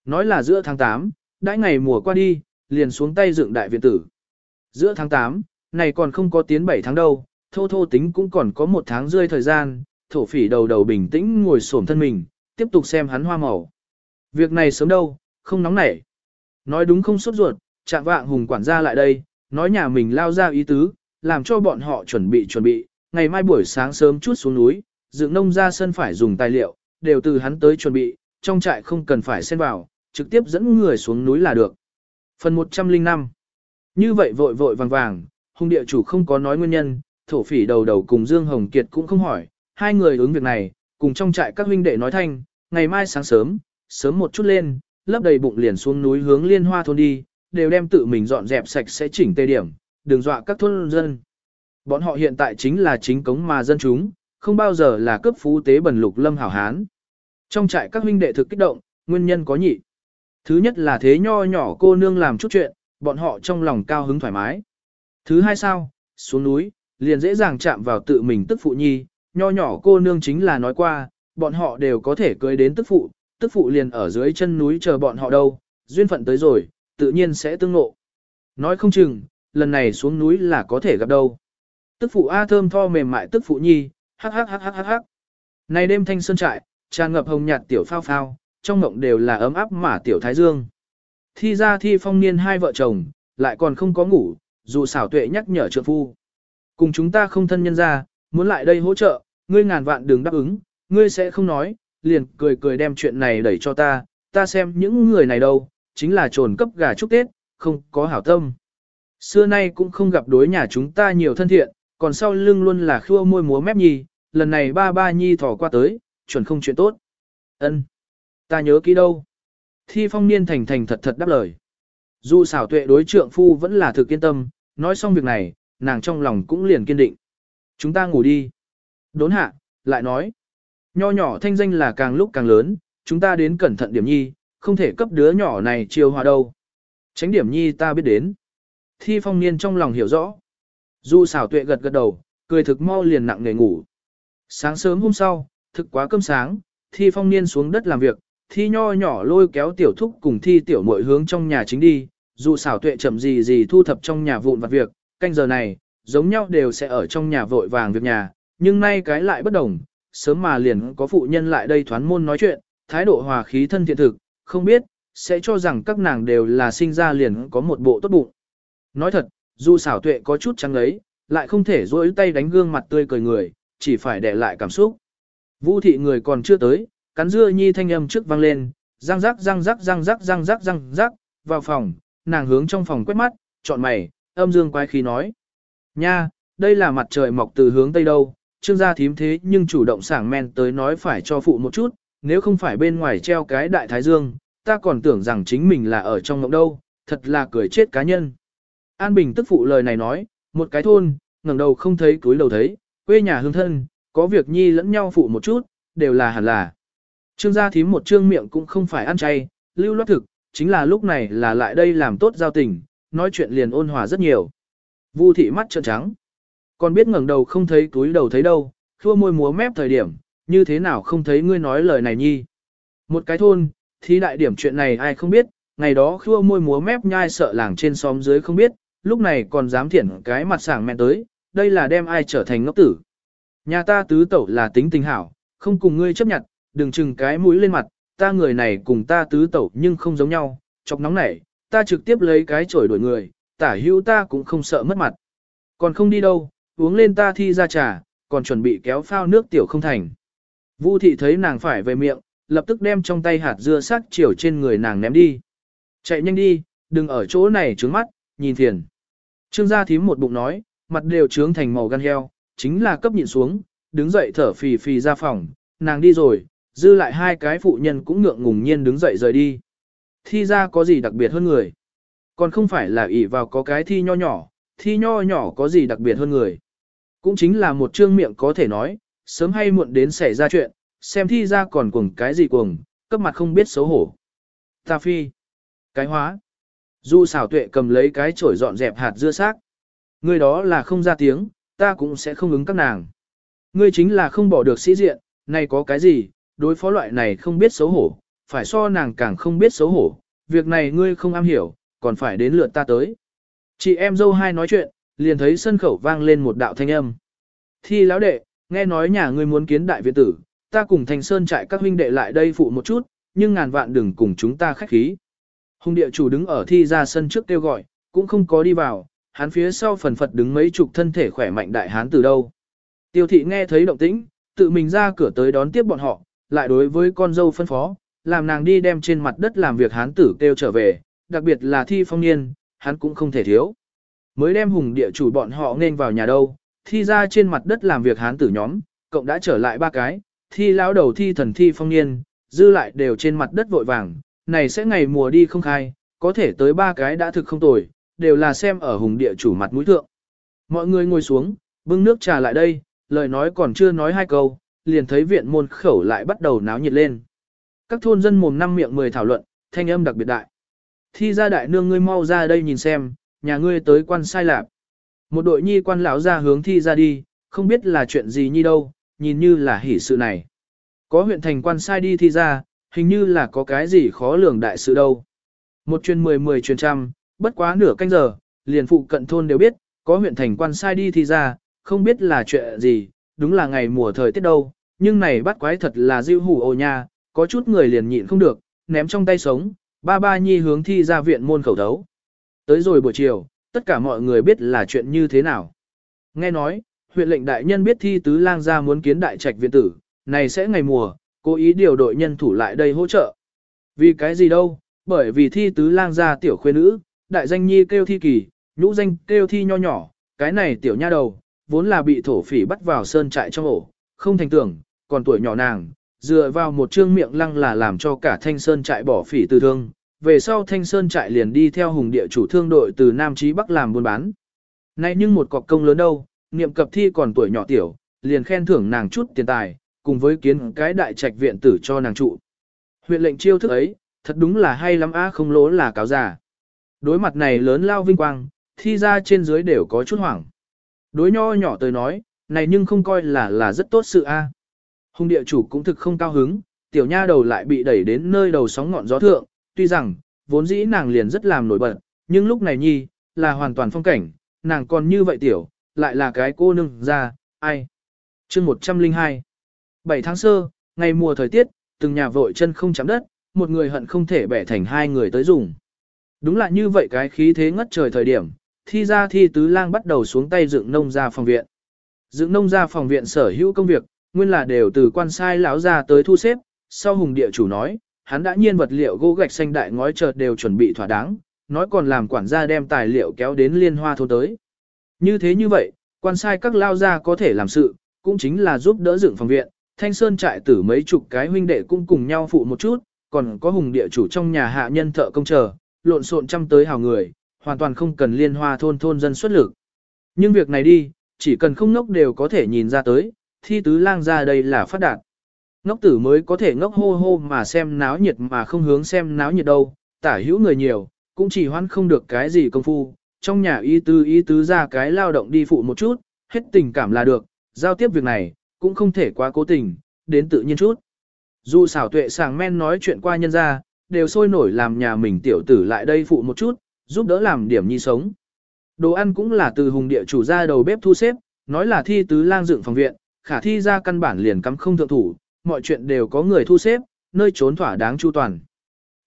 Nói là giữa tháng 8, đãi ngày mùa qua đi, liền xuống tay dựng đại viện tử. Giữa tháng 8, này còn không có tiến 7 tháng đâu, thô thô tính cũng còn có một tháng rơi thời gian, thổ phỉ đầu đầu bình tĩnh ngồi xổm thân mình, tiếp tục xem hắn hoa màu. Việc này sớm đâu, không nóng nảy. Nói đúng không sốt ruột, chạm vạng hùng quản gia lại đây, nói nhà mình lao ra ý tứ, làm cho bọn họ chuẩn bị chuẩn bị, ngày mai buổi sáng sớm chút xuống núi, dựng nông ra sân phải dùng tài liệu, đều từ hắn tới chuẩn bị, trong trại không cần phải xen vào, trực tiếp dẫn người xuống núi là được. Phần 105 Như vậy vội vội vàng vàng, hung địa chủ không có nói nguyên nhân, thổ phỉ đầu đầu cùng Dương Hồng Kiệt cũng không hỏi, hai người ứng việc này, cùng trong trại các huynh đệ nói thanh, ngày mai sáng sớm, sớm một chút lên, lấp đầy bụng liền xuống núi hướng liên hoa thôn đi, đều đem tự mình dọn dẹp sạch sẽ chỉnh tê điểm, đừng dọa các thôn dân. Bọn họ hiện tại chính là chính cống mà dân chúng, không bao giờ là cấp phú tế bần lục lâm hảo hán. Trong trại các huynh đệ thực kích động, nguyên nhân có nhị. Thứ nhất là thế nho nhỏ cô nương làm chút chuyện, bọn họ trong lòng cao hứng thoải mái. Thứ hai sao, xuống núi, liền dễ dàng chạm vào tự mình tức phụ nhi, nho nhỏ cô nương chính là nói qua, bọn họ đều có thể cưới đến tức phụ, tức phụ liền ở dưới chân núi chờ bọn họ đâu, duyên phận tới rồi, tự nhiên sẽ tương ngộ. Nói không chừng, lần này xuống núi là có thể gặp đâu. Tức phụ A thơm tho mềm mại tức phụ nhi, hắc hắc hắc hắc hắc hắc. Này đêm thanh sơn trại, tràn ngập hồng nhạt tiểu phao phao, trong mộng đều là ấm áp mà tiểu thái dương. Thi ra thi phong niên hai vợ chồng, lại còn không có ngủ, dù xảo tuệ nhắc nhở trượng phu. Cùng chúng ta không thân nhân ra, muốn lại đây hỗ trợ, ngươi ngàn vạn đừng đáp ứng, ngươi sẽ không nói, liền cười cười đem chuyện này đẩy cho ta, ta xem những người này đâu, chính là trồn cấp gà chúc Tết, không có hảo tâm. Xưa nay cũng không gặp đối nhà chúng ta nhiều thân thiện, còn sau lưng luôn là khua môi múa mép nhi, lần này ba ba nhi thỏ qua tới, chuẩn không chuyện tốt. Ân, Ta nhớ kỹ đâu. Thi phong niên thành thành thật thật đáp lời. Dù xảo tuệ đối trượng phu vẫn là thực yên tâm, nói xong việc này, nàng trong lòng cũng liền kiên định. Chúng ta ngủ đi. Đốn hạ, lại nói. Nho nhỏ thanh danh là càng lúc càng lớn, chúng ta đến cẩn thận điểm nhi, không thể cấp đứa nhỏ này chiêu hòa đâu. Tránh điểm nhi ta biết đến. Thi phong niên trong lòng hiểu rõ. Du xảo tuệ gật gật đầu, cười thực mau liền nặng nề ngủ. Sáng sớm hôm sau, thực quá cơm sáng, thi phong niên xuống đất làm việc, thi nho nhỏ lôi kéo tiểu thúc cùng thi tiểu muội hướng trong nhà chính đi, dù xảo tuệ chậm gì gì thu thập trong nhà vụn vặt việc, canh giờ này, giống nhau đều sẽ ở trong nhà vội vàng việc nhà, nhưng nay cái lại bất đồng, sớm mà liền có phụ nhân lại đây thoán môn nói chuyện, thái độ hòa khí thân thiện thực, không biết, sẽ cho rằng các nàng đều là sinh ra liền có một bộ tốt bụng. Nói thật, dù xảo tuệ có chút trắng ấy, lại không thể dối tay đánh gương mặt tươi cười người, chỉ phải để lại cảm xúc. Vũ thị người còn chưa tới, cắn dưa nhi thanh âm trước vang lên, răng rắc răng rắc răng rắc răng rắc răng rắc, vào phòng, nàng hướng trong phòng quét mắt, chọn mày, âm dương quái khí nói. Nha, đây là mặt trời mọc từ hướng tây đâu, trương gia thím thế nhưng chủ động sảng men tới nói phải cho phụ một chút, nếu không phải bên ngoài treo cái đại thái dương, ta còn tưởng rằng chính mình là ở trong mộng đâu, thật là cười chết cá nhân. An Bình tức phụ lời này nói, một cái thôn, ngẩng đầu không thấy túi đầu thấy, quê nhà hương thân, có việc nhi lẫn nhau phụ một chút, đều là hẳn là. Trương gia thím một trương miệng cũng không phải ăn chay, lưu loát thực, chính là lúc này là lại đây làm tốt giao tình, nói chuyện liền ôn hòa rất nhiều. Vu thị mắt trợn trắng. Còn biết ngẩng đầu không thấy túi đầu thấy đâu, khua môi múa mép thời điểm, như thế nào không thấy ngươi nói lời này nhi. Một cái thôn, thì đại điểm chuyện này ai không biết, ngày đó khua môi múa mép nhai sợ làng trên xóm dưới không biết, lúc này còn dám thiển cái mặt sảng mẹ tới, đây là đem ai trở thành ngốc tử. Nhà ta tứ tẩu là tính tình hảo, không cùng ngươi chấp nhận, đừng chừng cái mũi lên mặt, ta người này cùng ta tứ tẩu nhưng không giống nhau, chọc nóng nảy, ta trực tiếp lấy cái chổi đuổi người, tả hữu ta cũng không sợ mất mặt. Còn không đi đâu, uống lên ta thi ra trà, còn chuẩn bị kéo phao nước tiểu không thành. Vu thị thấy nàng phải về miệng, lập tức đem trong tay hạt dưa sắc chiều trên người nàng ném đi. Chạy nhanh đi, đừng ở chỗ này trướng mắt, nhìn thiền. Trương gia thím một bụng nói, mặt đều trướng thành màu gan heo, chính là cấp nhịn xuống, đứng dậy thở phì phì ra phòng, nàng đi rồi, dư lại hai cái phụ nhân cũng ngượng ngùng nhiên đứng dậy rời đi. Thi ra có gì đặc biệt hơn người? Còn không phải là ỷ vào có cái thi nho nhỏ, thi nho nhỏ có gì đặc biệt hơn người? Cũng chính là một trương miệng có thể nói, sớm hay muộn đến xảy ra chuyện, xem thi ra còn cuồng cái gì cuồng, cấp mặt không biết xấu hổ. Ta phi. Cái hóa. Du xảo tuệ cầm lấy cái chổi dọn dẹp hạt dưa xác. Người đó là không ra tiếng, ta cũng sẽ không ứng các nàng. Ngươi chính là không bỏ được sĩ diện, này có cái gì, đối phó loại này không biết xấu hổ, phải so nàng càng không biết xấu hổ, việc này ngươi không am hiểu, còn phải đến lượt ta tới. Chị em dâu hai nói chuyện, liền thấy sân khẩu vang lên một đạo thanh âm. Thi lão đệ, nghe nói nhà ngươi muốn kiến đại viện tử, ta cùng thành sơn trại các huynh đệ lại đây phụ một chút, nhưng ngàn vạn đừng cùng chúng ta khách khí. Hùng địa chủ đứng ở thi ra sân trước kêu gọi, cũng không có đi vào, hắn phía sau phần phật đứng mấy chục thân thể khỏe mạnh đại hán từ đâu. Tiêu thị nghe thấy động tĩnh, tự mình ra cửa tới đón tiếp bọn họ, lại đối với con dâu phân phó, làm nàng đi đem trên mặt đất làm việc hán tử kêu trở về, đặc biệt là thi phong niên, hắn cũng không thể thiếu. Mới đem hùng địa chủ bọn họ nên vào nhà đâu, thi ra trên mặt đất làm việc hán tử nhóm, cộng đã trở lại ba cái, thi lão đầu thi thần thi phong niên, dư lại đều trên mặt đất vội vàng, này sẽ ngày mùa đi không khai, có thể tới ba cái đã thực không tồi, đều là xem ở hùng địa chủ mặt mũi thượng. Mọi người ngồi xuống, bưng nước trà lại đây, lời nói còn chưa nói hai câu, liền thấy viện môn khẩu lại bắt đầu náo nhiệt lên. Các thôn dân mồm năm miệng mười thảo luận, thanh âm đặc biệt đại. Thi ra đại nương ngươi mau ra đây nhìn xem, nhà ngươi tới quan sai lạp. Một đội nhi quan lão ra hướng thi ra đi, không biết là chuyện gì nhi đâu, nhìn như là hỷ sự này. Có huyện thành quan sai đi thi ra, hình như là có cái gì khó lường đại sự đâu. Một chuyên mười mười chuyên trăm, bất quá nửa canh giờ, liền phụ cận thôn đều biết, có huyện thành quan sai đi thi ra, không biết là chuyện gì, đúng là ngày mùa thời tiết đâu, nhưng này bắt quái thật là diêu hủ ồ nha, có chút người liền nhịn không được, ném trong tay sống, ba ba nhi hướng thi ra viện môn khẩu đấu. Tới rồi buổi chiều, tất cả mọi người biết là chuyện như thế nào. Nghe nói, huyện lệnh đại nhân biết thi tứ lang gia muốn kiến đại trạch viện tử, này sẽ ngày mùa, cố ý điều đội nhân thủ lại đây hỗ trợ. Vì cái gì đâu, bởi vì thi tứ lang gia tiểu khuê nữ, đại danh nhi kêu thi kỳ, nhũ danh kêu thi nho nhỏ, cái này tiểu nha đầu, vốn là bị thổ phỉ bắt vào sơn trại trong ổ, không thành tưởng, còn tuổi nhỏ nàng, dựa vào một trương miệng lăng là làm cho cả thanh sơn trại bỏ phỉ từ thương. Về sau thanh sơn trại liền đi theo hùng địa chủ thương đội từ Nam Chí Bắc làm buôn bán. Nay nhưng một cọc công lớn đâu, niệm cập thi còn tuổi nhỏ tiểu, liền khen thưởng nàng chút tiền tài, cùng với kiến cái đại trạch viện tử cho nàng trụ. Huyện lệnh chiêu thức ấy, thật đúng là hay lắm á không lỗ là cáo giả. Đối mặt này lớn lao vinh quang, thi ra trên dưới đều có chút hoảng. Đối nho nhỏ tới nói, này nhưng không coi là là rất tốt sự a. Hùng địa chủ cũng thực không cao hứng, tiểu nha đầu lại bị đẩy đến nơi đầu sóng ngọn gió thượng, tuy rằng, vốn dĩ nàng liền rất làm nổi bật, nhưng lúc này nhi, là hoàn toàn phong cảnh, nàng còn như vậy tiểu, lại là cái cô nương ra, ai. chương 102 7 tháng sơ, ngày mùa thời tiết, từng nhà vội chân không chạm đất, một người hận không thể bẻ thành hai người tới dùng. Đúng là như vậy cái khí thế ngất trời thời điểm, thi ra thi tứ lang bắt đầu xuống tay dựng nông ra phòng viện. Dựng nông ra phòng viện sở hữu công việc, nguyên là đều từ quan sai lão ra tới thu xếp, sau hùng địa chủ nói, hắn đã nhiên vật liệu gỗ gạch xanh đại ngói chợt đều chuẩn bị thỏa đáng, nói còn làm quản gia đem tài liệu kéo đến liên hoa thôn tới. Như thế như vậy, Quan sai các lao gia có thể làm sự, cũng chính là giúp đỡ dựng phòng viện, thanh sơn trại tử mấy chục cái huynh đệ cũng cùng nhau phụ một chút, còn có hùng địa chủ trong nhà hạ nhân thợ công chờ, lộn xộn trăm tới hào người, hoàn toàn không cần liên hoa thôn thôn dân xuất lực. Nhưng việc này đi, chỉ cần không ngốc đều có thể nhìn ra tới, thi tứ lang ra đây là phát đạt. Ngốc tử mới có thể ngốc hô hô mà xem náo nhiệt mà không hướng xem náo nhiệt đâu, tả hữu người nhiều, cũng chỉ hoan không được cái gì công phu, trong nhà y tứ y tứ ra cái lao động đi phụ một chút, hết tình cảm là được, giao tiếp việc này, cũng không thể quá cố tình, đến tự nhiên chút. Dù xảo tuệ sàng men nói chuyện qua nhân ra, đều sôi nổi làm nhà mình tiểu tử lại đây phụ một chút, giúp đỡ làm điểm nhi sống. Đồ ăn cũng là từ hùng địa chủ ra đầu bếp thu xếp, nói là thi tứ lang dựng phòng viện, khả thi ra căn bản liền cắm không thượng thủ, mọi chuyện đều có người thu xếp, nơi trốn thỏa đáng chu toàn.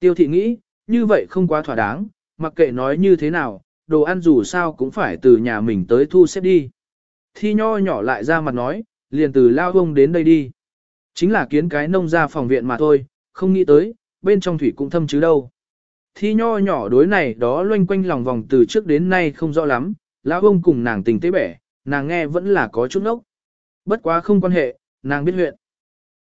Tiêu thị nghĩ, như vậy không quá thỏa đáng, mặc kệ nói như thế nào, đồ ăn dù sao cũng phải từ nhà mình tới thu xếp đi. Thi nho nhỏ lại ra mặt nói, liền từ lao ông đến đây đi. Chính là kiến cái nông ra phòng viện mà thôi, không nghĩ tới, bên trong thủy cũng thâm chứ đâu. Thi nho nhỏ đối này đó loanh quanh lòng vòng từ trước đến nay không rõ lắm, lão ông cùng nàng tình tế bẻ, nàng nghe vẫn là có chút ốc. Bất quá không quan hệ, nàng biết huyện.